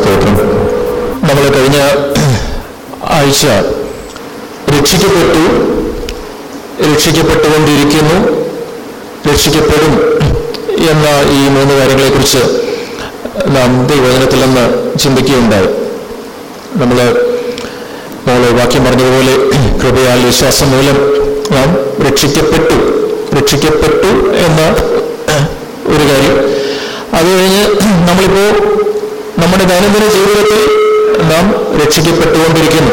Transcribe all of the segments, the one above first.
നമ്മൾ കഴിഞ്ഞ ആഴ്ച രക്ഷിക്കപ്പെട്ടു. രക്ഷിക്കപ്പെട്ടുകൊണ്ടിരിക്കുന്നു. രക്ഷിക്കപ്പെടും എന്ന ഈ മൂന്ന് കാര്യങ്ങളെക്കുറിച്ച് നാം ദൈവവചനത്തിൽ നിന്ന് ചിന്തിക്കുകയുണ്ടായി. നമ്മൾ നമ്മൾ വാക്യം പറഞ്ഞതുപോലെ കൃപയാൽ വിശ്വാസം മൂലം നാം രക്ഷിക്കപ്പെട്ടു. രക്ഷിക്കപ്പെട്ടു എന്ന ഒരു കാര്യം. അത് കഴിഞ്ഞ് നമ്മളിപ്പോൾ നമ്മുടെ ദൈനംദിന ജീവിതത്തിൽ നാം രക്ഷിക്കപ്പെട്ടുകൊണ്ടിരിക്കുന്നു.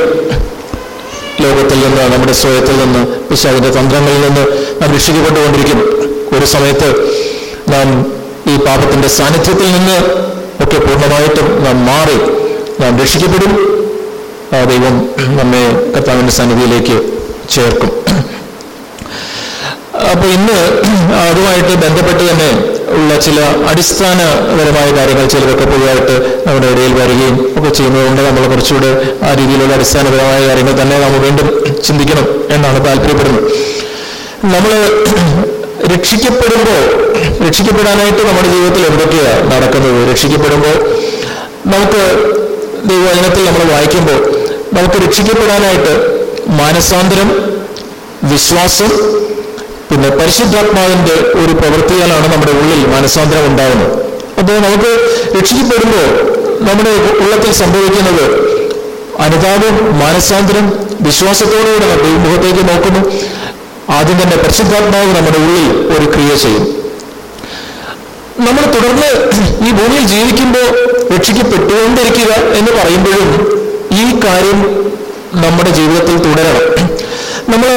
ലോകത്തിൽ നിന്ന് നമ്മുടെ സ്വയത്തിൽ നിന്ന് പിശാവിന്റെ തന്ത്രങ്ങളിൽ നിന്ന് നാം രക്ഷിക്കപ്പെട്ടുകൊണ്ടിരിക്കുന്നു. ഒരു സമയത്ത് നാം ഈ പാപത്തിന്റെ സാന്നിധ്യത്തിൽ നിന്ന് ഒക്കെ പൂർണമായിട്ടും നാം മാറി നാം രക്ഷിക്കപ്പെടും. ദൈവം നമ്മെ കർത്താവിന്റെ സന്നിധിയിലേക്ക് ചേർക്കും. അപ്പൊ ഇന്ന് അതുമായിട്ട് ബന്ധപ്പെട്ട് തന്നെ ഉള്ള ചില അടിസ്ഥാനപരമായ കാര്യങ്ങൾ ചിലതൊക്കെ പൊതുവായിട്ട് നമ്മുടെ ഇടയിൽ വരികയും ഒക്കെ ചെയ്യുന്നതുകൊണ്ട് നമ്മൾ കുറച്ചുകൂടെ ആ രീതിയിലുള്ള അടിസ്ഥാനപരമായ കാര്യങ്ങൾ തന്നെ നമ്മൾ വീണ്ടും ചിന്തിക്കണം എന്നാണ് താല്പര്യപ്പെടുന്നത്. നമ്മൾ രക്ഷിക്കപ്പെടുമ്പോൾ രക്ഷിക്കപ്പെടാനായിട്ട് നമ്മുടെ ജീവിതത്തിൽ എന്തൊക്കെയാണ് നടക്കുന്നത്? രക്ഷിക്കപ്പെടുമ്പോൾ നമുക്ക് ദൈവവചനത്തിൽ നമ്മൾ വായിക്കുമ്പോൾ നമുക്ക് രക്ഷിക്കപ്പെടാനായിട്ട് മാനസാന്തരം വിശ്വാസം പിന്നെ പരിശുദ്ധാത്മാവിന്റെ ഒരു പ്രവൃത്തിയാലാണ് നമ്മുടെ ഉള്ളിൽ മനസ്സാന്തരം ഉണ്ടാകുന്നത് അപ്പോൾ നമുക്ക് രക്ഷിക്കപ്പെടുമ്പോൾ നമ്മുടെ ഉള്ളത്തിൽ സംഭവിക്കുന്നത് അനുതാപം മാനസാന്തരം വിശ്വാസത്തോടുകൂടെ നമ്മൾ മുഖത്തേക്ക് നോക്കുന്നു. ആദ്യം തന്നെ പരിശുദ്ധാത്മാവ് നമ്മുടെ ഉള്ളിൽ ഒരു ക്രിയ ചെയ്യും. നമ്മൾ തുടർന്ന് ഈ ഭൂമിയിൽ ജീവിക്കുമ്പോൾ രക്ഷിക്കപ്പെട്ടുകൊണ്ടിരിക്കുക എന്ന് പറയുമ്പോഴും ഈ കാര്യം നമ്മുടെ ജീവിതത്തിൽ തുടരണം. നമ്മൾ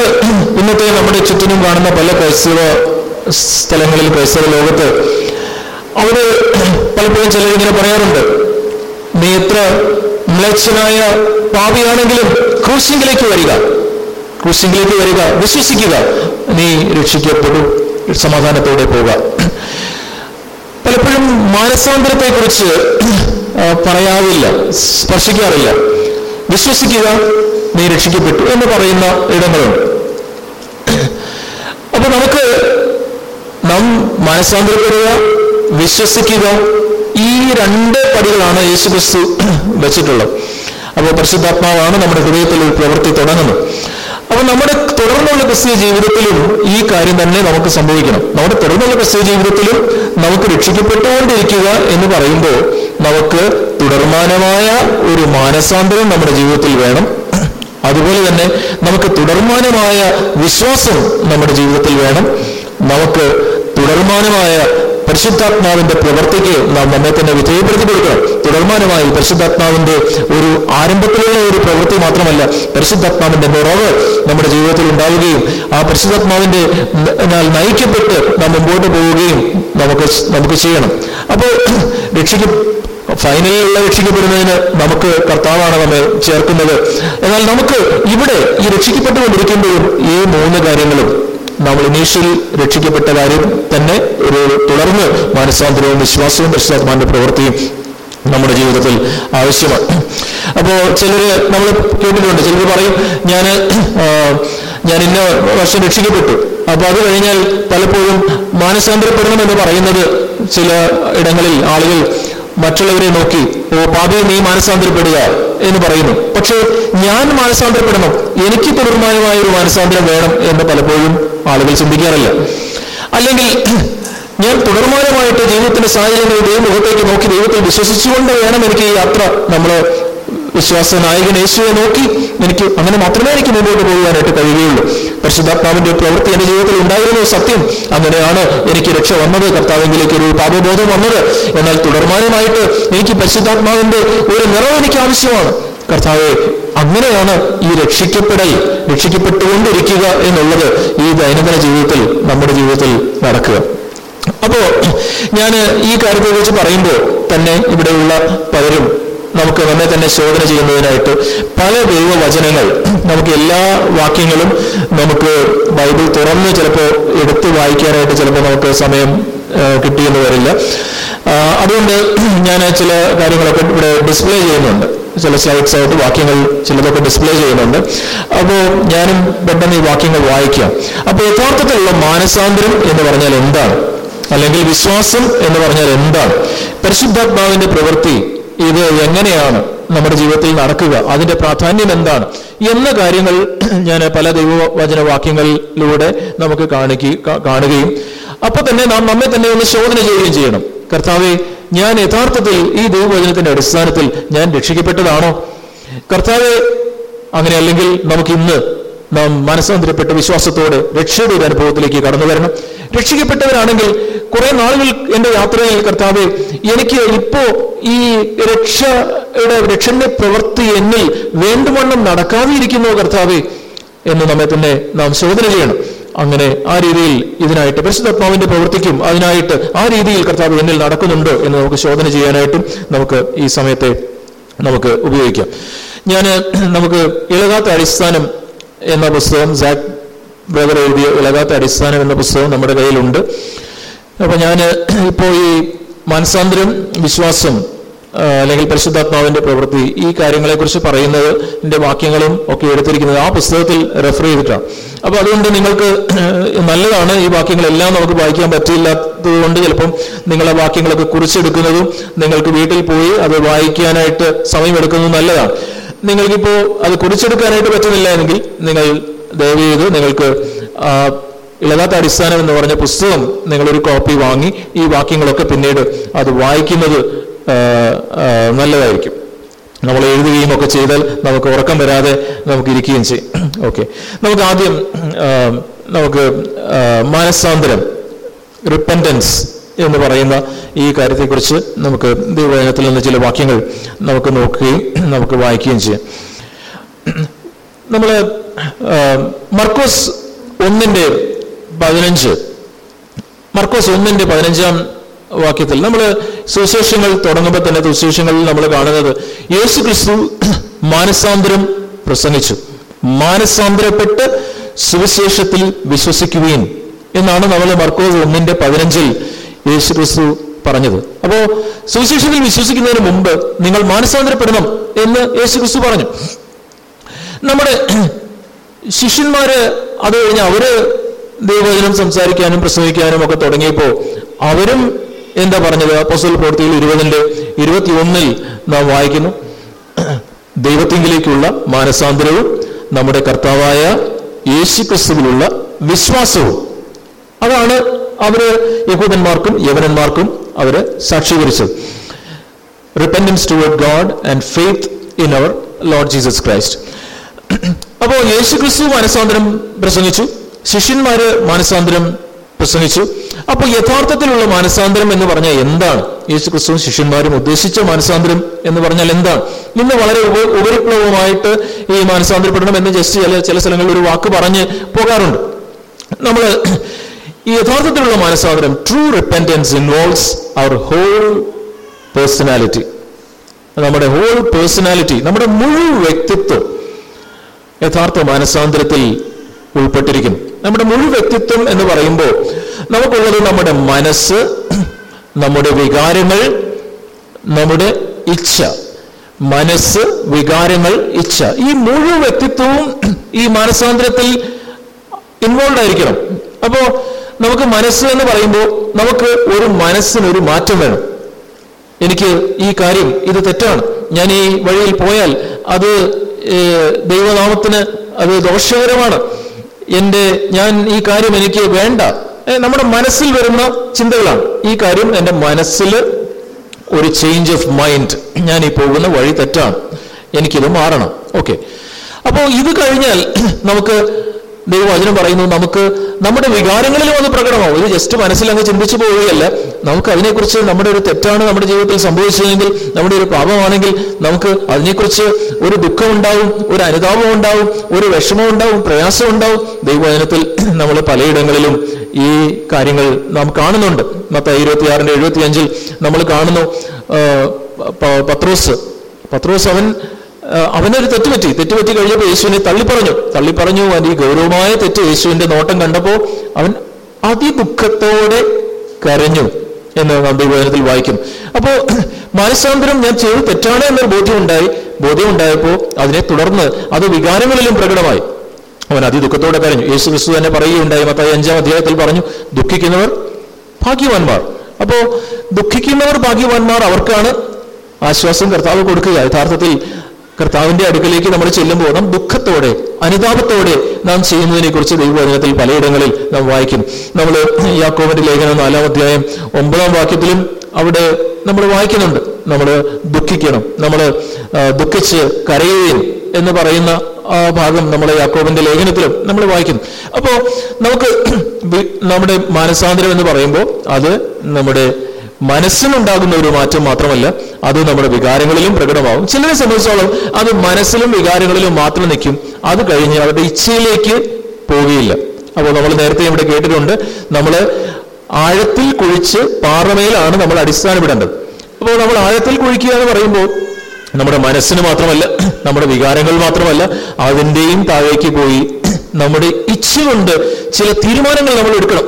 ഇന്നത്തെ നമ്മുടെ ചുറ്റിനും കാണുന്ന പല ക്രൈസ്തവ സ്ഥലങ്ങളിൽ ക്രൈസ്തവ ലോകത്ത് അവർ പലപ്പോഴും ചിലരിങ്ങനെ പറയാറുണ്ട്. നീ എത്ര മ്ലേച്ഛനായ പാപിയാണെങ്കിലും ക്രൂശിങ്കിലേക്ക് വരിക. ക്രൂശിങ്കിലേക്ക് വരിക വിശ്വസിക്കുക. നീ രക്ഷിക്കപ്പെടും സമാധാനത്തോടെ പോവുക. പലപ്പോഴും മാനസാന്തരത്തെക്കുറിച്ച് പറയാറില്ല സ്പർശിക്കാറില്ല. വിശ്വസിക്കുക നീ രക്ഷിക്കപ്പെട്ടു എന്ന് പറയുന്ന ഇടങ്ങളുണ്ട്. അപ്പൊ നമുക്ക് നാം മനസ്സാന്തരപ്പെടുക വിശ്വസിക്കുക ഈ രണ്ട് പടികളാണ് യേശു ക്രിസ്തു വെച്ചിട്ടുള്ളത്. അപ്പോൾ പരിശുദ്ധാത്മാവാണ് നമ്മുടെ ഹൃദയത്തിൽ ഒരു പ്രവൃത്തി തുടങ്ങുന്നത്. അപ്പൊ നമ്മുടെ തുടർന്നുള്ള ക്രിസ്തീയ ജീവിതത്തിലും ഈ കാര്യം തന്നെ നമുക്ക് സംഭവിക്കണം. നമ്മുടെ തുടർന്നുള്ള ക്രിസ്തീയ ജീവിതത്തിലും നമുക്ക് രക്ഷിക്കപ്പെട്ടുകൊണ്ടിരിക്കുക എന്ന് പറയുമ്പോൾ നമുക്ക് തുടർമാനമായ ഒരു മാനസാന്തരം നമ്മുടെ ജീവിതത്തിൽ വേണം. അതുപോലെ തന്നെ നമുക്ക് തുടർമാനമായ വിശ്വാസം നമ്മുടെ ജീവിതത്തിൽ വേണം. നമുക്ക് തുടർമാനമായ പരിശുദ്ധാത്മാവിന്റെ പ്രവർത്തിക്ക് നാം നമ്മെ തന്നെ വിധേയപ്പെടുത്തി കൊടുക്കണം തുടർമാനമായി പരിശുദ്ധാത്മാവിന്റെ ഒരു ആരംഭത്തിലുള്ള ഒരു പ്രവൃത്തി മാത്രമല്ല പരിശുദ്ധാത്മാവിന്റെ നിറവ് നമ്മുടെ ജീവിതത്തിൽ ഉണ്ടാവുകയും ആ പരിശുദ്ധാത്മാവിന്റെ നയിക്കപ്പെട്ട് നാം മുമ്പോട്ട് പോവുകയും നമുക്ക് നമുക്ക് ചെയ്യണം. അപ്പോൾ രക്ഷിക്ക ഫൈനലിലുള്ള രക്ഷിക്കപ്പെടുന്നതിന് നമുക്ക് കർത്താവാണ് നമ്മെ ചേർക്കുന്നത്. എന്നാൽ നമുക്ക് ഇവിടെ ഈ രക്ഷിക്കപ്പെട്ടുകൊണ്ടിരിക്കുമ്പോഴും ഈ മൂന്ന് കാര്യങ്ങളും നമ്മൾ ഇനീഷ്യൽ രക്ഷിക്കപ്പെട്ട കാര്യം തന്നെ ഒരു തുടർന്ന് മാനസാന്തരവും വിശ്വാസവും പരിശുദ്ധാത്മാവിന്റെ പ്രവൃത്തിയും നമ്മുടെ ജീവിതത്തിൽ ആവശ്യമാണ്. അപ്പോൾ ചിലർ നമ്മൾ കേട്ടിട്ടുണ്ട്. ചിലർ പറയും ഞാൻ ഞാൻ ഇന്ന വർഷം രക്ഷിക്കപ്പെട്ടു. അപ്പൊ അത് കഴിഞ്ഞാൽ പലപ്പോഴും മാനസാന്തരപ്പെടണം എന്ന് പറയുന്നത് ചില ഇടങ്ങളിൽ ആളുകൾ മറ്റുള്ളവരെ നോക്കി ഓ പാപി നീ മാനസാന്തരപ്പെടുക എന്ന് പറയുന്നു. പക്ഷേ ഞാൻ മാനസാന്തരപ്പെടണം. എനിക്ക് തുടർമാനമായ ഒരു മാനസാന്തരം വേണം എന്ന് പലപ്പോഴും ആളുകൾ ചിന്തിക്കാറില്ല. അല്ലെങ്കിൽ ഞാൻ തുടർമാനമായിട്ട് ജീവിതത്തിന്റെ സാഹചര്യങ്ങൾ ദൈവമുഖത്തേക്ക് നോക്കി ദൈവത്തിൽ വിശ്വസിച്ചുകൊണ്ട് വേണം എനിക്ക് ഈ യാത്ര നമ്മൾ വിശ്വാസ നായകൻ യേശുവെ നോക്കി എനിക്ക് അങ്ങനെ മാത്രമേ എനിക്ക് മുമ്പോട്ട് പോകുവാനായിട്ട് കഴിയുകയുള്ളൂ. പരിശുദ്ധാത്മാവിന്റെ പ്രവൃത്തി എന്റെ ജീവിതത്തിൽ ഉണ്ടായിരുന്നു സത്യം. അങ്ങനെയാണ് എനിക്ക് രക്ഷ വന്നത്. കർത്താവെങ്കിലേക്ക് ഒരു പാപബോധം വന്നത്. എന്നാൽ തുടർമാനമായിട്ട് എനിക്ക് പരിശുദ്ധാത്മാവിന്റെ ഒരു നിറവ് എനിക്ക് ആവശ്യമാണ്. കർത്താവെ അങ്ങനെയാണ് ഈ രക്ഷിക്കപ്പെടൽ രക്ഷിക്കപ്പെട്ടുകൊണ്ടിരിക്കുക എന്നുള്ളത് ഈ ദൈനംദിന ജീവിതത്തിൽ നമ്മുടെ ജീവിതത്തിൽ നടക്കുക. അപ്പോ ഞാൻ ഈ കാര്യത്തെ കാര്യത്തെക്കുറിച്ച് പറയുമ്പോൾ തന്നെ ഇവിടെയുള്ള പലരും നമുക്ക് നമ്മെ തന്നെ ശോധന ചെയ്യുന്നതിനായിട്ട് പല ദൈവവചനങ്ങൾ നമുക്ക് എല്ലാ വാക്യങ്ങളും നമുക്ക് ബൈബിൾ തുറന്ന് ചിലപ്പോൾ എടുത്ത് വായിക്കാനായിട്ട് ചിലപ്പോൾ നമുക്ക് സമയം കിട്ടിയെന്ന് വരില്ല. അതുകൊണ്ട് ഞാൻ ചില കാര്യങ്ങളൊക്കെ ഇവിടെ ഡിസ്പ്ലേ ചെയ്യുന്നുണ്ട്. ചില സ്ലൈഡ്സ് ആയിട്ട് വാക്യങ്ങൾ ചിലതൊക്കെ ഡിസ്പ്ലേ ചെയ്യുന്നുണ്ട്. അപ്പോൾ ഞാനും പെട്ടെന്ന് ഈ വാക്യങ്ങൾ വായിക്കാം. അപ്പോൾ യഥാർത്ഥത്തിലുള്ള മാനസാന്തരം എന്ന് പറഞ്ഞാൽ എന്താണ്? അല്ലെങ്കിൽ വിശ്വാസം എന്ന് പറഞ്ഞാൽ എന്താണ്? പരിശുദ്ധാത്മാവിന്റെ പ്രവൃത്തി ഇത് എങ്ങനെയാണ് നമ്മുടെ ജീവിതത്തിൽ നടക്കുക? അതിന്റെ പ്രാധാന്യം എന്താണ്? എന്ന കാര്യങ്ങൾ ഞാൻ പല ദൈവവചന വാക്യങ്ങളിലൂടെ നമുക്ക് കാണിക്കുക കാണുകയും അപ്പൊ തന്നെ നാം നമ്മെ തന്നെ ഒന്ന് ശോധന ചെയ്യുകയും ചെയ്യണം. കർത്താവെ ഞാൻ യഥാർത്ഥത്തിൽ ഈ ദൈവവചനത്തിന്റെ അടിസ്ഥാനത്തിൽ ഞാൻ രക്ഷിക്കപ്പെട്ടതാണോ? കർത്താവെ അങ്ങനെ അല്ലെങ്കിൽ നമുക്ക് ഇന്ന് നാം മനസ്സാന്തരപ്പെട്ട വിശ്വാസത്തോടെ രക്ഷയുടെ ഒരു അനുഭവത്തിലേക്ക് കടന്നു വരണം. രക്ഷിക്കപ്പെട്ടവരാണെങ്കിൽ കുറെ നാളുകൾ എന്റെ യാത്രയിൽ കർത്താവ് എനിക്ക് ഇപ്പോ ഈ രക്ഷയുടെ രക്ഷന്റെ പ്രവൃത്തി എന്നിൽ വേണ്ടുവണ്ണം നടക്കാതെ ഇരിക്കുന്നു കർത്താവേ എന്ന് നമ്മെ തന്നെ നാം ശോധന ചെയ്യണം. അങ്ങനെ ആ രീതിയിൽ ഇതിനായിട്ട് പരിശുദ്ധാത്മാവിന്റെ പ്രവൃത്തിക്കും അതിനായിട്ട് ആ രീതിയിൽ കർത്താവ് എന്നിൽ നടക്കുന്നുണ്ടോ എന്ന് നമുക്ക് ശോധന ചെയ്യാനായിട്ടും നമുക്ക് ഈ സമയത്തെ നമുക്ക് ഉപയോഗിക്കാം. ഞാൻ നമുക്ക് ഇളകാത്ത അടിസ്ഥാനം എന്ന പുസ്തകം സാക് ബ്രദർ എഴുതിയ ഇളകാത്ത അടിസ്ഥാനം എന്ന പുസ്തകം നമ്മുടെ കയ്യിലുണ്ട്. അപ്പൊ ഞാൻ ഇപ്പോൾ ഈ മനസാന്തരം വിശ്വാസം അല്ലെങ്കിൽ പരിശുദ്ധാത്മാവിന്റെ പ്രവൃത്തി ഈ കാര്യങ്ങളെക്കുറിച്ച് പറയുന്നത് എന്റെ വാക്യങ്ങളും ഒക്കെ എടുത്തിരിക്കുന്നത് ആ പുസ്തകത്തിൽ റെഫർ ചെയ്തിട്ടാണ് അപ്പോൾ അതുകൊണ്ട് നിങ്ങൾക്ക് നല്ലതാണ് ഈ വാക്യങ്ങളെല്ലാം നമുക്ക് വായിക്കാൻ പറ്റിയില്ലാത്തത് കൊണ്ട് ചിലപ്പം നിങ്ങളെ വാക്യങ്ങളൊക്കെ കുറിച്ചെടുക്കുന്നതും നിങ്ങൾക്ക് വീട്ടിൽ പോയി അത് വായിക്കാനായിട്ട് സമയമെടുക്കുന്നതും നല്ലതാണ്. നിങ്ങൾക്കിപ്പോ അത് കുറിച്ചെടുക്കാനായിട്ട് പറ്റുന്നില്ല എങ്കിൽ നിങ്ങൾ ദയവ് ചെയ്ത് നിങ്ങൾക്ക് ഇളകാത്ത അടിസ്ഥാനം എന്ന് പറഞ്ഞ പുസ്തകം നിങ്ങളൊരു കോപ്പി വാങ്ങി ഈ വാക്യങ്ങളൊക്കെ പിന്നീട് അത് വായിക്കുന്നത് നല്ലതായിരിക്കും. നമ്മൾ എഴുതുകയും ഒക്കെ ചെയ്താൽ നമുക്ക് ഉറക്കം വരാതെ നമുക്ക് ഇരിക്കുകയും ചെയ്യും. ഓക്കെ നമുക്ക് ആദ്യം നമുക്ക് മനസ്സാന്തരം റിപ്പന്റൻസ് എന്ന് പറയുന്ന ഈ കാര്യത്തെക്കുറിച്ച് നമുക്ക് ദൈവവചനത്തിൽ നിന്ന് ചില വാക്യങ്ങൾ നമുക്ക് നോക്കുകയും നമുക്ക് വായിക്കുകയും ചെയ്യാം. നമ്മൾ മർക്കോസ് ഒന്നിന്റെ പതിനഞ്ച്. മർക്കോസ് ഒന്നിന്റെ പതിനഞ്ചാം വാക്യത്തിൽ നമ്മൾ സുവിശേഷങ്ങൾ തുടങ്ങുമ്പോൾ തന്നെ സുവിശേഷങ്ങളിൽ നമ്മൾ കാണുന്നത് യേശു ക്രിസ്തു മാനസാന്തരം പ്രസംഗിച്ചു. മാനസാന്തരപ്പെട്ട് സുവിശേഷത്തിൽ വിശ്വസിക്കുകയും എന്നാണ് നമ്മൾ മർക്കോസ് ഒന്നിന്റെ പതിനഞ്ചിൽ യേശു ക്രിസ്തു പറഞ്ഞത്. അപ്പോ സുവിശേഷത്തിൽ വിശ്വസിക്കുന്നതിന് മുമ്പ് നിങ്ങൾ മാനസാന്തരപ്പെടണം എന്ന് യേശു ക്രിസ്തു പറഞ്ഞു. നമ്മുടെ ശിഷ്യന്മാര് അത് കഴിഞ്ഞ് അവർ ദൈവവചനം സംസാരിക്കാനും പ്രസംഗിക്കാനും ഒക്കെ തുടങ്ങിയപ്പോ അവരും എന്താ പറഞ്ഞത്? അപ്പോസ്തല പ്രവൃത്തിയിൽ ഇരുപതിന്റെ ഇരുപത്തിയൊന്നിൽ നാം വായിക്കുന്നു. ദൈവത്തിങ്കിലേക്കുള്ള മാനസാന്തരവും നമ്മുടെ കർത്താവായ യേശു ക്രിസ്തുവിലുള്ള വിശ്വാസവും. അതാണ് അവർ യഹൂദന്മാർക്കും യവനന്മാർക്കും അവർ സാക്ഷീകരിച്ചത്. Repentance toward God and faith in our Lord Jesus Christ അപ്പോൾ യേശു ക്രിസ്തു മാനസാന്തരം പ്രസംഗിച്ചു. ശിഷ്യന്മാര് മാനസാന്തരം പ്രസംഗിച്ചു. അപ്പോൾ യഥാർത്ഥത്തിലുള്ള മാനസാന്തരം എന്ന് പറഞ്ഞാൽ എന്താണ്? യേശു ക്രിസ്തുവും ശിഷ്യന്മാരും ഉദ്ദേശിച്ച മാനസാന്തരം എന്ന് പറഞ്ഞാൽ എന്താണ്? ഇന്ന് വളരെ ഉപ ഉപരിപ്ലവമായിട്ട് ഈ മാനസാന്തരപ്പെടണം എന്ന് ജസ്റ്റ് ചില ചില സ്ഥലങ്ങളിൽ ഒരു വാക്ക് പറഞ്ഞ് പോകാറുണ്ട്. നമ്മൾ ഈ യഥാർത്ഥത്തിലുള്ള മാനസാന്തരം true repentance involves our whole personality നമ്മുടെ ഹോൾ പേഴ്സണാലിറ്റി നമ്മുടെ മുഴുവൻ വ്യക്തിത്വം യഥാർത്ഥ മാനസാന്തരത്തിൽ ഉൾപ്പെട്ടിരിക്കുന്നു. നമ്മുടെ മുഴു വ്യക്തിത്വം എന്ന് പറയുമ്പോൾ നമുക്കുള്ളത് നമ്മുടെ മനസ്സ് നമ്മുടെ വികാരങ്ങൾ നമ്മുടെ ഇച്ഛ. മനസ്സ് വികാരങ്ങൾ ഇച്ഛ. ഈ മുഴു വ്യക്തിത്വവും ഈ മാനസാന്തരത്തിൽ ഇൻവോൾവ് ആയിരിക്കണം. അപ്പോ നമുക്ക് മനസ്സ് എന്ന് പറയുമ്പോൾ നമുക്ക് ഒരു മനസ്സിനൊരു മാറ്റം വേണം. എനിക്ക് ഈ കാര്യം ഇത് തെറ്റാണ്. ഞാൻ ഈ വഴിയിൽ പോയാൽ അത് ദൈവനാമത്തിന് അത് ദോഷകരമാണ്. എന്റെ ഞാൻ ഈ കാര്യം എനിക്ക് വേണ്ട. നമ്മുടെ മനസ്സിൽ വരുന്ന ചിന്തകളാണ്. ഈ കാര്യം എന്റെ മനസ്സിൽ ഒരു ചേഞ്ച് ഓഫ് മൈൻഡ് ഞാൻ ഈ പോകുന്ന വഴി തെറ്റാണ്. എനിക്കിത് മാറണം. ഓക്കെ അപ്പോൾ ഇത് കഴിഞ്ഞാൽ നമുക്ക് ദൈവവചനം പറയുന്നു നമുക്ക് നമ്മുടെ വികാരങ്ങളിലും അത് പ്രകടമാവും. ഇത് ജസ്റ്റ് മനസ്സിൽ അങ്ങ് ചിന്തിച്ചു പോവുകയല്ല. നമുക്ക് അതിനെക്കുറിച്ച് നമ്മുടെ ഒരു തെറ്റാണ് നമ്മുടെ ജീവിതത്തിൽ സംഭവിച്ചതെങ്കിൽ നമ്മുടെ ഒരു പാപമാണെങ്കിൽ നമുക്ക് അതിനെക്കുറിച്ച് ഒരു ദുഃഖം ഉണ്ടാവും ഒരു അനുതാപം ഉണ്ടാവും ഒരു വിഷമം ഉണ്ടാവും പ്രയാസം ഉണ്ടാവും. ദൈവവചനത്തിൽ നമ്മൾ പലയിടങ്ങളിലും ഈ കാര്യങ്ങൾ നാം കാണുന്നുണ്ട്. മത്ത ഇരുപത്തിയാറിന്റെ എഴുപത്തി നമ്മൾ കാണുന്നു പത്രോസ് പത്രോസ് അവൻ അവനൊരു തെറ്റുപറ്റി തെറ്റുപറ്റി കഴിഞ്ഞപ്പോൾ യേശുവിനെ തള്ളിപ്പറഞ്ഞു. തള്ളിപ്പറഞ്ഞു അവൻ ഈ ഗൗരവമായ തെറ്റ് യേശുവിന്റെ നോട്ടം കണ്ടപ്പോൾ അവൻ അതിദുഃഖത്തോടെ കരഞ്ഞു എന്ന് നാം വായിക്കും. അപ്പോ മാനസാന്തരം ഞാൻ ചെയ്ത് തെറ്റാണ് എന്നൊരു ബോധ്യമുണ്ടായി. ബോധ്യമുണ്ടായപ്പോൾ അതിനെ തുടർന്ന് അത് വികാരങ്ങളിലും പ്രകടമായി. അവൻ അതിദുഃഖത്തോടെ കരഞ്ഞു. യേശു ക്രിസ്തു തന്നെ പറയുകയുണ്ടായി. മത്തായി അഞ്ചാം അധ്യായത്തിൽ പറഞ്ഞു ദുഃഖിക്കുന്നവർ ഭാഗ്യവാന്മാർ. അപ്പോ ദുഃഖിക്കുന്നവർ ഭാഗ്യവാന്മാർ അവർക്കാണ് ആശ്വാസം കർത്താവ് കൊടുക്കുക. യഥാർത്ഥത്തിൽ കർത്താവിന്റെ അടുക്കലേക്ക് നമ്മൾ ചെല്ലുമ്പോൾ നാം ദുഃഖത്തോടെ അനുതാപത്തോടെ നാം ചെയ്യുന്നതിനെ കുറിച്ച് ദൈവവചനത്തിൽ പലയിടങ്ങളിൽ നാം വായിക്കും. നമ്മൾ യാക്കോബിന്റെ ലേഖനം നാലാം അധ്യായം ഒമ്പതാം വാക്യത്തിലും അവിടെ നമ്മൾ വായിക്കുന്നുണ്ട്. നമ്മൾ ദുഃഖിക്കണം നമ്മൾ ദുഃഖിച്ച് കരയുകയും എന്ന് പറയുന്ന ആ ഭാഗം നമ്മൾ യാക്കോബിന്റെ ലേഖനത്തിലും നമ്മൾ വായിക്കുന്നു അപ്പോൾ നമുക്ക് നമ്മുടെ മാനസാന്തരം എന്ന് പറയുമ്പോൾ അത് നമ്മുടെ മനസ്സിനുണ്ടാകുന്ന ഒരു മാറ്റം മാത്രമല്ല അത് നമ്മുടെ വികാരങ്ങളിലും പ്രകടമാവും. ചിലരെ സംബന്ധിച്ചോളം അത് മനസ്സിലും വികാരങ്ങളിലും മാത്രം നിൽക്കും. അത് കഴിഞ്ഞ് അവരുടെ ഇച്ഛയിലേക്ക് പോവുകയില്ല. അപ്പോൾ നമ്മൾ നേരത്തെ ഇവിടെ കേട്ടിട്ടുണ്ട് നമ്മൾ ആഴത്തിൽ കുഴിച്ച് പാറമേലാണ് നമ്മൾ അടിസ്ഥാനപ്പെടേണ്ടത് അപ്പോൾ നമ്മൾ ആഴത്തിൽ കുഴിക്കുക എന്ന് പറയുമ്പോൾ നമ്മുടെ മനസ്സിന് മാത്രമല്ല നമ്മുടെ വികാരങ്ങൾ മാത്രമല്ല അതിന്റെയും താഴേക്ക് പോയി നമ്മുടെ ഇച്ഛ കൊണ്ട് ചില തീരുമാനങ്ങൾ നമ്മൾ എടുക്കണം.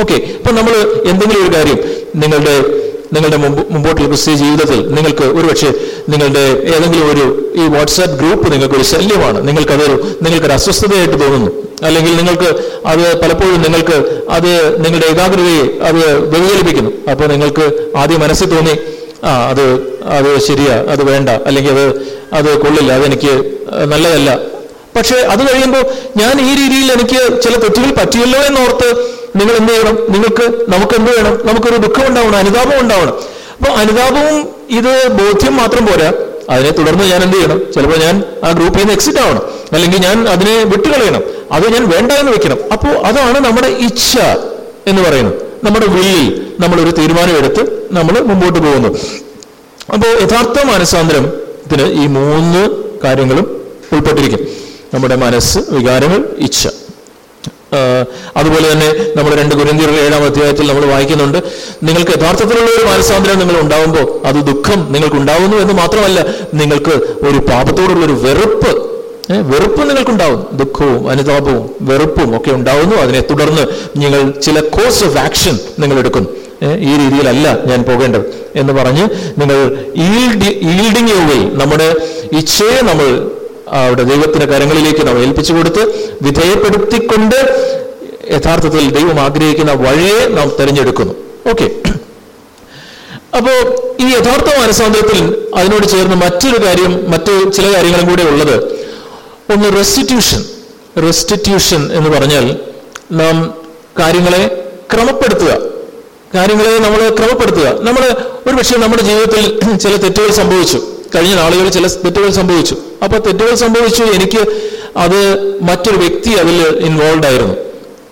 ഓക്കെ അപ്പൊ നമ്മൾ എന്തെങ്കിലും ഒരു കാര്യം നിങ്ങളുടെ നിങ്ങളുടെ മുമ്പ് മുമ്പോട്ടുള്ള ക്രിസ്ത്യ ജീവിതത്തിൽ നിങ്ങൾക്ക് ഒരുപക്ഷെ നിങ്ങളുടെ ഏതെങ്കിലും ഒരു ഈ വാട്സാപ്പ് ഗ്രൂപ്പ് നിങ്ങൾക്ക് ഒരു ശല്യമാണ് നിങ്ങൾക്കതൊരു നിങ്ങൾക്കൊരു അസ്വസ്ഥതയായിട്ട് തോന്നുന്നു. അല്ലെങ്കിൽ നിങ്ങൾക്ക് അത് പലപ്പോഴും നിങ്ങൾക്ക് അത് നിങ്ങളുടെ ഏകാഗ്രതയെ അത് വ്യതിചലിപ്പിക്കുന്നു. അപ്പോൾ നിങ്ങൾക്ക് ആദ്യം മനസ്സിൽ തോന്നി ആ അത് അത് ശരിയാ അത് വേണ്ട. അല്ലെങ്കിൽ അത് അത് കൊള്ളില്ല അതെനിക്ക് നല്ലതല്ല. പക്ഷേ അത് കഴിയുമ്പോൾ ഞാൻ ഈ രീതിയിൽ എനിക്ക് ചില തെറ്റുകൾ പറ്റിയല്ലോ എന്നോർത്ത് നിങ്ങൾ എന്ത് ചെയ്യണം? നിങ്ങൾക്ക് നമുക്ക് എന്ത് വേണം? നമുക്കൊരു ദുഃഖം ഉണ്ടാവണം അനുതാപം ഉണ്ടാവണം. അപ്പൊ അനുതാപവും ഇത് ബോധ്യം മാത്രം പോരാ. അതിനെ തുടർന്ന് ഞാൻ എന്ത് ചെയ്യണം? ചിലപ്പോൾ ഞാൻ ആ ഗ്രൂപ്പിൽ നിന്ന് എക്സിറ്റ് ആവണം. അല്ലെങ്കിൽ ഞാൻ അതിനെ വിട്ടുകളയണം. അത് ഞാൻ വേണ്ട എന്ന് വെക്കണം. അപ്പോൾ അതാണ് നമ്മുടെ ഇച്ഛ എന്ന് പറയുന്നത്. നമ്മുടെ വില്ലിൽ നമ്മളൊരു തീരുമാനമെടുത്ത് നമ്മൾ മുമ്പോട്ട് പോകുന്നു. അപ്പോൾ യഥാർത്ഥ മാനസാന്തരത്തിന് ഈ മൂന്ന് കാര്യങ്ങളും ഉൾപ്പെട്ടിരിക്കും. നമ്മുടെ മനസ്സ് വികാരങ്ങൾ ഇച്ഛ. അതുപോലെ തന്നെ നമ്മൾ രണ്ട് കുരന്തിയുടെ ഏഴാം അധ്യായത്തിൽ നമ്മൾ വായിക്കുന്നുണ്ട്. നിങ്ങൾക്ക് യഥാർത്ഥത്തിലുള്ള ഒരു മാനസാന്തരം നിങ്ങൾ ഉണ്ടാവുമ്പോൾ അത് ദുഃഖം നിങ്ങൾക്ക് ഉണ്ടാവുന്നു എന്ന് മാത്രമല്ല നിങ്ങൾക്ക് ഒരു പാപത്തോടുള്ള ഒരു വെറുപ്പ് വെറുപ്പ് നിങ്ങൾക്കുണ്ടാവും. ദുഃഖവും അനുതാപവും വെറുപ്പും ഒക്കെ ഉണ്ടാവുന്നു. അതിനെ തുടർന്ന് നിങ്ങൾ ചില കോഴ്സ് ഓഫ് ആക്ഷൻ നിങ്ങൾ എടുക്കും ഈ രീതിയിലല്ല ഞാൻ പോകേണ്ടത് എന്ന് പറഞ്ഞ് നിങ്ങൾ ഈൽഡിങ് വേ നമ്മുടെ ഇച്ഛയെ നമ്മൾ അവിടെ ദൈവത്തിന്റെ കരങ്ങളിലേക്ക് നാം ഏൽപ്പിച്ചു കൊടുത്ത് വിധേയപ്പെടുത്തിക്കൊണ്ട് യഥാർത്ഥത്തിൽ ദൈവം ആഗ്രഹിക്കുന്ന വഴിയെ നാം തിരഞ്ഞെടുക്കുന്നു. ഓക്കെ അപ്പോ ഈ യഥാർത്ഥ മാനസാന്തരത്തിൽ അതിനോട് ചേർന്ന് മറ്റൊരു കാര്യം മറ്റു ചില കാര്യങ്ങളും കൂടെ ഉള്ളത്. ഒന്ന് റെസ്റ്റിറ്റ്യൂഷൻ റെസ്റ്റിറ്റ്യൂഷൻ എന്ന് പറഞ്ഞാൽ നാം കാര്യങ്ങളെ ക്രമപ്പെടുത്തുക. കാര്യങ്ങളെ നമ്മൾ ക്രമപ്പെടുത്തുക. നമ്മൾ ഒരു പക്ഷേ നമ്മുടെ ജീവിതത്തിൽ ചില തെറ്റുകൾ സംഭവിച്ചു. കഴിഞ്ഞ നാളുകളിൽ ചില തെറ്റുകൾ സംഭവിച്ചു. അപ്പൊ തെറ്റുകൾ സംഭവിച്ചു എനിക്ക് അത് മറ്റൊരു വ്യക്തി അതിൽ ഇൻവോൾവ് ആയിരുന്നു.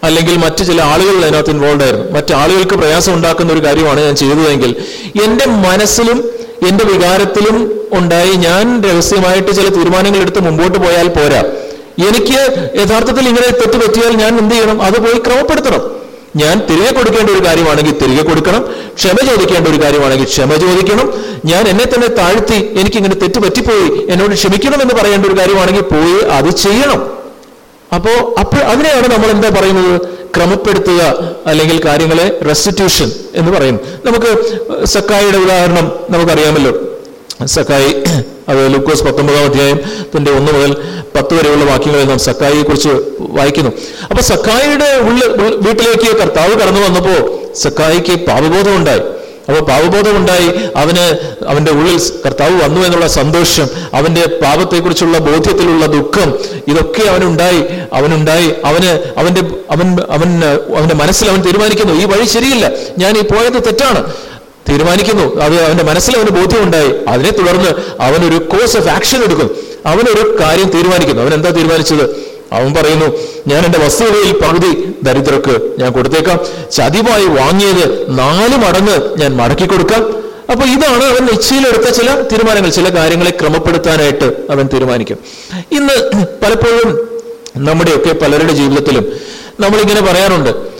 അല്ലെങ്കിൽ മറ്റ് ചില ആളുകൾ അതിനകത്ത് ഇൻവോൾവ് ആയിരുന്നു. മറ്റു ആളുകൾക്ക് പ്രയാസം ഉണ്ടാക്കുന്ന ഒരു കാര്യമാണ് ഞാൻ ചെയ്തതെങ്കിൽ എന്റെ മനസ്സിലും എന്റെ വികാരത്തിലും ഉണ്ടായി ഞാൻ രഹസ്യമായിട്ട് ചില തീരുമാനങ്ങൾ എടുത്ത് മുമ്പോട്ട് പോയാൽ പോരാ. എനിക്ക് യഥാർത്ഥത്തിൽ ഇങ്ങനെ തെറ്റ് പറ്റിയാൽ ഞാൻ എന്ത് ചെയ്യണം? അത് പോയി ക്രമപ്പെടുത്തണം. ഞാൻ തിരികെ കൊടുക്കേണ്ട ഒരു കാര്യമാണെങ്കിൽ തിരികെ കൊടുക്കണം. ക്ഷമ ചോദിക്കേണ്ട ഒരു കാര്യമാണെങ്കിൽ ക്ഷമ ചോദിക്കണം. ഞാൻ എന്നെ തന്നെ താഴ്ത്തി എനിക്ക് ഇങ്ങനെ തെറ്റ് പറ്റിപ്പോയി. എന്നോട് ക്ഷമിക്കണം എന്ന് പറയേണ്ട ഒരു കാര്യമാണെങ്കിൽ പോയി അത് ചെയ്യണം. അപ്പോ അപ്പോൾ അതിനെയാണ് നമ്മൾ എന്താ പറയുന്നത്? ക്രമപ്പെടുത്തുക അല്ലെങ്കിൽ കാര്യങ്ങളെ റെസ്റ്റിറ്റ്യൂഷൻ എന്ന് പറയും. നമുക്ക് സക്കായിയുടെ ഉദാഹരണം നമുക്കറിയാമല്ലോ. സക്കായി അത് ലൂക്കോസ് പത്തൊമ്പതാം അധ്യായം തന്റെ ഒന്ന് മുതൽ പത്ത് വരെയുള്ള വാക്യങ്ങളിൽ നാം സക്കായിയെ കുറിച്ച് വായിക്കുന്നു. അപ്പൊ സക്കായിയുടെ ഉള്ളിൽ വീട്ടിലേക്ക് കർത്താവ് കടന്നു വന്നപ്പോ സക്കായിക്ക് പാപബോധം ഉണ്ടായി അപ്പോൾ പാപബോധം ഉണ്ടായി അവന് അവന്റെ ഉള്ളിൽ കർത്താവ് വന്നു എന്നുള്ള സന്തോഷം അവന്റെ പാപത്തെക്കുറിച്ചുള്ള ബോധ്യത്തിലുള്ള ദുഃഖം ഇതൊക്കെ അവനുണ്ടായി അവനുണ്ടായി അവന് അവന്റെ അവൻ അവൻ അവന്റെ മനസ്സിൽ അവൻ തീരുമാനിക്കുന്നു ഈ വഴി ശരിയില്ല ഞാൻ ഈ പോയത് തെറ്റാണ്. തീരുമാനിക്കുന്നു. അത് അവന്റെ മനസ്സിൽ അവന് ബോധ്യമുണ്ടായി. അതിനെ തുടർന്ന് അവനൊരു കോഴ്സ് ഓഫ് ആക്ഷൻ എടുക്കും. അവനൊരു കാര്യം തീരുമാനിക്കുന്നു. അവൻ എന്താ തീരുമാനിച്ചത്? അവൻ പറയുന്നു ഞാൻ എന്റെ വസ്തുതയിൽ പകുതി ദരിദ്രർക്ക് ഞാൻ കൊടുത്തേക്കാം. ചതിവായി വാങ്ങിയത് നാല് മടങ്ങ് ഞാൻ മടക്കി കൊടുക്കാം. അപ്പൊ ഇതാണ് അവൻ നിശ്ചയിലെടുത്ത ചില തീരുമാനങ്ങൾ. ചില കാര്യങ്ങളെ ക്രമപ്പെടുത്താനായിട്ട് അവൻ തീരുമാനിക്കും. ഇന്ന് പലപ്പോഴും നമ്മുടെയൊക്കെ പലരുടെ ജീവിതത്തിലും നമ്മളിങ്ങനെ പറയാറുണ്ട്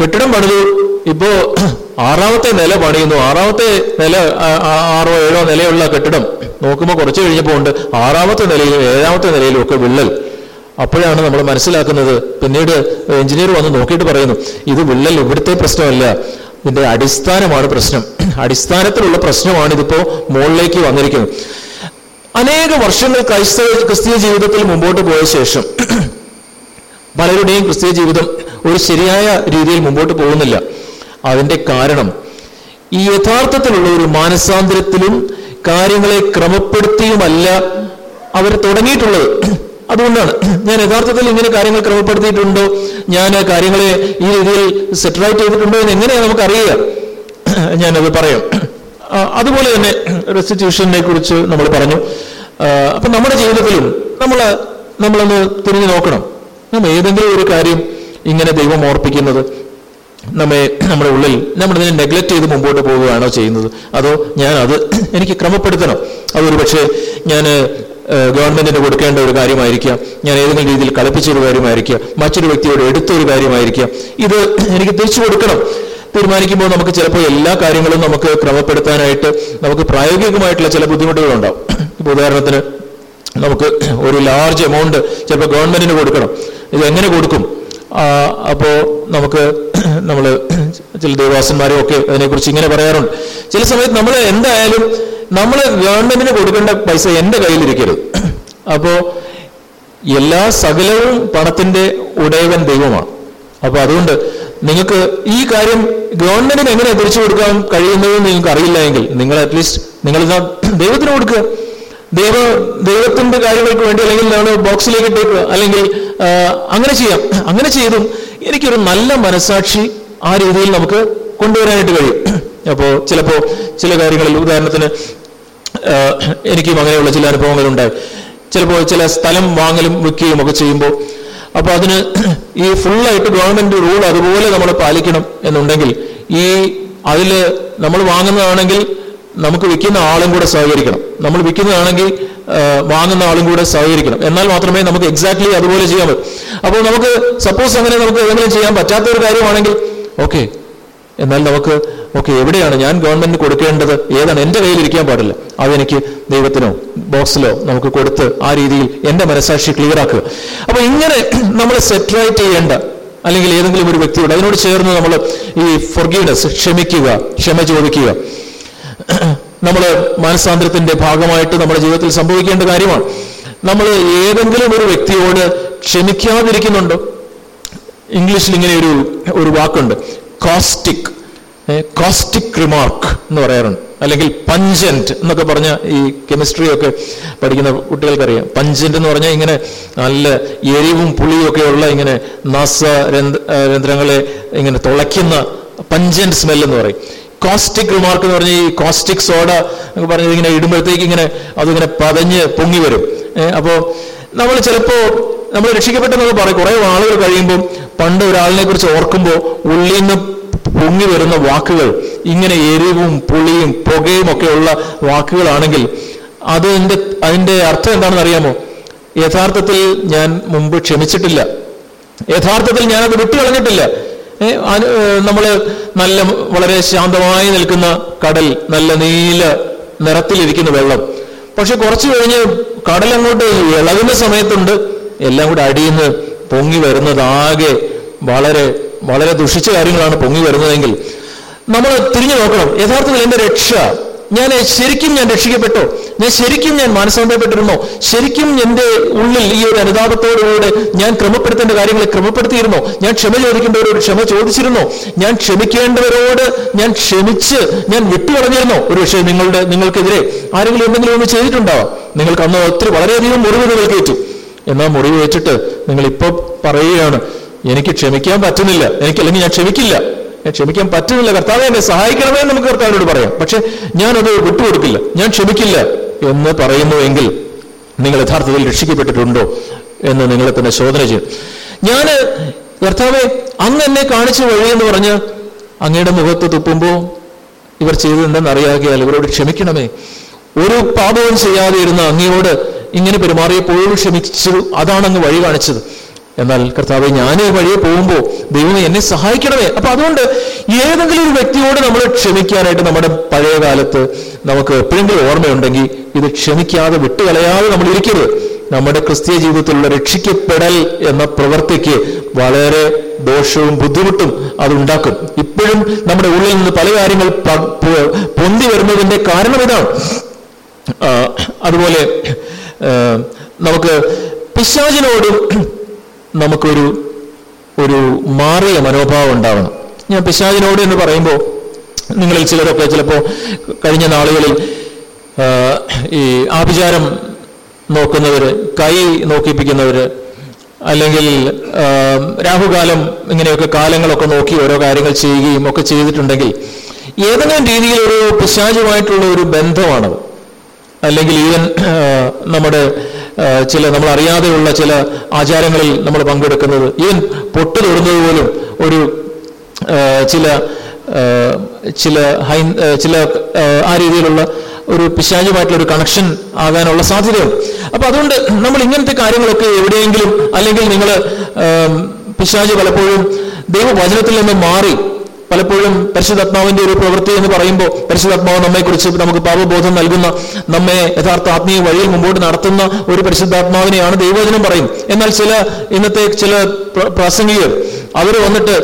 കെട്ടിടം പണിതു. ഇപ്പോ ആറാമത്തെ നില പണിയുന്നു. ആറാമത്തെ നില ആറോ ഏഴോ നിലയുള്ള കെട്ടിടം നോക്കുമ്പോൾ കുറച്ച് കഴിഞ്ഞപ്പോൾ ഉണ്ട്. ആറാമത്തെ നിലയിലും ഏഴാമത്തെ നിലയിലും ഒക്കെ വിള്ളൽ. അപ്പോഴാണ് നമ്മൾ മനസ്സിലാക്കുന്നത്. പിന്നീട് എഞ്ചിനീയർ വന്ന് നോക്കിയിട്ട് പറയുന്നു ഇത് വിള്ളൽ ഇവിടുത്തെ പ്രശ്നമല്ല. ഇതിന്റെ അടിസ്ഥാനമാണ് പ്രശ്നം. അടിസ്ഥാനത്തിലുള്ള പ്രശ്നമാണ് ഇതിപ്പോ മുകളിലേക്ക് വന്നിരിക്കുന്നത്. അനേക വർഷങ്ങൾ ക്രൈസ്തവ ക്രിസ്തീയ ജീവിതത്തിൽ മുമ്പോട്ട് പോയ ശേഷം പലരുടെയും ക്രിസ്തീയ ജീവിതം ഒരു ശരിയായ രീതിയിൽ മുമ്പോട്ട് പോകുന്നില്ല. അതിന്റെ കാരണം ഈ യഥാർത്ഥത്തിലുള്ള ഒരു മാനസാന്തരത്തിലും കാര്യങ്ങളെ ക്രമപ്പെടുത്തിയുമല്ല അവർ തുടങ്ങിയിട്ടുള്ളത്. അതുകൊണ്ടാണ് ഞാൻ യഥാർത്ഥത്തിൽ ഇങ്ങനെ കാര്യങ്ങൾ ക്രമപ്പെടുത്തിയിട്ടുണ്ടോ? ഞാൻ കാര്യങ്ങളെ ഈ രീതിയിൽ സെറ്റിലൈറ്റ് ചെയ്തിട്ടുണ്ടോ എന്ന് എങ്ങനെയാണ് നമുക്ക് അറിയുക ഞാനത് പറയാം. അതുപോലെ തന്നെ റെസ്റ്റിറ്റ്യൂഷനെ കുറിച്ച് നമ്മൾ പറഞ്ഞു. അപ്പൊ നമ്മുടെ ജീവിതത്തിലും നമ്മൾ നമ്മളൊന്ന് തിരിഞ്ഞു നോക്കണം. നമ്മൾ ഏതെങ്കിലും ഒരു കാര്യം ഇങ്ങനെ ദൈവം ഓർപ്പിക്കുന്നത് നമ്മെ നമ്മുടെ ഉള്ളിൽ. നമ്മളിതിനെ നെഗ്ലക്റ്റ് ചെയ്ത് മുമ്പോട്ട് പോവുകയാണോ ചെയ്യുന്നത്? അതോ ഞാൻ അത് എനിക്ക് ക്രമപ്പെടുത്തണം? അതൊരു പക്ഷേ ഞാൻ ഗവൺമെന്റിന് കൊടുക്കേണ്ട ഒരു കാര്യമായിരിക്കാം. ഞാൻ ഏതെങ്കിലും രീതിയിൽ കളിപ്പിച്ചൊരു കാര്യമായിരിക്കാം. മറ്റൊരു വ്യക്തിയോട് എടുത്ത ഒരു കാര്യമായിരിക്കാം. ഇത് എനിക്ക് തിരിച്ചു കൊടുക്കണം. തീരുമാനിക്കുമ്പോൾ നമുക്ക് ചിലപ്പോൾ എല്ലാ കാര്യങ്ങളും നമുക്ക് ക്രമപ്പെടുത്താനായിട്ട് നമുക്ക് പ്രായോഗികമായിട്ടുള്ള ചില ബുദ്ധിമുട്ടുകളുണ്ടാവും. ഇപ്പോൾ ഉദാഹരണത്തിന് നമുക്ക് ഒരു ലാർജ് എമൗണ്ട് ചിലപ്പോൾ ഗവൺമെന്റിന് കൊടുക്കണം. ഇത് എങ്ങനെ കൊടുക്കും? ആ, അപ്പോ നമുക്ക് നമ്മൾ ചില ദേവാസന്മാരും ഒക്കെ അതിനെക്കുറിച്ച് ഇങ്ങനെ പറയാറുണ്ട്. ചില സമയത്ത് നമ്മൾ എന്തായാലും നമ്മൾ ഗവൺമെന്റിന് കൊടുക്കേണ്ട പൈസ എന്റെ കയ്യിലിരിക്കരുത്. അപ്പോൾ എല്ലാ സകലവും പണത്തിന്റെ ഉടയവൻ ദൈവമാണ്. അപ്പോൾ അതുകൊണ്ട് നിങ്ങൾക്ക് ഈ കാര്യം ഗവൺമെന്റിന് എങ്ങനെ തിരിച്ചു കൊടുക്കാൻ കഴിയുന്നതെന്ന് നിങ്ങൾക്ക് അറിയില്ല എങ്കിൽ നിങ്ങൾ അറ്റ്ലീസ്റ്റ് നിങ്ങൾ ദൈവത്തിന് കൊടുക്കുക. ദൈവ ദൈവത്തിന്റെ കാര്യങ്ങൾക്ക് വേണ്ടി അല്ലെങ്കിൽ നമ്മൾ ബോക്സിലേക്ക് ഇട്ടേക്കുക അല്ലെങ്കിൽ അങ്ങനെ ചെയ്യാം. അങ്ങനെ ചെയ്തും എനിക്കൊരു നല്ല മനസാക്ഷി ആ രീതിയിൽ നമുക്ക് കൊണ്ടുവരാനായിട്ട് കഴിയും. അപ്പോൾ ചിലപ്പോ ചില കാര്യങ്ങളിൽ ഉദാഹരണത്തിന് എനിക്കും അങ്ങനെയുള്ള ചില അനുഭവങ്ങളുണ്ടായി ചിലപ്പോൾ ചില സ്ഥലം വാങ്ങലും വിൽക്കുകയും ഒക്കെ ചെയ്യുമ്പോൾ അപ്പോൾ അതിന് ഈ ഫുള്ളായിട്ട് ഗവൺമെന്റ് റൂൾ അതുപോലെ നമ്മൾ പാലിക്കണം എന്നുണ്ടെങ്കിൽ ഈ അതിൽ നമ്മൾ വാങ്ങുന്നതാണെങ്കിൽ നമുക്ക് വിൽക്കുന്ന ആളും കൂടെ സഹകരിക്കണം. നമ്മൾ വിൽക്കുന്നതാണെങ്കിൽ വാങ്ങുന്ന ആളും കൂടെ സഹകരിക്കണം. എന്നാൽ മാത്രമേ നമുക്ക് എക്സാക്ട്ലി അതുപോലെ ചെയ്യാൻ പറ്റൂ. അപ്പോൾ നമുക്ക് സപ്പോസ് അങ്ങനെ നമുക്ക് ഏതെങ്കിലും ചെയ്യാൻ പറ്റാത്ത ഒരു കാര്യമാണെങ്കിൽ ഓക്കെ എന്നാൽ നമുക്ക് ഓക്കെ എവിടെയാണ് ഞാൻ ഗവൺമെന്റിന് കൊടുക്കേണ്ടത്? ഏതാണ് എന്റെ കയ്യിൽ ഇരിക്കാൻ പാടില്ല അതെനിക്ക് ദൈവത്തിനോ ബോക്സിലോ നമുക്ക് കൊടുത്ത് ആ രീതിയിൽ എന്റെ മനസാക്ഷി ക്ലിയർ ആക്കുക. അപ്പൊ ഇങ്ങനെ നമ്മൾ സെറ്ററേറ്റ് ചെയ്യേണ്ട അല്ലെങ്കിൽ ഏതെങ്കിലും ഒരു വ്യക്തിയോട് അതിനോട് ചേർന്ന് നമ്മൾ ഈ ഫൊർഗീഡസ് ക്ഷമിക്കുക ക്ഷമ ചോദിക്കുക. നമ്മൾ മാനസാന്തരത്തിന്റെ ഭാഗമായിട്ട് നമ്മുടെ ജീവിതത്തിൽ സംഭവിക്കേണ്ട കാര്യമാണ്. നമ്മൾ ഏതെങ്കിലും ഒരു വ്യക്തിയോട് ക്ഷമിക്കാതിരിക്കുന്നുണ്ടോ? ഇംഗ്ലീഷിൽ ഇങ്ങനെ ഒരു ഒരു വാക്കുണ്ട്. കോസ്റ്റിക് കോസ്റ്റിക് റിമാർക്ക് എന്ന് പറയാറുണ്ട്. അല്ലെങ്കിൽ പഞ്ചന്റ് എന്നൊക്കെ പറഞ്ഞ ഈ കെമിസ്ട്രി ഒക്കെ പഠിക്കുന്ന കുട്ടികൾക്കറിയാം. പഞ്ചന്റ് എന്ന് പറഞ്ഞാൽ ഇങ്ങനെ നല്ല എരിവും പുളിയും ഉള്ള ഇങ്ങനെ നാസ രന്ധ്രങ്ങളെ ഇങ്ങനെ തുളയ്ക്കുന്ന പഞ്ചന്റ് സ്മെൽ എന്ന് പറയും. കോസ്റ്റിക് റിമാർക്ക് എന്ന് പറഞ്ഞാൽ ഈ കോസ്റ്റിക് സോഡ എന്ന് പറഞ്ഞത് ഇങ്ങനെ ഇടുമ്പോഴത്തേക്ക് ഇങ്ങനെ അതിങ്ങനെ പതഞ്ഞ് പൊങ്ങി വരും. അപ്പോൾ നമ്മൾ ചിലപ്പോൾ നമ്മൾ രക്ഷിക്കപ്പെട്ടെന്നൊക്കെ പറയും. കുറേ ആളുകൾ കഴിയുമ്പോൾ പണ്ട് ഒരാളിനെ കുറിച്ച് ഓർക്കുമ്പോൾ ഉള്ളിൽ നിന്ന് പൊങ്ങി വരുന്ന വാക്കുകൾ ഇങ്ങനെ എരിവും പുളിയും പുകയും ഒക്കെ ഉള്ള വാക്കുകളാണെങ്കിൽ അതിന്റെ അതിന്റെ അർത്ഥം എന്താണെന്ന് അറിയാമോ? യഥാർത്ഥത്തിൽ ഞാൻ മുമ്പ് ക്ഷമിച്ചിട്ടില്ല. യഥാർത്ഥത്തിൽ ഞാനത് വിട്ടുകളഞ്ഞിട്ടില്ല. നമ്മൾ നല്ല വളരെ ശാന്തമായി നിൽക്കുന്ന കടൽ നല്ല നീല നിറത്തിലിരിക്കുന്ന വെള്ളം. പക്ഷെ കുറച്ച് കഴിഞ്ഞ് കടൽ അങ്ങോട്ട് ഇളകുന്ന സമയത്തുണ്ട് എല്ലാം കൂടെ അടിയുന്ന് പൊങ്ങി വരുന്നതാകെ വളരെ വളരെ ദുഷിച്ച കാര്യങ്ങളാണ് പൊങ്ങി വരുന്നതെങ്കിൽ. നമ്മൾ തിരിഞ്ഞു നോക്കണം. യഥാർത്ഥത്തിൽ എന്റെ രക്ഷ ഞാൻ ശരിക്കും ഞാൻ രക്ഷിക്കപ്പെട്ടോ. ഞാൻ ശരിക്കും ഞാൻ മാനസാന്തരപ്പെട്ടിരുന്നോ. ശരിക്കും എന്റെ ഉള്ളിൽ ഈ ഒരു അനുതാപത്തോടുകൂടെ ഞാൻ ക്രമപ്പെടുത്തേണ്ട കാര്യങ്ങളെ ക്രമപ്പെടുത്തിയിരുന്നോ. ഞാൻ ക്ഷമ ചോദിക്കേണ്ടവരോട് ക്ഷമ ചോദിച്ചിരുന്നോ. ഞാൻ ക്ഷമിക്കേണ്ടവരോട് ഞാൻ ക്ഷമിച്ച് ഞാൻ വിട്ടുകളഞ്ഞിരുന്നോ. ഒരു പക്ഷേ നിങ്ങളുടെ നിങ്ങൾക്കെതിരെ ആരെങ്കിലും എന്തെങ്കിലും ഒന്ന് ചെയ്തിട്ടുണ്ടാവാം നിങ്ങൾക്ക് അന്ന് ഒത്തിരി വളരെയധികം മുറിവ് നിങ്ങൾക്കേറ്റു എന്നാൽ മുറിവ് വെച്ചിട്ട് നിങ്ങൾ ഇപ്പൊ പറയുകയാണ് എനിക്ക് ക്ഷമിക്കാൻ പറ്റുന്നില്ല. എനിക്ക് അല്ലെങ്കിൽ ഞാൻ ക്ഷമിക്കില്ല. ക്ഷമിക്കാൻ പറ്റുന്നില്ല. കർത്താവ് എന്നെ സഹായിക്കണമേ നമുക്ക് കർത്താവിനോട് പറയാം. പക്ഷെ ഞാനത് വിട്ടുകൊടുക്കില്ല. ഞാൻ ക്ഷമിക്കില്ല എന്ന് പറയുന്നുവെങ്കിൽ നിങ്ങൾ യഥാർത്ഥത്തിൽ രക്ഷിക്കപ്പെട്ടിട്ടുണ്ടോ എന്ന് നിങ്ങളെ തന്നെ ശോധന ചെയ്യും. ഞാൻ കർത്താവെ അങ്ങ് എന്നെ കാണിച്ചു വഴിയെന്ന് പറഞ്ഞ് അങ്ങയുടെ മുഖത്ത് തുപ്പുമ്പോ ഇവർ ചെയ്തതെന്തെന്ന് അറിയാകിയാൽ ഇവരോട് ക്ഷമിക്കണമേ. ഒരു പാപവും ചെയ്യാതെ ഇരുന്ന അങ്ങയോട് ഇങ്ങനെ പെരുമാറിയപ്പോഴും ക്ഷമിച്ചു. അതാണ് അങ്ങ് വഴി കാണിച്ചത്. എന്നാൽ കർത്താവ് ഞാൻ ഈ വഴിയെ പോകുമ്പോൾ ദൈവമേ എന്നെ സഹായിക്കണമേ. അപ്പൊ അതുകൊണ്ട് ഏതെങ്കിലും ഒരു വ്യക്തിയോട് നമ്മൾ ക്ഷമിക്കാനായിട്ട് നമ്മുടെ പഴയ കാലത്ത് നമുക്ക് എപ്പോഴെങ്കിലും ഓർമ്മയുണ്ടെങ്കിൽ ഇത് ക്ഷമിക്കാതെ വിട്ടുകളയാതെ നമ്മൾ ഇരിക്കരുത്. നമ്മുടെ ക്രിസ്തീയ ജീവിതത്തിലുള്ള രക്ഷിക്കപ്പെടൽ എന്ന പ്രവൃത്തിക്ക് വളരെ ദോഷവും ബുദ്ധിമുട്ടും അതുണ്ടാക്കും ഇപ്പോഴും നമ്മുടെ ഉള്ളിൽ നിന്ന് പല കാര്യങ്ങൾ പൊന്തി വരുന്നതിന്റെ കാരണം ഇതാണ്. അതുപോലെ നമുക്ക് പിശാചിനോടും നമുക്കൊരു ഒരു മാറിയ മനോഭാവം ഉണ്ടാവണം. ഞാൻ പിശാചിനോട് എന്ന് പറയുമ്പോൾ നിങ്ങളിൽ ചിലരൊക്കെ ചിലപ്പോൾ കഴിഞ്ഞ നാളുകളിൽ ഈ ആഭിചാരം നോക്കുന്നവര് കൈ നോക്കിപ്പിക്കുന്നവര് അല്ലെങ്കിൽ രാഹുകാലം ഇങ്ങനെയൊക്കെ കാലങ്ങളൊക്കെ നോക്കി ഓരോ കാര്യങ്ങൾ ചെയ്യുകയും ഒക്കെ ചെയ്തിട്ടുണ്ടെങ്കിൽ ഏതെങ്കിലും രീതിയിൽ ഒരു പിശാചുമായിട്ടുള്ള ഒരു ബന്ധമാണത്. അല്ലെങ്കിൽ ഈവൻ നമ്മുടെ ചില നമ്മൾ അറിയാതെയുള്ള ചില ആചാരങ്ങളിൽ നമ്മൾ പങ്കെടുക്കുന്നത്. ഈവൻ പൊട്ട് തൊടുന്നത് പോലും ഒരു ചില ചില ഹൈ ചില ആ, രീതിയിലുള്ള ഒരു പിശാചുമായിട്ടുള്ള ഒരു കണക്ഷൻ ആകാനുള്ള സാധ്യതയുണ്ട്. അപ്പൊ അതുകൊണ്ട് നമ്മൾ ഇങ്ങനത്തെ കാര്യങ്ങളൊക്കെ എവിടെയെങ്കിലും അല്ലെങ്കിൽ നിങ്ങൾ പിശാച് പലപ്പോഴും ദൈവവചനത്തിൽ നിന്ന് മാറി പലപ്പോഴും പരിശുദ്ധാത്മാവിന്റെ ഒരു പ്രവൃത്തി എന്ന് പറയുമ്പോൾ പരിശുദ്ധാത്മാവ് നമ്മെക്കുറിച്ച് നമുക്ക് പാപബോധം നൽകുന്ന നമ്മെ യഥാർത്ഥ ആത്മീയ വഴിയിൽ മുമ്പോട്ട് നടത്തുന്ന ഒരു പരിശുദ്ധാത്മാവിനെയാണ് ദൈവവചനം പറയും എന്നാൽ ചില ഇന്നത്തെ ചില പ്ര- പ്രാസംഗികർ അവർ വന്നിട്ട്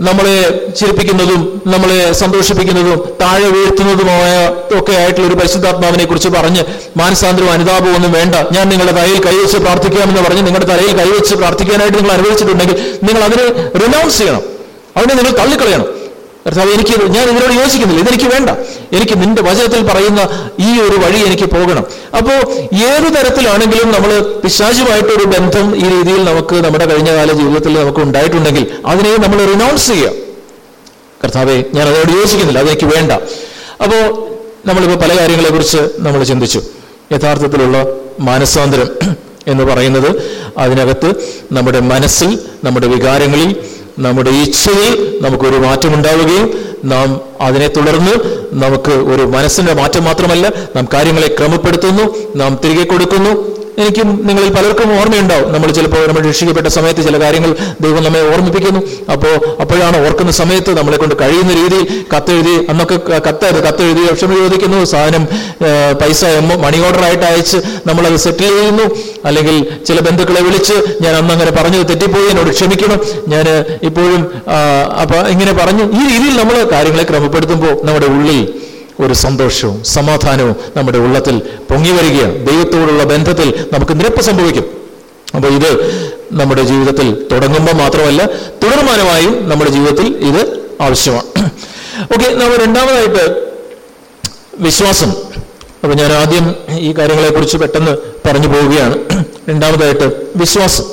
നമ്മളെ ചിരിപ്പിക്കുന്നതും നമ്മളെ സന്തോഷിപ്പിക്കുന്നതും താഴെ വീഴ്ത്തുന്നതുമായ ഒക്കെ ആയിട്ടുള്ള ഒരു പരിശുദ്ധാത്മാവിനെ കുറിച്ച് പറഞ്ഞ് മാനസാന്തരവും അനുതാപവും ഒന്നും വേണ്ട. ഞാൻ നിങ്ങളുടെ തലയിൽ കൈവച്ച് പ്രാർത്ഥിക്കാമെന്ന് പറഞ്ഞ് നിങ്ങളുടെ തലയിൽ കൈവച്ച് പ്രാർത്ഥിക്കാനായിട്ട് നിങ്ങൾ അനുവദിച്ചിട്ടുണ്ടെങ്കിൽ നിങ്ങൾ അതിനെ റിനൗൺസ് ചെയ്യണം. അതിനെ നിങ്ങൾ തള്ളിക്കളയണം. കർത്താവ് എനിക്ക് ഞാൻ ഇതിനോട് യോജിക്കുന്നില്ല. ഇതെനിക്ക് വേണ്ട. എനിക്ക് നിന്റെ വചനത്തിൽ പറയുന്ന ഈ ഒരു വഴി എനിക്ക് പോകണം. അപ്പോൾ ഏത് തരത്തിലാണെങ്കിലും നമ്മൾ പിശാചുമായിട്ടൊരു ബന്ധം ഈ രീതിയിൽ നമുക്ക് നമ്മുടെ കഴിഞ്ഞകാല ജീവിതത്തിൽ നമുക്ക് ഉണ്ടായിട്ടുണ്ടെങ്കിൽ അതിനെ നമ്മൾ റിനൗൺസ് ചെയ്യുക. കർത്താവെ ഞാൻ അതിനോട് യോജിക്കുന്നില്ല. അതെനിക്ക് വേണ്ട. അപ്പോൾ നമ്മളിപ്പോൾ പല കാര്യങ്ങളെ കുറിച്ച് നമ്മൾ ചിന്തിച്ചു. യഥാർത്ഥത്തിലുള്ള മാനസാന്തരം എന്ന് പറയുന്നത് അതിനകത്ത് നമ്മുടെ മനസ്സിൽ നമ്മുടെ വികാരങ്ങളിൽ നമ്മുടെ ഇച്ഛയിൽ നമുക്കൊരു മാറ്റമുണ്ടാവുകയും നാം അതിനെ തുടർന്ന് നമുക്ക് ഒരു മനസ്സിന്റെ മാറ്റം മാത്രമല്ല നാം കാര്യങ്ങളെ ക്രമപ്പെടുത്തുന്നു നാം തിരികെ കൊടുക്കുന്നു. എനിക്കും നിങ്ങളിൽ പലർക്കും ഓർമ്മയുണ്ടാവും. നമ്മൾ ചിലപ്പോൾ നമ്മൾ രക്ഷിക്കപ്പെട്ട സമയത്ത് ചില കാര്യങ്ങൾ ദൈവം നമ്മെ ഓർമ്മിപ്പിക്കുന്നു. അപ്പോൾ അപ്പോഴാണ് ഓർക്കുന്ന സമയത്ത് നമ്മളെ കൊണ്ട് കഴിയുന്ന രീതിയിൽ കത്തെഴുതി അന്നൊക്കെ കത്തായിരുന്നു കത്തെഴുതി ക്ഷമ ചോദിക്കുന്നു. സാധനം പൈസ മണി ഓർഡർ ആയിട്ട് അയച്ച് നമ്മളത് സെറ്റിൽ ചെയ്യുന്നു. അല്ലെങ്കിൽ ചില ബന്ധുക്കളെ വിളിച്ച് ഞാൻ അന്ന് അങ്ങനെ പറഞ്ഞത് തെറ്റിപ്പോയി എന്നോട് ക്ഷമിക്കണം. ഞാൻ ഇപ്പോഴും അപ്പൊ ഇങ്ങനെ പറഞ്ഞു. ഈ രീതിയിൽ നമ്മൾ കാര്യങ്ങളെ ക്രമപ്പെടുത്തുമ്പോൾ നമ്മുടെ ഉള്ളിൽ ഒരു സന്തോഷവും സമാധാനവും നമ്മുടെ ഉള്ളത്തിൽ പൊങ്ങി വരികയാണ്. ദൈവത്തോടുള്ള ബന്ധത്തിൽ നമുക്ക് നിരപ്പ് സംഭവിക്കും. അപ്പോൾ ഇത് നമ്മുടെ ജീവിതത്തിൽ തുടങ്ങുമ്പോൾ മാത്രമല്ല തുടർമാനമായും നമ്മുടെ ജീവിതത്തിൽ ഇത് ആവശ്യമാണ്. ഓക്കെ നമ്മൾ രണ്ടാമതായിട്ട് വിശ്വാസം. അപ്പൊ ഞാൻ ആദ്യം ഈ കാര്യങ്ങളെക്കുറിച്ച് പെട്ടെന്ന് പറഞ്ഞു പോവുകയാണ്. രണ്ടാമതായിട്ട് വിശ്വാസം.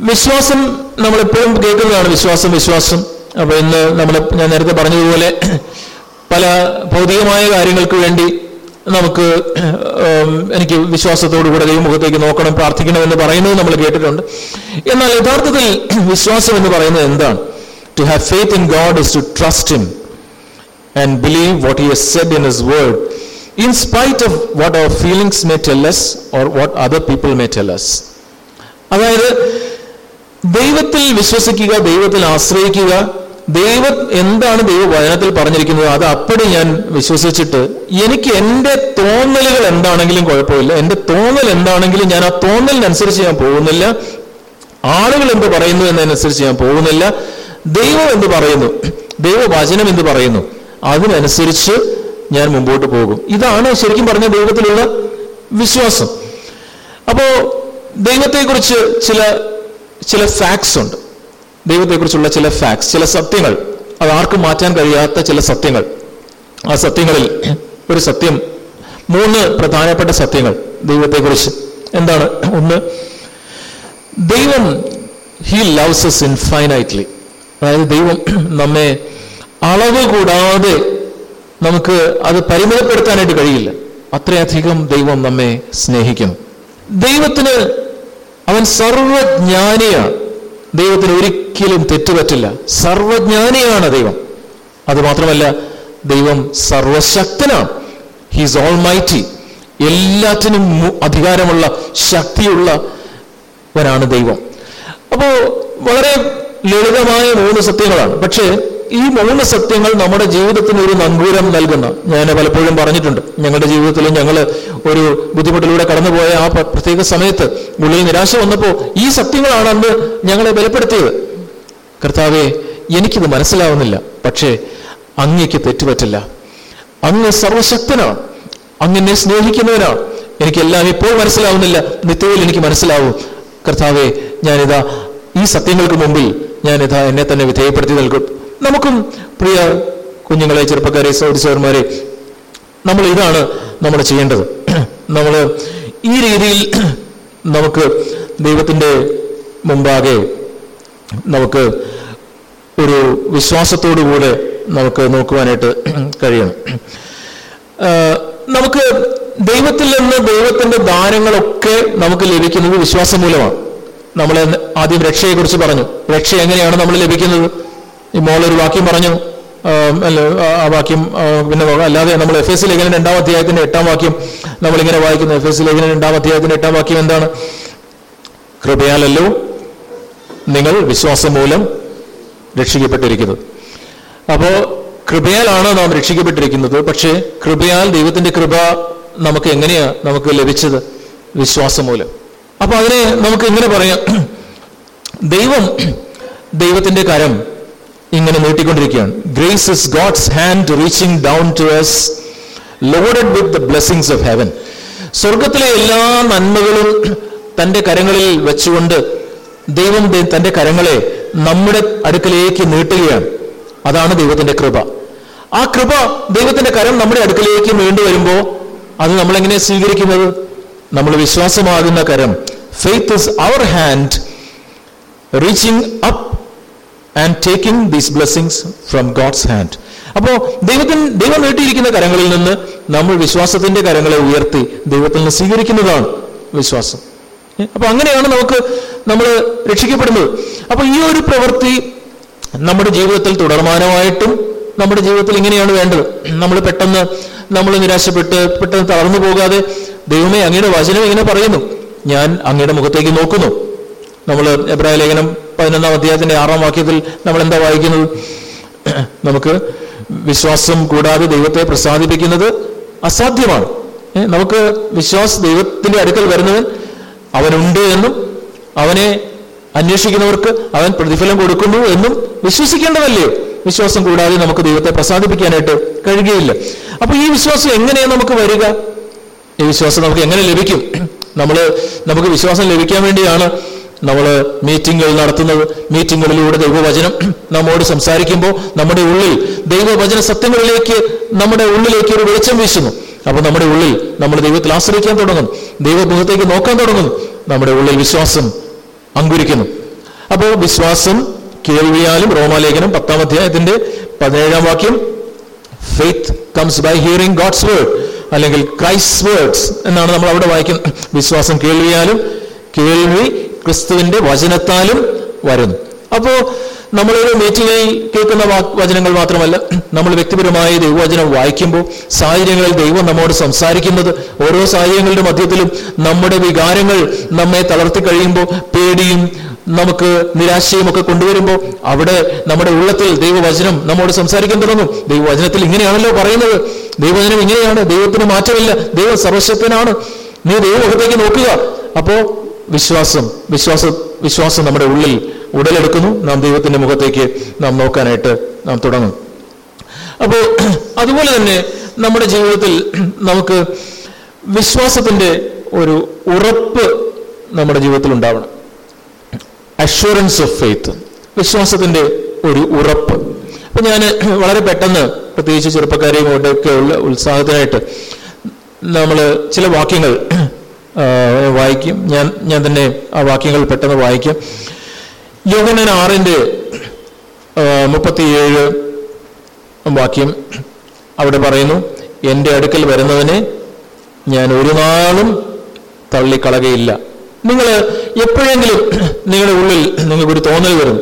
വിശ്വാസം നമ്മളെപ്പോഴും കേൾക്കുന്നതാണ് വിശ്വാസം വിശ്വാസം. അപ്പൊ ഇന്ന് നമ്മൾ ഞാൻ നേരത്തെ പറഞ്ഞതുപോലെ പല ഭൗതികമായ കാര്യങ്ങൾക്ക് വേണ്ടി നമുക്ക് എനിക്ക് എനിക്ക് വിശ്വാസത്തോടുകൂടെ ദൈവമുഖത്തേക്ക് നോക്കണം പ്രാർത്ഥിക്കണം എന്ന് പറയുന്നത് നമ്മൾ കേട്ടിട്ടുണ്ട്. എന്നാൽ യഥാർത്ഥത്തിൽ വിശ്വാസം എന്ന് പറയുന്നത് എന്താണ്? To have faith in God is to trust him and believe what he said in his world in spite of what our feelings may tell or what other people may tell അതായത് ദൈവത്തിൽ വിശ്വസിക്കുക ദൈവത്തിൽ ആശ്രയിക്കുക ദൈവം എന്താണ് ദൈവവചനത്തിൽ പറഞ്ഞിരിക്കുന്നത്? അത് അപ്പടി ഞാൻ വിശ്വസിച്ചിട്ട് എനിക്ക് എന്റെ തോന്നലുകൾ എന്താണെങ്കിലും കുഴപ്പമില്ല. എന്റെ തോന്നൽ എന്താണെങ്കിലും ഞാൻ ആ തോന്നലിനനുസരിച്ച് ഞാൻ പോകുന്നില്ല. ആളുകൾ എന്ത് പറയുന്നു എന്നതിനനുസരിച്ച് ഞാൻ പോകുന്നില്ല. ദൈവം എന്ത് പറയുന്നു? ദൈവവചനം എന്ത് പറയുന്നു? അതിനനുസരിച്ച് ഞാൻ മുമ്പോട്ട് പോകും. ഇതാണ് ശരിക്കും പറഞ്ഞ ദൈവത്തിലുള്ള വിശ്വാസം. അപ്പോ ദൈവത്തെക്കുറിച്ച് ചില ചില ഫാക്ട്സ് ഉണ്ട്. ദൈവത്തെക്കുറിച്ചുള്ള ചില ഫാക്ട്സ് ചില സത്യങ്ങൾ. അത് ആർക്കും മാറ്റാൻ കഴിയാത്ത ചില സത്യങ്ങൾ. ആ സത്യങ്ങളിൽ ഒരു സത്യം മൂന്ന് പ്രധാനപ്പെട്ട സത്യങ്ങൾ ദൈവത്തെക്കുറിച്ച്. എന്താണ്? ഒന്ന് ദൈവം ഹി ലവ്സ് എസ് ഇൻഫൈനൈറ്റ്ലി അതായത് ദൈവം നമ്മെ അളവ് കൂടാതെ നമുക്ക് അത് പരിമിതപ്പെടുത്താനായിട്ട് കഴിയില്ല. അത്രയധികം ദൈവം നമ്മെ സ്നേഹിക്കുന്നു. ദൈവത്തിന് അവൻ സർവജ്ഞാനിയാണ്. ദൈവത്തിന് ഒരിക്കലും തെറ്റുപറ്റില്ല. സർവജ്ഞാനിയാണ് ദൈവം. അത് മാത്രമല്ല ദൈവം സർവശക്തനാണ്. ഹീസ് ഓൾ മൈറ്റി എല്ലാറ്റിനും അധികാരമുള്ള ശക്തിയുള്ളവനാണ് ദൈവം. അപ്പോ വളരെ ലളിതമായ മൂന്ന് സത്യങ്ങളാണ്. പക്ഷേ ഈ മൂന്ന് സത്യങ്ങൾ നമ്മുടെ ജീവിതത്തിന് ഒരു നങ്കൂരം നൽകുന്ന ഞാൻ പലപ്പോഴും പറഞ്ഞിട്ടുണ്ട്. ഞങ്ങളുടെ ജീവിതത്തിൽ ഞങ്ങൾ ഒരു ബുദ്ധിമുട്ടിലൂടെ കടന്നുപോയ ആ പ്രത്യേക സമയത്ത് ഉള്ളിൽ നിരാശ വന്നപ്പോൾ ഈ സത്യങ്ങളാണ് അന്ന് ഞങ്ങളെ ബലപ്പെടുത്തിയത്. കർത്താവെ എനിക്കിത് മനസ്സിലാവുന്നില്ല. പക്ഷേ അങ്ങയ്ക്ക് തെറ്റുപറ്റില്ല. അങ്ങ് സർവശക്തനാണ്. അങ്ങനെ സ്നേഹിക്കുന്നവനാണ്. എനിക്കെല്ലാം ഇപ്പോൾ മനസ്സിലാവുന്നില്ല. നിത്യയിൽ എനിക്ക് മനസ്സിലാവും. കർത്താവെ ഞാനിതാ ഈ സത്യങ്ങൾക്ക് മുമ്പിൽ ഞാനിതാ എന്നെ തന്നെ വിധേയപ്പെടുത്തി നൽകും. നമുക്കും പ്രിയ കുഞ്ഞുങ്ങളെ ചെറുപ്പക്കാരെ സൗദിസോന്മാരെ നമ്മൾ ഇതാണ് നമ്മൾ ചെയ്യേണ്ടത്. നമ്മൾ ഈ രീതിയിൽ നമുക്ക് ദൈവത്തിന്റെ മുമ്പാകെ നമുക്ക് ഒരു വിശ്വാസത്തോടുകൂടെ നമുക്ക് നോക്കുവാനായിട്ട് കഴിയണം. നമുക്ക് ദൈവത്തിൽ നിന്ന് ദൈവത്തിന്റെ ദാനങ്ങളൊക്കെ നമുക്ക് ലഭിക്കുന്നത് വിശ്വാസം മൂലമാണ്. നമ്മൾ ആദ്യം രക്ഷയെക്കുറിച്ച് പറഞ്ഞു. രക്ഷ എങ്ങനെയാണ് നമ്മൾ ലഭിക്കുന്നത്? ഈ മോളൊരു വാക്യം പറഞ്ഞു അല്ല ആ- വാക്യം പിന്നെ. അല്ലാതെ നമ്മൾ എഫ് എസ് ലേഖനം രണ്ടാം അധ്യായത്തിന്റെ എട്ടാം വാക്യം നമ്മളിങ്ങനെ വായിക്കുന്നു. എഫ് എസ് ലേഖനം രണ്ടാം അധ്യായത്തിന്റെ എട്ടാം വാക്യം എന്താണ്? കൃപയാലല്ലോ നിങ്ങൾ വിശ്വാസം മൂലം രക്ഷിക്കപ്പെട്ടിരിക്കുന്നത്. അപ്പോ കൃപയാലാണ് നാം രക്ഷിക്കപ്പെട്ടിരിക്കുന്നത്. പക്ഷേ കൃപയാൽ ദൈവത്തിന്റെ കൃപ നമുക്ക് എങ്ങനെയാ നമുക്ക് ലഭിച്ചത്? വിശ്വാസം മൂലം. അപ്പൊ അതിനെ നമുക്ക് ഇങ്ങനെ പറയാം. ദൈവം ദൈവത്തിന്റെ കരം ഇങ്ങനെ നീട്ടിക്കൊണ്ടിരിക്കുകയാണ്. Grace is God's hand reaching down to us loaded with the blessings of heaven സ്വർഗത്തിലെ എല്ലാ നന്മകളും തന്റെ കരങ്ങളിൽ വെച്ചുകൊണ്ട് ദൈവം തന്റെ കരങ്ങളെ നമ്മുടെ അടുക്കലേക്ക് നീട്ടുകയാണ്. അതാണ് ദൈവത്തിന്റെ കൃപ. ആ കൃപ ദൈവത്തിന്റെ കരം നമ്മുടെ അടുക്കലേക്ക് നീണ്ടു വരുമ്പോൾ അത് നമ്മൾ എങ്ങനെ സ്വീകരിക്കുന്നത്? നമ്മൾ വിശ്വാസമാകുന്ന കരം. Faith is our hand reaching up and taking these blessings from God's hand അപ്പോ ദൈവത്തിന് ദൈവം നീട്ടിയിരിക്കുന്ന കരങ്ങളിൽ നിന്ന് നമ്മൾ വിശ്വാസത്തിന്റെ കരങ്ങളെ ഉയർത്തി ദൈവത്തിൽ നിന്ന് സ്വീകരിക്കുന്നതാണ് വിശ്വാസം? അപ്പൊ അങ്ങനെയാണ് നമുക്ക് നമ്മൾ രക്ഷിക്കപ്പെടുന്നത്. അപ്പൊ ഈ ഒരു പ്രവൃത്തി നമ്മുടെ ജീവിതത്തിൽ തുടർമാനമായിട്ടും നമ്മുടെ ജീവിതത്തിൽ ഇങ്ങനെയാണ് വേണ്ടത്. നമ്മൾ പെട്ടെന്ന് നമ്മൾ നിരാശപ്പെട്ട് പെട്ടെന്ന് തളർന്നു പോകാതെ ദൈവമേ അങ്ങയുടെ വചനം ഇങ്ങനെ പറയുന്നു. ഞാൻ അങ്ങയുടെ മുഖത്തേക്ക് നോക്കുന്നു. നമ്മൾ എബ്രായ ലേഖനം പതിനൊന്നാം അധ്യായത്തിന്റെ ആറാം വാക്യത്തിൽ നമ്മൾ എന്താ വായിക്കുന്നത്? നമുക്ക് വിശ്വാസം കൂടാതെ ദൈവത്തെ പ്രസാദിപ്പിക്കുന്നത് അസാധ്യമാണ്. നമുക്ക് വിശ്വാസ ദൈവത്തിന്റെ അടുക്കൽ വരുന്നവൻ അവനുണ്ട് എന്നും അവനെ അന്വേഷിക്കുന്നവർക്ക് അവൻ പ്രതിഫലം കൊടുക്കുന്നു എന്നും വിശ്വസിക്കേണ്ടതല്ലേ? വിശ്വാസം കൂടാതെ നമുക്ക് ദൈവത്തെ പ്രസാദിപ്പിക്കാനായിട്ട് കഴിയുകയില്ല. അപ്പൊ ഈ വിശ്വാസം എങ്ങനെയാണ് നമുക്ക് വരിക? ഈ വിശ്വാസം നമുക്ക് എങ്ങനെ ലഭിക്കും? നമ്മൾ നമുക്ക് വിശ്വാസം ലഭിക്കാൻ വേണ്ടിയാണ് നമ്മൾ മീറ്റിങ്ങുകൾ നടത്തുന്നത് മീറ്റിങ്ങുകളിലൂടെ ദൈവവചനം നമ്മോട് സംസാരിക്കുമ്പോൾ നമ്മുടെ ഉള്ളിൽ ദൈവവചന സത്യങ്ങളിലേക്ക് നമ്മുടെ ഉള്ളിലേക്ക് ഒരു വെളിച്ചം വീശുന്നു. അപ്പോൾ നമ്മുടെ ഉള്ളിൽ നമ്മൾ ദൈവത്തിൽ ആശ്രയിക്കാൻ തുടങ്ങുന്നു. ദൈവമുഖത്തേക്ക് നോക്കാൻ തുടങ്ങുന്നു. നമ്മുടെ ഉള്ളിൽ വിശ്വാസം അങ്കുരിക്കുന്നു. അപ്പോൾ വിശ്വാസം കേൾവിയാലും റോമാലേഖനം പത്താം അധ്യായത്തിന്റെ പതിനേഴാം വാക്യം faith comes by hearing God's word അല്ലെങ്കിൽ ക്രൈസ്റ്റ് വേർഡ്സ് എന്നാണ് നമ്മൾ അവിടെ വായിക്കുന്നത്. വിശ്വാസം കേൾവിയാലും കേൾവി ക്രിസ്തുവിന്റെ വചനത്താലും വരുന്നു. അപ്പോ നമ്മളൊരു മീറ്റിംഗിൽ കേൾക്കുന്ന വചനങ്ങൾ മാത്രമല്ല നമ്മൾ വ്യക്തിപരമായ ദൈവവചനം വായിക്കുമ്പോൾ സാഹചര്യങ്ങളിൽ ദൈവം നമ്മോട് സംസാരിക്കുന്നത് ഓരോ സാഹചര്യങ്ങളുടെ മധ്യത്തിലും നമ്മുടെ വികാരങ്ങൾ നമ്മെ തളർത്തി കഴിയുമ്പോൾ പേടിയും നമുക്ക് നിരാശയും ഒക്കെ കൊണ്ടുവരുമ്പോൾ അവിടെ നമ്മുടെ ഉള്ളത്തിൽ ദൈവവചനം നമ്മോട് സംസാരിക്കാൻ തുടങ്ങും. ദൈവവചനത്തിൽ ഇങ്ങനെയാണല്ലോ പറയുന്നത്. ദൈവവചനം ഇങ്ങനെയാണ്. ദൈവത്തിന് മാറ്റമില്ല. ദൈവം സർവശക്തനാണ്. നീ ദൈവമുഖത്തേക്ക് നോക്കുക. അപ്പോ വിശ്വാസം വിശ്വാസ വിശ്വാസം നമ്മുടെ ഉള്ളിൽ ഉടലെടുക്കുന്നു. നാം ദൈവത്തിന്റെ മുഖത്തേക്ക് നാം നോക്കാനായിട്ട് നാം തുടങ്ങും. അപ്പോൾ അതുപോലെ തന്നെ നമ്മുടെ ജീവിതത്തിൽ നമുക്ക് വിശ്വാസത്തിന്റെ ഒരു ഉറപ്പ് നമ്മുടെ ജീവിതത്തിൽ ഉണ്ടാവണം. അഷ്വറൻസ് ഓഫ് ഫെയ്ത്ത് വിശ്വാസത്തിന്റെ ഒരു ഉറപ്പ്. അപ്പൊ ഞാൻ വളരെ പെട്ടെന്ന് പ്രത്യേകിച്ച് ചെറുപ്പക്കാരെയും ഒക്കെ ഉള്ള ഉത്സാഹത്തിനായിട്ട് നമ്മൾ ചില വാക്യങ്ങൾ വായിക്കും. ഞാൻ ഞാൻ തന്നെ ആ വാക്യങ്ങൾ പെട്ടെന്ന് വായിക്കും. യോഗനൻ ആറിന്റെ ആ, മുപ്പത്തിയേഴ് വാക്യം അവിടെ പറയുന്നു എന്റെ അടുക്കൽ വരുന്നവനെ ഞാൻ ഒരു നാളും തള്ളിക്കളകയില്ല. നിങ്ങൾ എപ്പോഴെങ്കിലും നിങ്ങളുടെ ഉള്ളിൽ നിങ്ങൾക്കൊരു തോന്നൽ വരും.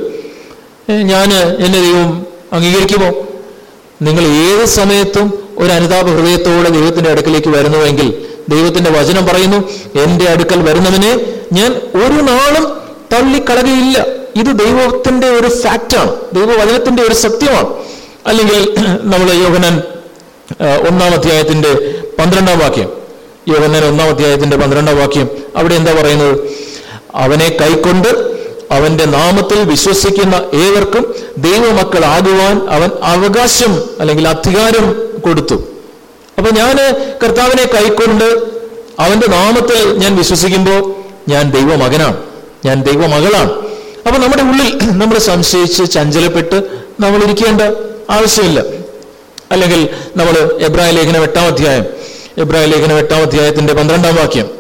ഞാൻ എന്നെ ദൈവം അംഗീകരിക്കുമോ? നിങ്ങൾ ഏത് സമയത്തും ഒരു അനുതാപ ഹൃദയത്തോടെ ദൈവത്തിന്റെ അടുക്കലേക്ക് വരുന്നുവെങ്കിൽ ദൈവത്തിന്റെ വചനം പറയുന്നു എന്റെ അടുക്കൽ വരുന്നവനെ ഞാൻ ഒരു നാളും തള്ളിക്കളകയില്ല ഇത് ദൈവത്തിന്റെ ഒരു ഫാക്റ്റാണ് ദൈവവചനത്തിന്റെ ഒരു സത്യമാണ്. അല്ലെങ്കിൽ നമ്മൾ യോഹനൻ ഒന്നാം അധ്യായത്തിന്റെ പന്ത്രണ്ടാം വാക്യം. യോഹനൻ ഒന്നാം അധ്യായത്തിന്റെ പന്ത്രണ്ടാം വാക്യം. അവിടെ എന്താ പറയുന്നത്? അവനെ കൈക്കൊണ്ട് അവന്റെ നാമത്തിൽ വിശ്വസിക്കുന്ന ഏവർക്കും ദൈവമക്കൾ ദൈവമക്കളാകുവാൻ അവൻ അവകാശം അല്ലെങ്കിൽ അധികാരം കൊടുത്തു. അപ്പൊ ഞാൻ കർത്താവിനെ കൈക്കൊണ്ട് അവന്റെ നാമത്തിൽ ഞാൻ വിശ്വസിക്കുമ്പോൾ ഞാൻ ദൈവമകനാണ്. ഞാൻ ദൈവമകളാണ്. അപ്പൊ നമ്മുടെ ഉള്ളിൽ നമ്മൾ സംശയിച്ച് ചഞ്ചലപ്പെട്ട് നമ്മൾ ഇരിക്കേണ്ട ആവശ്യമില്ല. അല്ലെങ്കിൽ നമ്മൾ എബ്രാഹിം ലേഖനം എട്ടാം അധ്യായം എബ്രാഹിം ലേഖനം എട്ടാം അധ്യായത്തിന്റെ പന്ത്രണ്ടാം വാക്യം.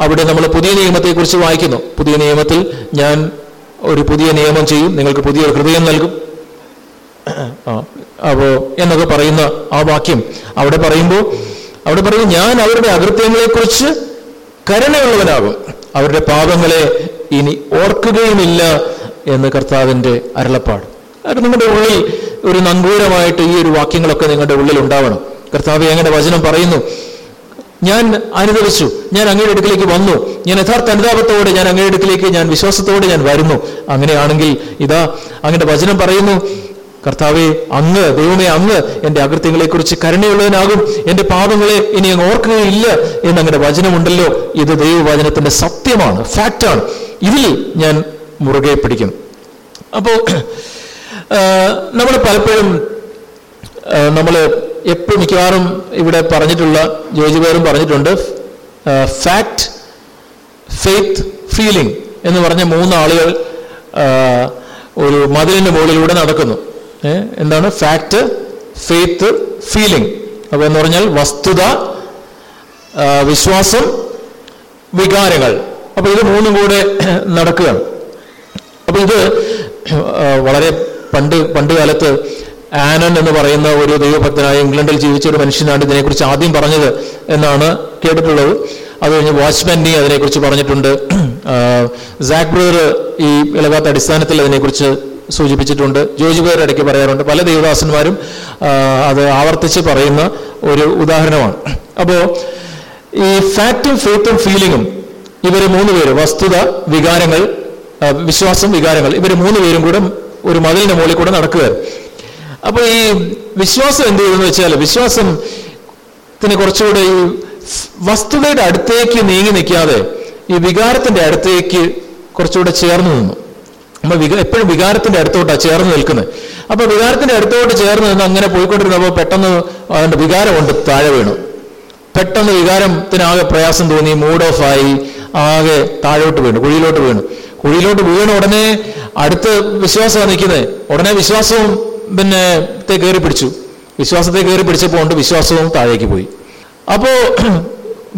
അവിടെ നമ്മൾ പുതിയ നിയമത്തെക്കുറിച്ച് വായിക്കുന്നു. പുതിയ നിയമത്തിൽ ഞാൻ ഒരു പുതിയ നിയമം ചെയ്യും. നിങ്ങൾക്ക് പുതിയ ഹൃദയം നൽകും. ആ, അപ്പോ എന്നൊക്കെ പറയുന്ന ആ വാക്യം. അവിടെ പറയുമ്പോൾ അവിടെ പറയും ഞാൻ അവരുടെ അകൃത്യങ്ങളെക്കുറിച്ച് കരുണയുള്ളവനാകും. അവരുടെ പാപങ്ങളെ ഇനി ഓർക്കുകയുമില്ല എന്ന് കർത്താവിന്റെ അരുളപ്പാട്. അത് നിങ്ങളുടെ ഉള്ളിൽ ഒരു നങ്കൂരമായിട്ട് ഈ ഒരു വാക്യങ്ങളൊക്കെ നിങ്ങളുടെ ഉള്ളിൽ ഉണ്ടാവണം. കർത്താവ് എങ്ങനെ വചനം പറയുന്നു. ഞാൻ അനുഭവിച്ചു. ഞാൻ അങ്ങയുടെ അടുക്കിലേക്ക് വന്നു. ഞാൻ യഥാർത്ഥ അനുതാപത്തോടെ ഞാൻ അങ്ങയുടെ അടുക്കിലേക്ക് ഞാൻ വിശ്വാസത്തോടെ ഞാൻ വരുന്നു. അങ്ങനെയാണെങ്കിൽ ഇതാ അങ്ങയുടെ വചനം പറയുന്നു. കർത്താവെ അങ്ങ് ദൈവമേ അങ്ങ് എന്റെ അകൃത്യങ്ങളെക്കുറിച്ച് കരുണയുള്ളവനാകും. എന്റെ പാപങ്ങളെ ഇനി അങ്ങ് ഓർക്കുകയില്ല എന്നങ്ങനെ വചനമുണ്ടല്ലോ. ഇത് ദൈവവചനത്തിന്റെ സത്യമാണ് ഫാക്റ്റാണ്. ഇതിൽ ഞാൻ മുറുകെ പിടിക്കും. അപ്പോ നമ്മൾ പലപ്പോഴും നമ്മൾ എപ്പോഴും മിക്കവാറും ഇവിടെ പറഞ്ഞിട്ടുള്ള ജോജിപേരും പറഞ്ഞിട്ടുണ്ട് ഫാക്ട് ഫെയ്ത്ത് ഫീലിംഗ് എന്ന് പറഞ്ഞ മൂന്നാളുകൾ ഒരു മതിലിന്റെ മുകളിലൂടെ നടക്കുന്നു. എന്താണ്? ഫാക്ട് ഫെയ്ത്ത് ഫീലിംഗ് അപ്പോൾ എന്ന് പറഞ്ഞാൽ വസ്തുത വിശ്വാസം വികാരങ്ങൾ. അപ്പോൾ ഇത് മൂന്നും കൂടെ നടക്കുകയാണ്. അപ്പോൾ ഇത് വളരെ പണ്ട് പണ്ട് കാലത്ത് ആനൻ എന്ന് പറയുന്ന ഒരു ദൈവഭക്തനായ ഇംഗ്ലണ്ടിൽ ജീവിച്ച ഒരു മനുഷ്യനാണ് ഇതിനെക്കുറിച്ച് ആദ്യം പറഞ്ഞത് എന്നാണ് കേട്ടിട്ടുള്ളത്. അത് കഴിഞ്ഞ് വാച്ച്മാനി അതിനെക്കുറിച്ച് പറഞ്ഞിട്ടുണ്ട്. സാക് ഈ ഇളകാത്ത അടിസ്ഥാനത്തിൽ അതിനെക്കുറിച്ച് സൂചിപ്പിച്ചിട്ടുണ്ട്. ജോജി പേർ ഇടയ്ക്ക് പറയാറുണ്ട്. പല ദേവദാസന്മാരും അത് ആവർത്തിച്ച് പറയുന്ന ഒരു ഉദാഹരണമാണ്. അപ്പോൾ ഈ ഫാക്റ്റും ഫെയ്ത്തും ഫീലിങ്ങും ഇവർ മൂന്ന് പേര് വസ്തുത വികാരങ്ങൾ വിശ്വാസം വികാരങ്ങൾ ഇവർ മൂന്ന് പേരും കൂടെ ഒരു മതിലിന്റെ മുകളിൽ കൂടെ നടക്കുകയാണ് അപ്പോൾ ഈ വിശ്വാസം എന്ത് ചെയ്തെന്ന് വെച്ചാൽ വിശ്വാസം ത്തിന് കുറച്ചുകൂടെ ഈ വസ്തുതയുടെ അടുത്തേക്ക് നീങ്ങി നിൽക്കാതെ ഈ വികാരത്തിന്റെ അടുത്തേക്ക് കുറച്ചുകൂടെ ചേർന്ന് നിന്നു. നമ്മൾ വിക എപ്പോഴും വികാരത്തിന്റെ അടുത്തോട്ടാണ് ചേർന്ന് നിൽക്കുന്നത് അപ്പൊ വികാരത്തിന്റെ അടുത്തോട്ട് ചേർന്ന് നിന്ന് അങ്ങനെ പോയിക്കൊണ്ടിരുന്നപ്പോൾ പെട്ടെന്ന് അതിന്റെ വികാരമുണ്ട് താഴെ വീണു. പെട്ടെന്ന് വികാരത്തിനാകെ പ്രയാസം തോന്നി മൂഡ് ഓഫ് ആയി ആകെ താഴോട്ട് വീണു കുഴിയിലോട്ട് വീണു. കുഴിയിലോട്ട് വീണ ഉടനെ അടുത്ത് വിശ്വാസമാണ് നിൽക്കുന്നത് ഉടനെ വിശ്വാസവും പിന്നെ തേ കയറി പിടിച്ചു. വിശ്വാസത്തെ കയറി പിടിച്ചപ്പോൾ ഉണ്ട് വിശ്വാസവും താഴേക്ക് പോയി. അപ്പോ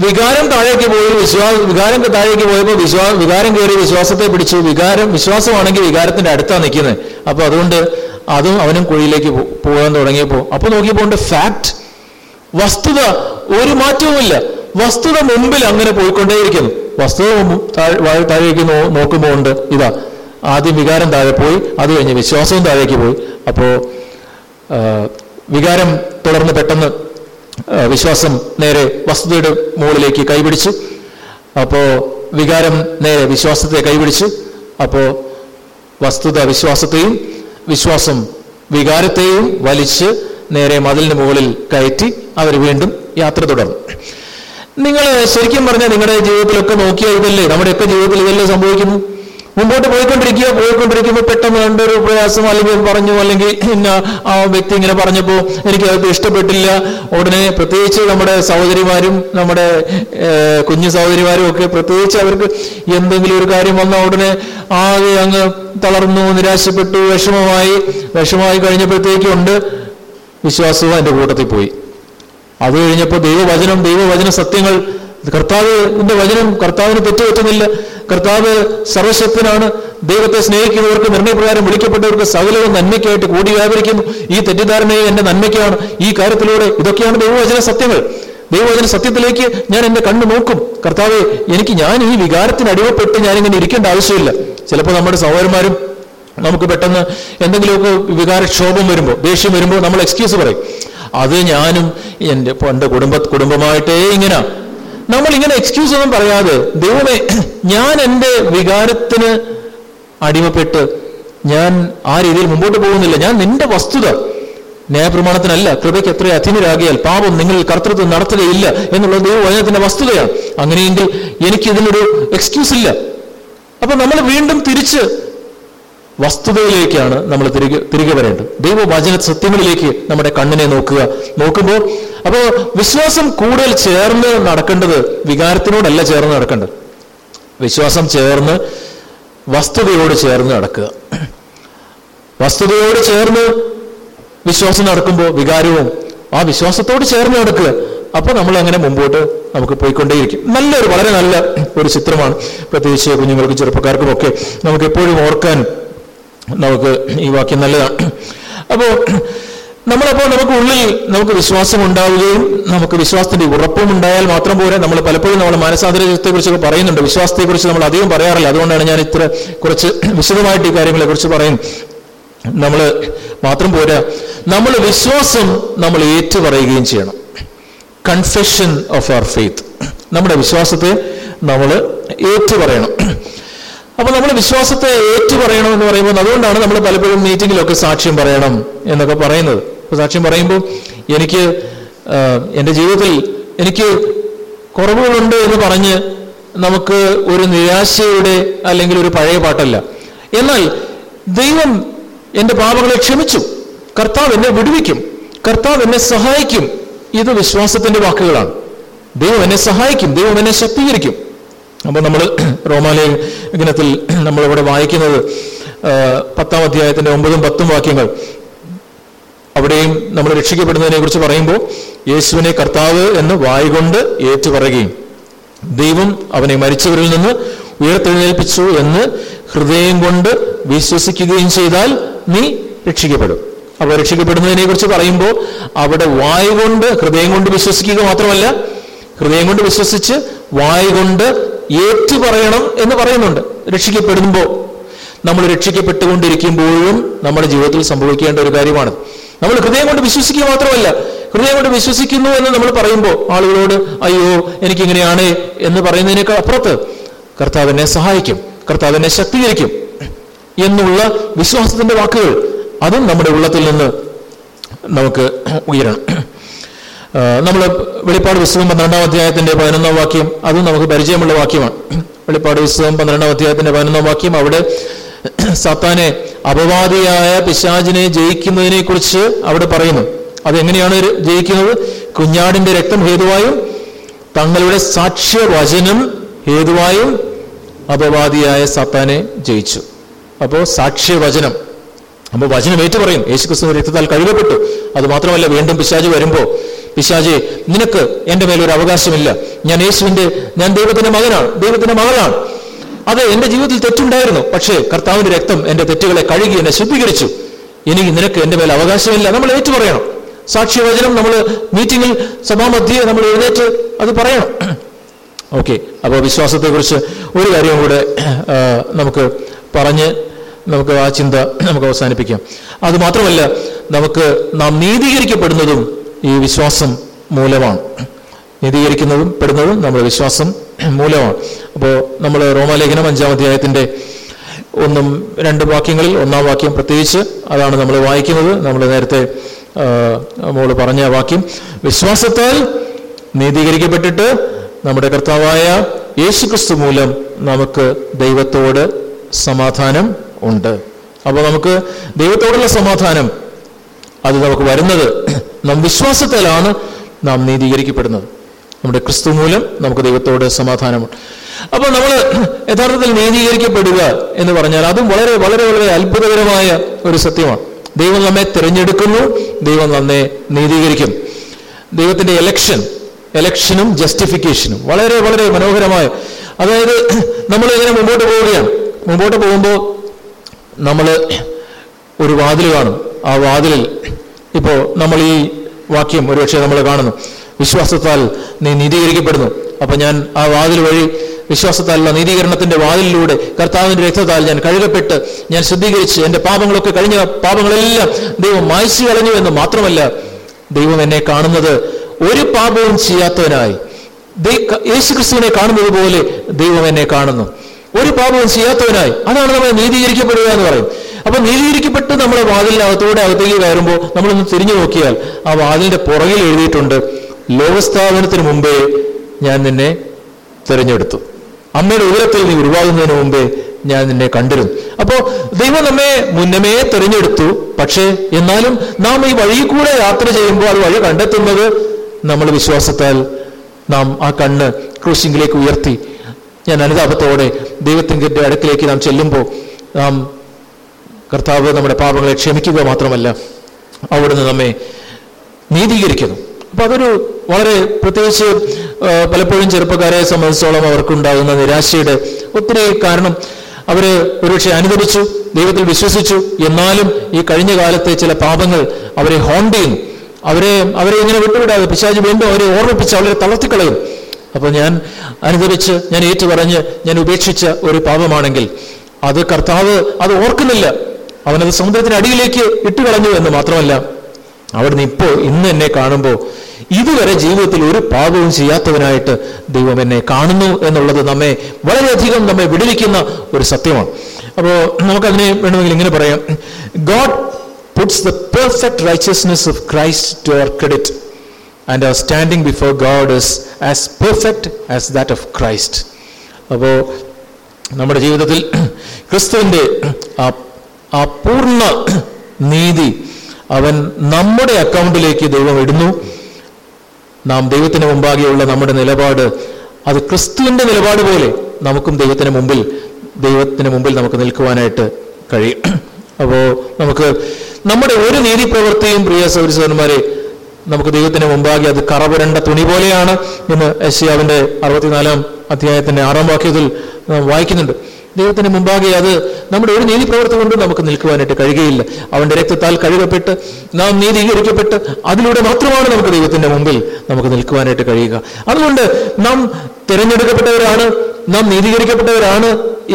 വികാരം താഴേക്ക് പോയി വിശ്വാസ വികാരം താഴേക്ക് പോയപ്പോൾ വിശ്വാസ വികാരം കയറി വിശ്വാസത്തെ പിടിച്ചു. വികാരം വിശ്വാസമാണെങ്കിൽ വികാരത്തിന്റെ അടുത്താണ് നിൽക്കുന്നത്. അപ്പൊ അതുകൊണ്ട് അതും അവനും കുഴിയിലേക്ക് പോകാൻ തുടങ്ങിയപ്പോൾ. അപ്പൊ നോക്കിയപ്പോൾ ഉണ്ട് ഫാക്ട് വസ്തുത ഒരു മാറ്റവുമില്ല. വസ്തുത മുമ്പിൽ അങ്ങനെ പോയിക്കൊണ്ടേയിരിക്കുന്നു. വസ്തുത താഴേക്ക് നോക്കുമ്പോൾ ഉണ്ട് ഇതാ. ആദ്യം വികാരം താഴെ പോയി അത് കഴിഞ്ഞ് വിശ്വാസവും താഴേക്ക് പോയി. അപ്പോ വികാരം തുടർന്ന് പെട്ടെന്ന് വിശ്വാസം നേരെ വസ്തുതയുടെ മുകളിലേക്ക് കൈപിടിച്ചു അപ്പോൾ വികാരം നേരെ വിശ്വാസത്തെ കൈപിടിച്ചു അപ്പോൾ വസ്തുത വിശ്വാസത്തെയും വിശ്വാസം വികാരത്തെയും വലിച്ച് നേരെ മതിലിന് മുകളിൽ കയറ്റി അവർ വീണ്ടും യാത്ര തുടർന്നു. നിങ്ങൾ ശരിക്കും പറഞ്ഞാൽ നിങ്ങളുടെ ജീവിതത്തിലൊക്കെ നോക്കിയാൽ ഇതല്ലേ? നമ്മുടെയൊക്കെ ജീവിതത്തിൽ ഇതല്ലേ സംഭവിക്കുന്നു മുമ്പോട്ട് പോയിക്കൊണ്ടിരിക്കുക. പോയിക്കൊണ്ടിരിക്കുമ്പോൾ പെട്ടെന്ന് കണ്ടൊരു പ്രയാസം അല്ലെങ്കിൽ പറഞ്ഞു അല്ലെങ്കിൽ ഇന്ന ആ വ്യക്തി ഇങ്ങനെ പറഞ്ഞപ്പോൾ എനിക്ക് അത് ഇഷ്ടപ്പെട്ടില്ല. ഉടനെ പ്രത്യേകിച്ച് നമ്മുടെ സഹോദരിമാരും നമ്മുടെ കുഞ്ഞു സഹോദരിമാരും ഒക്കെ പ്രത്യേകിച്ച് അവർക്ക് എന്തെങ്കിലും ഒരു കാര്യം വന്ന ഉടനെ ആകെ അങ്ങ് തളർന്നു നിരാശപ്പെട്ടു വിഷമമായി വിഷമമായി കഴിഞ്ഞപ്പോഴത്തേക്കും ഉണ്ട് വിശ്വാസവും അതിന്റെ കൂട്ടത്തിൽ പോയി. അത് കഴിഞ്ഞപ്പോൾ ദൈവവചനം ദൈവവചന സത്യങ്ങൾ കർത്താവിന്റെ വചനം കർത്താവിന് തെറ്റുപറ്റുന്നില്ല. കർത്താവ് സർവശക്തനാണ്. ദൈവത്തെ സ്നേഹിക്കുന്നവർക്ക് നിർണയപ്രകാരം വിളിക്കപ്പെട്ടവർക്ക് സകലവും നന്മയ്ക്കായിട്ട് കൂടി വ്യാപരിക്കുന്നു ഈ തെറ്റിദ്ധാരണയെ എന്റെ നന്മയ്ക്കാണ്. ഈ കാര്യത്തിലൂടെ ഇതൊക്കെയാണ് ദൈവവചന സത്യങ്ങൾ. ദൈവവചന സത്യത്തിലേക്ക് ഞാൻ എന്റെ കണ്ണ് നോക്കും. കർത്താവ് എനിക്ക് ഞാൻ ഈ വികാരത്തിന് ഞാൻ ഇങ്ങനെ ഇരിക്കേണ്ട ആവശ്യമില്ല. ചിലപ്പോൾ നമ്മുടെ സഹോദരന്മാരും നമുക്ക് പെട്ടെന്ന് എന്തെങ്കിലുമൊക്കെ വികാരക്ഷോഭം വരുമ്പോൾ ദേഷ്യം വരുമ്പോൾ നമ്മൾ എക്സ്ക്യൂസ് പറയും. അത് ഞാനും എന്റെ പണ്ട് കുടുംബ കുടുംബമായിട്ടേ ഇങ്ങനെ. നമ്മൾ ഇങ്ങനെ എക്സ്ക്യൂസ് ഒന്നും പറയാതെ ദൈവമേ ഞാൻ എന്റെ വികാരത്തിന് അടിമപ്പെട്ട് ഞാൻ ആ രീതിയിൽ മുമ്പോട്ട് പോകുന്നില്ല. ഞാൻ നിന്റെ വസ്തുത ന്യായപ്രമാണത്തിനല്ല. കൃപയ്ക്ക് എത്ര അധീനരാകിയാൽ പാപം നിങ്ങൾ കർത്തൃത്വം നടത്തുകയില്ല എന്നുള്ളത് ദൈവവചനത്തിന്റെ വസ്തുതയാണ്. അങ്ങനെയെങ്കിൽ എനിക്ക് ഇതിനൊരു എക്സ്ക്യൂസ് ഇല്ല. അപ്പൊ നമ്മൾ വീണ്ടും തിരിച്ച് വസ്തുതയിലേക്കാണ് നമ്മൾ തിരികെ തിരികെ വരേണ്ടത്. ദൈവവചന സത്യങ്ങളിലേക്ക് നമ്മുടെ കണ്ണിനെ നോക്കുക. നോക്കുമ്പോൾ അപ്പോൾ വിശ്വാസം കൂടുതൽ ചേർന്ന് നടക്കേണ്ടത് വികാരത്തിനോടല്ല ചേർന്ന് നടക്കേണ്ടത്. വിശ്വാസം ചേർന്ന് വസ്തുതയോട് ചേർന്ന് നടക്കുക. വസ്തുതയോട് ചേർന്ന് വിശ്വാസം നടക്കുമ്പോൾ വികാരവും ആ വിശ്വാസത്തോട് ചേർന്ന് നടക്കുക. അപ്പൊ നമ്മൾ അങ്ങനെ മുമ്പോട്ട് നമുക്ക് പോയിക്കൊണ്ടേയിരിക്കും. നല്ലൊരു വളരെ നല്ല ഒരു ചിത്രമാണ്. പ്രത്യേകിച്ച് കുഞ്ഞുങ്ങൾക്കും ചെറുപ്പക്കാർക്കും ഒക്കെ നമുക്ക് എപ്പോഴും ഓർക്കാൻ നമുക്ക് ഈ വാക്യം നല്ലതാണ്. അപ്പോൾ നമ്മളപ്പോൾ നമുക്ക് ഉള്ളിൽ നമുക്ക് വിശ്വാസം ഉണ്ടാവുകയും നമുക്ക് വിശ്വാസത്തിന്റെ ഉറപ്പും ഉണ്ടായാൽ മാത്രം പോരാ. നമ്മൾ പലപ്പോഴും നമ്മൾ മാനസാന്തരത്തെ കുറിച്ചൊക്കെ പറയുന്നുണ്ട്. വിശ്വാസത്തെക്കുറിച്ച് നമ്മൾ അധികം പറയാറില്ല. അതുകൊണ്ടാണ് ഞാൻ ഇത്ര കുറച്ച് വിശദമായിട്ട് ഈ കാര്യങ്ങളെ കുറിച്ച് പറയും. നമ്മൾ മാത്രം പോരാ. നമ്മൾ വിശ്വാസം നമ്മൾ ഏറ്റുപറയുകയും ചെയ്യണം. കൺഫെഷൻ ഓഫ് അവർ ഫെയ്ത്ത് നമ്മുടെ വിശ്വാസത്തെ നമ്മൾ ഏറ്റുപറയണം. അപ്പൊ നമ്മൾ വിശ്വാസത്തെ ഏറ്റുപറയണം എന്ന് പറയുമ്പോൾ അതുകൊണ്ടാണ് നമ്മൾ പലപ്പോഴും മീറ്റിങ്ങിലൊക്കെ സാക്ഷ്യം പറയണം എന്നൊക്കെ പറയുന്നത്. സാക്ഷ്യം പറയുമ്പോൾ എനിക്ക് എന്റെ ജീവിതത്തിൽ എനിക്ക് കുറവുകളുണ്ട് എന്ന് പറഞ്ഞ് നമുക്ക് ഒരു നിരാശയുടെ അല്ലെങ്കിൽ ഒരു പഴയ പാട്ടല്ല. എന്നാൽ ദൈവം എന്റെ പാപങ്ങളെ ക്ഷമിച്ചു. കർത്താവ് എന്നെ വിടുവിക്കും. കർത്താവ് എന്നെ സഹായിക്കും. ഇത് വിശ്വാസത്തിന്റെ വാക്കുകളാണ്. ദൈവം എന്നെ സഹായിക്കും. ദൈവം എന്നെ ശക്തീകരിക്കും. അപ്പോൾ നമ്മൾ റോമാലേഖനത്തിൽ നമ്മളിവിടെ വായിക്കുന്നത് പത്താം അധ്യായത്തിന്റെ ഒമ്പതും പത്തും വാക്യങ്ങൾ. അവിടെയും നമ്മൾ രക്ഷിക്കപ്പെടുന്നതിനെ കുറിച്ച് പറയുമ്പോൾ യേശുവിനെ കർത്താവ് എന്ന് വായികൊണ്ട് ഏറ്റുപറയുകയും ദൈവം അവനെ മരിച്ചവരിൽ നിന്ന് ഉയർത്തെഴുന്നേൽപ്പിച്ചു എന്ന് ഹൃദയം കൊണ്ട് വിശ്വസിക്കുകയും ചെയ്താൽ നീ രക്ഷിക്കപ്പെടും. അപ്പോൾ രക്ഷിക്കപ്പെടുന്നതിനെ കുറിച്ച് പറയുമ്പോൾ അവിടെ വായു കൊണ്ട് ഹൃദയം കൊണ്ട് വിശ്വസിക്കുക മാത്രമല്ല ഹൃദയം കൊണ്ട് വിശ്വസിച്ച് വായു കൊണ്ട് ഏറ്റു പറയണം എന്ന് പറയുന്നുണ്ട്. രക്ഷിക്കപ്പെടുമ്പോൾ നമ്മൾ രക്ഷിക്കപ്പെട്ടുകൊണ്ടിരിക്കുമ്പോഴും നമ്മുടെ ജീവിതത്തിൽ സംഭവിക്കേണ്ട ഒരു കാര്യമാണ്. നമ്മൾ ഹൃദയം കൊണ്ട് വിശ്വസിക്കുക മാത്രമല്ല ഹൃദയം കൊണ്ട് വിശ്വസിക്കുന്നു എന്ന് നമ്മൾ പറയുമ്പോൾ ആളുകളോട് അയ്യോ എനിക്കിങ്ങനെയാണ് എന്ന് പറയുന്നതിനേക്കാൾ അപ്പുറത്ത് കർത്താവിനെ സഹായിക്കും കർത്താവിനെ ശക്തീകരിക്കും എന്നുള്ള വിശ്വാസത്തിന്റെ വാക്കുകൾ അതും നമ്മുടെ ഉള്ളത്തിൽ നിന്ന് നമുക്ക് ഉയരണം. നമ്മൾ വെളിപ്പാട് പുസ്തകം പന്ത്രണ്ടാം അധ്യായത്തിന്റെ പതിനൊന്നാം വാക്യം അതും നമുക്ക് പരിചയമുള്ള വാക്യമാണ്. വെളിപ്പാട് പുസ്തകം പന്ത്രണ്ടാം അധ്യായത്തിന്റെ പതിനൊന്നാം വാക്യം അവിടെ സത്താനെ അപവാദിയായ പിശാചിനെ ജയിക്കുന്നതിനെ കുറിച്ച് അവിടെ പറയുന്നു. അതെങ്ങനെയാണ് ജയിക്കുന്നത്? കുഞ്ഞാടിന്റെ രക്തം ഹേതുവായും തങ്ങളുടെ സാക്ഷ്യവചനം ഹേതുവായും അപവാദിയായ സത്താനെ ജയിച്ചു. അപ്പോൾ സാക്ഷ്യവചനം. അപ്പോൾ വചനം ഏറ്റു പറയും. യേശുക്രിസ്തു രക്തത്താൽ കഴുകപ്പെട്ടു. അത് മാത്രമല്ല വീണ്ടും പിശാജ് വരുമ്പോൾ പിശാജെ നിനക്ക് എന്റെ മേലൊരു അവകാശമില്ല. ഞാൻ യേശുവിന്റെ ഞാൻ ദൈവത്തിന്റെ മകനാണ് ദൈവത്തിന്റെ മകളാണ്. അത് എന്റെ ജീവിതത്തിൽ തെറ്റുണ്ടായിരുന്നു. പക്ഷേ കർത്താവിന്റെ രക്തം എന്റെ തെറ്റുകളെ കഴുകി എന്നെ ശുദ്ധീകരിച്ചു. ഇനി നിനക്ക് എന്റെ മേൽ അവകാശമില്ല. നമ്മൾ ഏറ്റു പറയണം സാക്ഷ്യവചനം നമ്മൾ മീറ്റിംഗിൽ സഭാമധ്യേ നമ്മൾ എഴുന്നേറ്റ് അത് പറയണം. ഓക്കെ അപ്പോൾ വിശ്വാസത്തെക്കുറിച്ച് ഒരു കാര്യവും കൂടെ നമുക്ക് പറഞ്ഞ് നമുക്ക് ആ ചിന്ത നമുക്ക് അവസാനിപ്പിക്കാം. അത് മാത്രമല്ല നമുക്ക് നാം നീതീകരിക്കപ്പെടുന്നതും ഈ വിശ്വാസം മൂലമാണ്. നീതീകരിക്കുന്നതും പെടുന്നതും നമ്മുടെ വിശ്വാസം മൂലമാണ്. അപ്പോൾ നമ്മൾ റോമാലേഖനം അഞ്ചാം അധ്യായത്തിന്റെ ഒന്നും രണ്ട് വാക്യങ്ങളിൽ ഒന്നാം വാക്യം പ്രത്യേകിച്ച് അതാണ് നമ്മൾ വായിക്കുന്നത്. നമ്മൾ നേരത്തെ മോൾ പറഞ്ഞ വാക്യം. വിശ്വാസത്താൽ നീതീകരിക്കപ്പെട്ടിട്ട് നമ്മുടെ കർത്താവായ യേശുക്രിസ്തു മൂലം നമുക്ക് ദൈവത്തോട് സമാധാനം ഉണ്ട്. അപ്പോൾ നമുക്ക് ദൈവത്തോടുള്ള സമാധാനം അത് നമുക്ക് വരുന്നത്. നാം വിശ്വാസത്താലാണ് നാം നീതീകരിക്കപ്പെടുന്നത്. നമ്മുടെ ക്രിസ്തു മൂലം നമുക്ക് ദൈവത്തോട് സമാധാനമുണ്ട്. അപ്പോൾ നമ്മൾ യഥാർത്ഥത്തിൽ നീതീകരിക്കപ്പെടുക എന്ന് പറഞ്ഞാൽ അതും വളരെ വളരെ വളരെ അത്ഭുതകരമായ ഒരു സത്യമാണ്. ദൈവം നമ്മെ തിരഞ്ഞെടുക്കുന്നു ദൈവം നമ്മെ നീതീകരിക്കും ദൈവത്തിന്റെ എലക്ഷൻ എലക്ഷനും ജസ്റ്റിഫിക്കേഷനും വളരെ വളരെ മനോഹരമായ അതായത് നമ്മൾ ഇങ്ങനെ മുമ്പോട്ട് പോവുകയാണ്. മുമ്പോട്ട് പോകുമ്പോൾ നമ്മൾ ഒരു വാതിൽ കാണും. ആ വാതിലിൽ ഇപ്പോൾ നമ്മൾ ഈ വാക്യം ഒരുപക്ഷെ നമ്മൾ കാണുന്നു. വിശ്വാസത്താൽ നീ നീതീകരിക്കപ്പെടുന്നു. അപ്പൊ ഞാൻ ആ വാതിൽ വഴി വിശ്വാസത്താലുള്ള നീതീകരണത്തിന്റെ വാതിലിലൂടെ കർത്താവിന്റെ രക്തത്താൽ ഞാൻ കഴുകപ്പെട്ട് ഞാൻ ശുദ്ധീകരിച്ച് എന്റെ പാപങ്ങളൊക്കെ കഴിഞ്ഞ പാപങ്ങളെല്ലാം ദൈവം മായ്ച്ചു കളഞ്ഞു എന്ന് മാത്രമല്ല ദൈവം എന്നെ കാണുന്നത് ഒരു പാപവും ചെയ്യാത്തവനായി. യേശു ക്രിസ്തുവിനെ കാണുന്നത് പോലെ ദൈവം എന്നെ കാണുന്നു. ഒരു പാപവും ചെയ്യാത്തവനായി. അതാണ് നമ്മൾ നീതീകരിക്കപ്പെടുക എന്ന് പറയും. അപ്പൊ നീതീകരിക്കപ്പെട്ട് നമ്മളെ വാതിലിനകത്തോടെ അകത്തേക്ക് കയറുമ്പോൾ നമ്മളൊന്ന് തിരിഞ്ഞു നോക്കിയാൽ ആ വാതിലിന്റെ പുറകിൽ എഴുതിയിട്ടുണ്ട് ലോകസ്ഥാപനത്തിന് മുമ്പേ ഞാൻ നിന്നെ തിരഞ്ഞെടുത്തു. അമ്മയുടെ ഉയരത്തിൽ നീ ഉരുവാകുന്നതിന് മുമ്പേ ഞാൻ നിന്നെ കണ്ടിരുന്നു. അപ്പോ ദൈവം നമ്മെ മുന്നമേ തിരഞ്ഞെടുത്തു. പക്ഷേ എന്നാലും നാം ഈ വഴി കൂടെ യാത്ര ചെയ്യുമ്പോൾ അത് വഴി കണ്ടെത്തുന്നത് നമ്മൾ വിശ്വാസത്താൽ നാം ആ കണ്ണ് ക്രൂശിങ്കിലേക്ക് ഉയർത്തി. ഞാൻ അനുതാപത്തോടെ ദൈവത്തിന്റെ അടുക്കിലേക്ക് നാം ചെല്ലുമ്പോൾ നാം കർത്താവ് നമ്മുടെ പാപങ്ങളെ ക്ഷമിക്കുക മാത്രമല്ല അവിടുന്ന് നമ്മെ നീതീകരിക്കുന്നു. അപ്പൊ അതൊരു വളരെ പ്രത്യേകിച്ച് പലപ്പോഴും ചെറുപ്പക്കാരെ സംബന്ധിച്ചോളം അവർക്കുണ്ടാകുന്ന നിരാശയുടെ ഒത്തിരി കാരണം. അവർ ഒരുപക്ഷെ അനുദപിച്ചു ദൈവത്തിൽ വിശ്വസിച്ചു. എന്നാലും ഈ കഴിഞ്ഞ കാലത്തെ ചില പാപങ്ങൾ അവരെ ഹോണ്ട് ചെയ്യുന്നു അവരെ അവരെ ഇങ്ങനെ വിട്ടുവിടാതെ പിശാച് വീണ്ടും അവരെ ഓർമ്മിപ്പിച്ച് അവരെ തളർത്തിക്കളയും. അപ്പോൾ ഞാൻ അനുദപിച്ച് ഞാൻ ഏറ്റുപറഞ്ഞ് ഞാൻ ഉപേക്ഷിച്ച ഒരു പാപമാണെങ്കിൽ അത് കർത്താവ് അത് ഓർക്കുന്നില്ല. അവനത് സമുദ്രത്തിന് അടിയിലേക്ക് ഇട്ടുകളഞ്ഞു എന്ന് മാത്രമല്ല അവിടുന്ന് ഇപ്പോൾ ഇന്ന് എന്നെ കാണുമ്പോൾ ഇതുവരെ ജീവിതത്തിൽ ഒരു പാപവും ചെയ്യാത്തവനായിട്ട് ദൈവം എന്നെ കാണുന്നു എന്നുള്ളത് നമ്മെ വളരെയധികം നമ്മെ വിടുവിക്കുന്ന ഒരു സത്യമാണ്. അപ്പോൾ നമുക്കതിനെ വേണമെങ്കിൽ ഇങ്ങനെ പറയാം. God puts the perfect righteousness of Christ to our credit and our standing before God is as perfect as that of Christ അപ്പോൾ നമ്മുടെ ജീവിതത്തിൽ ക്രിസ്തുവിന്റെ ആ പൂർണ നീതി അവൻ നമ്മുടെ അക്കൗണ്ടിലേക്ക് ദൈവം ഇടുന്നു. നാം ദൈവത്തിന് മുമ്പാകെയുള്ള നമ്മുടെ നിലപാട് അത് ക്രിസ്തുവിന്റെ നിലപാട് പോലെ നമുക്കും ദൈവത്തിന് മുമ്പിൽ ദൈവത്തിന് മുമ്പിൽ നമുക്ക് നിൽക്കുവാനായിട്ട് കഴിയും. അപ്പോൾ നമുക്ക് നമ്മുടെ ഒരു നീതി പ്രവൃത്തിയും പ്രിയ സൗരസവന്മാരെ നമുക്ക് ദൈവത്തിന് മുമ്പാകെ അത് കറപുരണ്ട തുണി പോലെയാണ് എന്ന് യശ്യാവിന്റെ അറുപത്തിനാലാം അധ്യായത്തിന്റെ ആറാം വാക്യത്തിൽ വായിക്കുന്നുണ്ട്. ദൈവത്തിന് മുമ്പാകെ അത് നമ്മുടെ ഒരു നീതി പ്രവർത്തി കൊണ്ട് നമുക്ക് നിൽക്കുവാനായിട്ട് കഴിയുകയില്ല. അവന്റെ രക്തത്താൽ കഴുകപ്പെട്ട് നാം നീതീകരിക്കപ്പെട്ട് അതിലൂടെ മാത്രമാണ് നമുക്ക് ദൈവത്തിന്റെ മുമ്പിൽ നമുക്ക് നിൽക്കുവാനായിട്ട് കഴിയുക. അതുകൊണ്ട് നാം തിരഞ്ഞെടുക്കപ്പെട്ടവരാണ് നാം നീതീകരിക്കപ്പെട്ടവരാണ്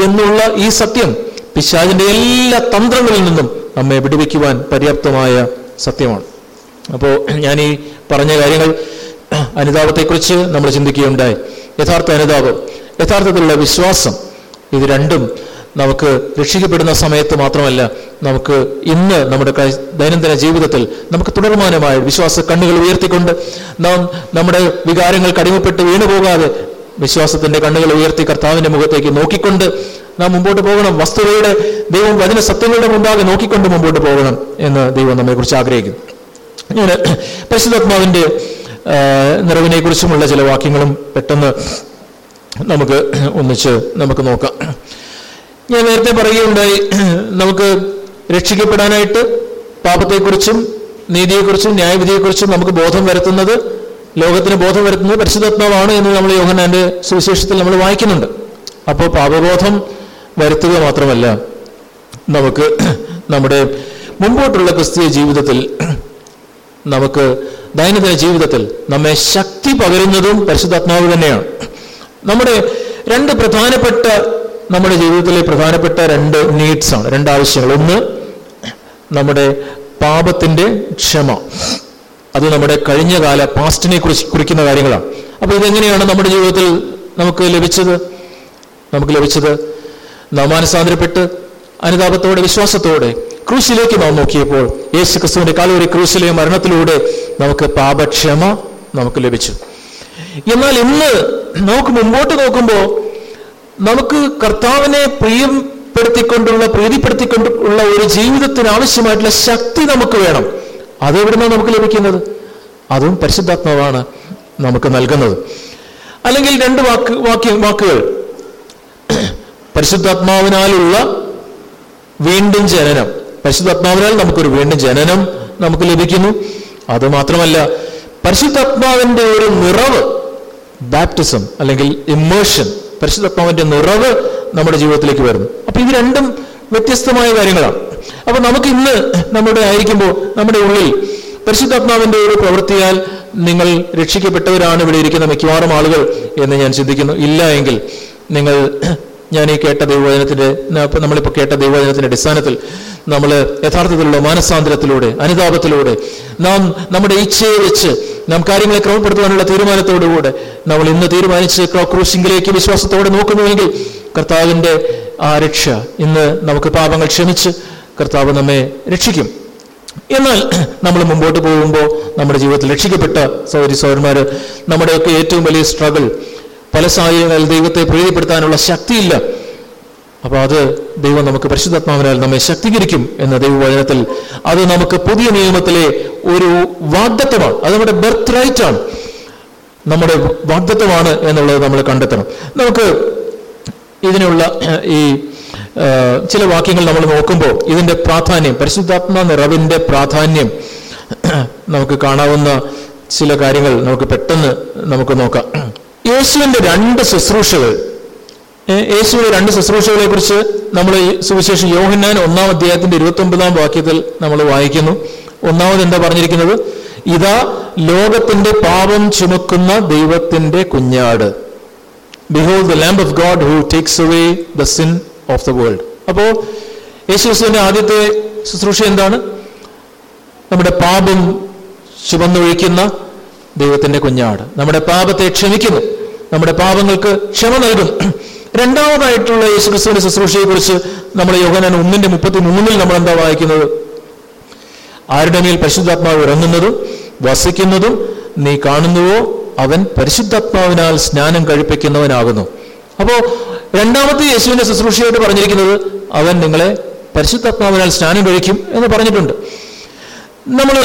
എന്നുള്ള ഈ സത്യം പിശാചിന്റെ എല്ലാ തന്ത്രങ്ങളിൽ നിന്നും നമ്മെ വിടുവിക്കുവാൻ പര്യാപ്തമായ സത്യമാണ്. അപ്പോൾ ഞാൻ ഈ പറഞ്ഞ കാര്യങ്ങൾ അനുതാപത്തെക്കുറിച്ച് നമ്മൾ ചിന്തിക്കുകയുണ്ടായി. യഥാർത്ഥ അനുതാപം യഥാർത്ഥത്തിലുള്ള വിശ്വാസം ഇത് രണ്ടും നമുക്ക് രക്ഷിക്കപ്പെടുന്ന സമയത്ത് മാത്രമല്ല നമുക്ക് ഇന്ന് നമ്മുടെ ദൈനംദിന ജീവിതത്തിൽ നമുക്ക് തുടർമാനമായ വിശ്വാസ കണ്ണുകൾ ഉയർത്തിക്കൊണ്ട് നാം നമ്മുടെ വികാരങ്ങൾക്ക് അടിമപ്പെട്ട് വീണുപോകാതെ വിശ്വാസത്തിന്റെ കണ്ണുകൾ ഉയർത്തി കർത്താവിന്റെ മുഖത്തേക്ക് നോക്കിക്കൊണ്ട് നാം മുമ്പോട്ട് പോകണം. വസ്തുതയുടെ ദൈവം വചന സത്യങ്ങളുടെ മുമ്പാകെ നോക്കിക്കൊണ്ട് മുമ്പോട്ട് പോകണം എന്ന് ദൈവം നമ്മെക്കുറിച്ച് ആഗ്രഹിക്കുന്നു. ഞാൻ പരിശുദ്ധാത്മാവിന്റെ ആ, നിറവിനെ കുറിച്ചുമുള്ള ചില വാക്യങ്ങളും പെട്ടെന്ന് നമുക്ക് ഒന്നിച്ച് നമുക്ക് നോക്കാം. ഞാൻ നേരത്തെ പറയുകയുണ്ടായി നമുക്ക് രക്ഷിക്കപ്പെടാനായിട്ട് പാപത്തെക്കുറിച്ചും നീതിയെക്കുറിച്ചും ന്യായവിധിയെക്കുറിച്ചും നമുക്ക് ബോധം വരുത്തുന്നത് ലോകത്തിന് ബോധം വരുത്തുന്നത് പരിശുദ്ധാത്മാവാണ് എന്ന് നമ്മൾ യോഹനാന്റെ സുവിശേഷത്തിൽ നമ്മൾ വായിക്കുന്നുണ്ട്. അപ്പോൾ പാപബോധം വരുത്തുക മാത്രമല്ല നമുക്ക് നമ്മുടെ മുമ്പോട്ടുള്ള ക്രിസ്തീയ ജീവിതത്തിൽ നമുക്ക് ദൈനംദിന ജീവിതത്തിൽ നമ്മെ ശക്തി പകരുന്നതും പരിശുദ്ധാത്മാവ് തന്നെയാണ്. നമ്മുടെ രണ്ട് പ്രധാനപ്പെട്ട നമ്മുടെ ജീവിതത്തിലെ പ്രധാനപ്പെട്ട രണ്ട് നീഡ്സ് ആണ് രണ്ട് ആവശ്യങ്ങൾ. ഒന്ന് നമ്മുടെ പാപത്തിന്റെ ക്ഷമ. അത് നമ്മുടെ കഴിഞ്ഞ കാല പാസ്റ്റിനെ കുറിച്ച് കുറിക്കുന്ന കാര്യങ്ങളാണ്. അപ്പോൾ ഇതെങ്ങനെയാണ് നമ്മുടെ ജീവിതത്തിൽ നമുക്ക് ലഭിച്ചത്? നമുക്ക് ലഭിച്ചത് നാമാനുസാന്തരപ്പെട്ട് അനുതാപത്തോടെ വിശ്വാസത്തോടെ ക്രൂശിലേക്ക് നാം നോക്കിയപ്പോൾ യേശു ക്രിസ്തുവിന്റെ കാലൂരി ക്രൂശിലെ മരണത്തിലൂടെ നമുക്ക് പാപക്ഷമ നമുക്ക് ലഭിച്ചു. എന്നാൽ ഇന്ന് നമുക്ക് മുമ്പോട്ട് നോക്കുമ്പോൾ നമുക്ക് കർത്താവിനെ പ്രിയപ്പെടുത്തിക്കൊണ്ടുള്ള പ്രീതിപ്പെടുത്തിക്കൊണ്ടുള്ള ഒരു ജീവിതത്തിന് ആവശ്യമായിട്ടുള്ള ശക്തി നമുക്ക് വേണം. അതെവിടുന്നാണ് നമുക്ക് ലഭിക്കുന്നത്? അതും പരിശുദ്ധാത്മാവാണ് നമുക്ക് നൽകുന്നത്. അല്ലെങ്കിൽ രണ്ട് വാക്ക് വാക്യ വാക്കുകൾ. പരിശുദ്ധാത്മാവിനാലുള്ള വീണ്ടും ജനനം. പരിശുദ്ധാത്മാവിനാൽ നമുക്കൊരു വീണ്ടും ജനനം നമുക്ക് ലഭിക്കുന്നു. അത് മാത്രമല്ല പരിശുദ്ധാത്മാവിന്റെ ഒരു നിറവ് ബാപ്റ്റിസം അല്ലെങ്കിൽ ഇമ്മേഷൻ പരിശുദ്ധാത്മാവിന്റെ നിറവ് നമ്മുടെ ജീവിതത്തിലേക്ക് വരുന്നു. അപ്പൊ ഇത് രണ്ടും വ്യത്യസ്തമായ കാര്യങ്ങളാണ്. അപ്പൊ നമുക്ക് ഇന്ന് നമ്മുടെ ആയിരിക്കുമ്പോൾ നമ്മുടെ ഉള്ളിൽ പരിശുദ്ധാത്മാവിന്റെ ഒരു പ്രവൃത്തിയാൽ നിങ്ങൾ രക്ഷിക്കപ്പെട്ടവരാണ് ഇവിടെ ഇരിക്കുന്ന മിക്കവാറും ആളുകൾ എന്ന് ഞാൻ ചിന്തിക്കുന്നു. ഇല്ല എങ്കിൽ നിങ്ങൾ ഞാൻ ഈ കേട്ട ദൈവവചനത്തിന്റെ നമ്മളിപ്പോൾ കേട്ട ദൈവവചനത്തിന്റെ അടിസ്ഥാനത്തിൽ നമ്മൾ യഥാർത്ഥത്തിലുള്ള മാനസാന്തരത്തിലൂടെ അനുതാപത്തിലൂടെ നാം നമ്മുടെ ഇച്ഛയെ വെച്ച് നാം കാര്യങ്ങളെ ക്രമപ്പെടുത്തുവാനുള്ള തീരുമാനത്തോടുകൂടെ നമ്മൾ ഇന്ന് തീരുമാനിച്ച് ക്രൂശിങ്കിലേക്ക് വിശ്വാസത്തോടെ നോക്കുന്നുവെങ്കിൽ കർത്താവിന്റെ ആ രക്ഷ ഇന്ന് നമുക്ക് പാപങ്ങൾ ക്ഷമിച്ച് കർത്താവ് നമ്മെ രക്ഷിക്കും. എന്നാൽ നമ്മൾ മുമ്പോട്ട് പോകുമ്പോൾ നമ്മുടെ ജീവിതത്തിൽ രക്ഷിക്കപ്പെട്ട സൗരി സൗരന്മാര് നമ്മുടെയൊക്കെ ഏറ്റവും വലിയ സ്ട്രഗിൾ പല സാഹചര്യങ്ങളിൽ ദൈവത്തെ പ്രീതിപ്പെടുത്താനുള്ള ശക്തിയില്ല. അപ്പൊ അത് ദൈവം നമുക്ക് പരിശുദ്ധാത്മാവിനാൽ നമ്മെ ശക്തീകരിക്കും എന്ന ദൈവവചനത്തിൽ അത് നമുക്ക് പുതിയ നിയമത്തിലെ ഒരു വാഗ്ദത്വമാണ് അത് നമ്മുടെ ബർത്ത് റൈറ്റ് ആണ് നമ്മുടെ വാഗ്ദത്വമാണ് എന്നുള്ളത് നമ്മൾ കണ്ടെത്തണം. നമുക്ക് ഇതിനുള്ള ഈ ചില വാക്യങ്ങൾ നമ്മൾ നോക്കുമ്പോൾ ഇതിന്റെ പ്രാധാന്യം പരിശുദ്ധാത്മ നിറവിന്റെ പ്രാധാന്യം നമുക്ക് കാണാവുന്ന ചില കാര്യങ്ങൾ നമുക്ക് പെട്ടെന്ന് നമുക്ക് നോക്കാം. യേശുവിന്റെ രണ്ട് ശുശ്രൂഷകൾ യേശുവിന്റെ രണ്ട് ശുശ്രൂഷകളെ കുറിച്ച് നമ്മൾ സുവിശേഷം യോഹന്നാൻ ഒന്നാം അധ്യായത്തിന്റെ ഇരുപത്തി ഒമ്പതാം വാക്യത്തിൽ നമ്മൾ വായിക്കുന്നു. ഒന്നാമത് എന്താ പറഞ്ഞിരിക്കുന്നത്? ഇതാ ലോകത്തിന്റെ പാപം ചുമക്കുന്ന ദൈവത്തിന്റെ കുഞ്ഞാട്. Behold the lamb of God who takes away the sin of the world അപ്പോ യേശുവിന്റെ ആദ്യത്തെ ശുശ്രൂഷ എന്താണ്? നമ്മുടെ പാപം ചുമന്നൊഴിക്കുന്ന ദൈവത്തിന്റെ കുഞ്ഞാട്. നമ്മുടെ പാപത്തെ ക്ഷമിക്കുന്നു. നമ്മുടെ പാപങ്ങൾക്ക് ക്ഷമ നൽകും രണ്ടാമതായിട്ടുള്ള യേശുക്രിസ്തുവിന്റെ ശുശ്രൂഷയെ കുറിച്ച് നമ്മൾ യോഗനാൻ ഒന്നിന്റെ മുപ്പത്തി മൂന്നിൽ നമ്മൾ എന്താ വായിക്കുന്നത്? ആരുടെ മേൽ പരിശുദ്ധാത്മാവ് ഇറങ്ങുന്നതും വസിക്കുന്നതും നീ കാണുന്നുവോ? അവൻ പരിശുദ്ധാത്മാവിനാൽ സ്നാനം കഴിപ്പിക്കുന്നവനാകുന്നു. അപ്പോ രണ്ടാമത്തെ യേശുവിന്റെ ശുശ്രൂഷയായിട്ട് പറഞ്ഞിരിക്കുന്നത് അവൻ നിങ്ങളെ പരിശുദ്ധാത്മാവിനാൽ സ്നാനം കഴിക്കും എന്ന് പറഞ്ഞിട്ടുണ്ട്. നമ്മൾ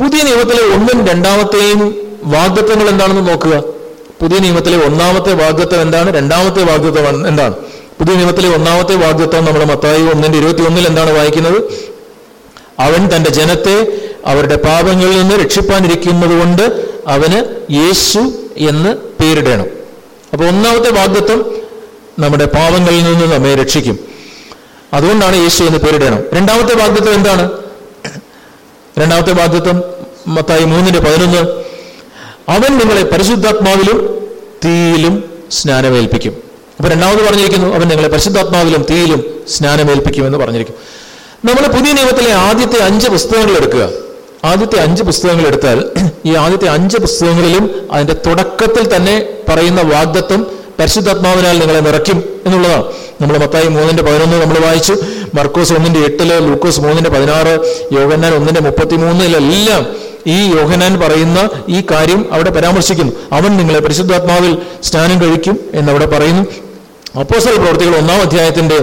പുതിയ നിയമത്തിലെ ഒന്നും രണ്ടാമത്തെയും വാഗ്ദത്വങ്ങൾ എന്താണെന്ന് നോക്കുക. പുതിയ നിയമത്തിലെ ഒന്നാമത്തെ വാഗ്ദത്വം എന്താണ്? രണ്ടാമത്തെ വാഗ്ദത്വം എന്താണ്? പുതിയ നിയമത്തിലെ ഒന്നാമത്തെ വാഗ്ദത്വം നമ്മുടെ മത്തായി ഒന്നിന്റെ ഇരുപത്തി ഒന്നിൽ എന്താണ് വായിക്കുന്നത്? അവൻ തന്റെ ജനത്തെ അവരുടെ പാപങ്ങളിൽ നിന്ന് രക്ഷിപ്പാനിരിക്കുന്നത് കൊണ്ട് അവന് യേശു എന്ന് പേരിടണം. അപ്പൊ ഒന്നാമത്തെ വാഗ്ദത്വം നമ്മുടെ പാപങ്ങളിൽ നിന്ന് നമ്മെ രക്ഷിക്കും. അതുകൊണ്ടാണ് യേശു എന്ന് പേരിടണം. രണ്ടാമത്തെ വാഗ്ദത്വം എന്താണ്? രണ്ടാമത്തെ വാഗ്ദത്വം മത്തായി മൂന്നിന്റെ പതിനൊന്ന് അവൻ നിങ്ങളെ പരിശുദ്ധാത്മാവിലും തീയിലും സ്നാനമേൽപ്പിക്കും. അപ്പൊ രണ്ടാമത് പറഞ്ഞിരിക്കുന്നു അവൻ നിങ്ങളെ പരിശുദ്ധാത്മാവിലും തീയിലും സ്നാനമേൽപ്പിക്കും എന്ന് പറഞ്ഞിരിക്കും നമ്മൾ പുതിയ നിയമത്തിലെ ആദ്യത്തെ അഞ്ച് പുസ്തകങ്ങൾ എടുക്കുക. ആദ്യത്തെ അഞ്ച് പുസ്തകങ്ങൾ എടുത്താൽ ഈ ആദ്യത്തെ അഞ്ച് പുസ്തകങ്ങളിലും അതിന്റെ തുടക്കത്തിൽ തന്നെ പറയുന്ന വാഗ്ദത്വം പരിശുദ്ധാത്മാവിനാൽ നിങ്ങളെ നിറയ്ക്കും എന്നുള്ളതാണ്. നമ്മൾ മത്തായി മൂന്നിന്റെ പതിനൊന്ന് നമ്മൾ വായിച്ചു മർക്കോസ് ഒന്നിന്റെ എട്ടിൽ ലൂക്കോസ് മൂന്നിന്റെ പതിനാറ് യോഹന്നാൻ ഒന്നിന്റെ മുപ്പത്തി മൂന്നിലെല്ലാം ഈ യോഹനാൻ പറയുന്ന ഈ കാര്യം അവിടെ പരാമർശിക്കുന്നു. അവൻ നിങ്ങളെ പരിശുദ്ധാത്മാവിൽ സ്നാനം കഴിക്കും എന്നവിടെ പറയുന്നു. അപ്പോസൽ പ്രവർത്തികൾ ഒന്നാം അധ്യായത്തിന്റെ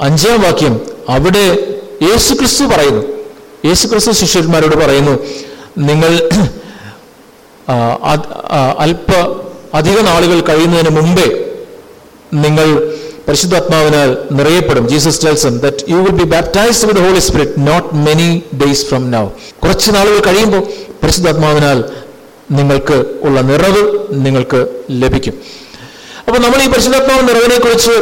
അഞ്ചാം വാക്യം അവിടെ യേശു ക്രിസ്തു പറയുന്നു. യേശു ക്രിസ്തു ശിഷ്യന്മാരോട് പറയുന്നു നിങ്ങൾ അല്പ അധിക നാളുകൾ കഴിയുന്നതിന് മുമ്പേ നിങ്ങൾ പരിശുദ്ധാത്മാവിനാൽ നിറയപ്പെടും. Jesus tells them that you will be baptized with Holy Spirit not many days from now കുറച്ച് നാളുകൾ കഴിയുമ്പോൾ പരിശുദ്ധാത്മാവിനാൽ നിങ്ങൾക്ക് ഉള്ള നിറവ് നിങ്ങൾക്ക് ലഭിക്കും. അപ്പൊ നമ്മൾ ഈ പരിശുദ്ധാത്മാവ് നിറവിനെ കുറിച്ച്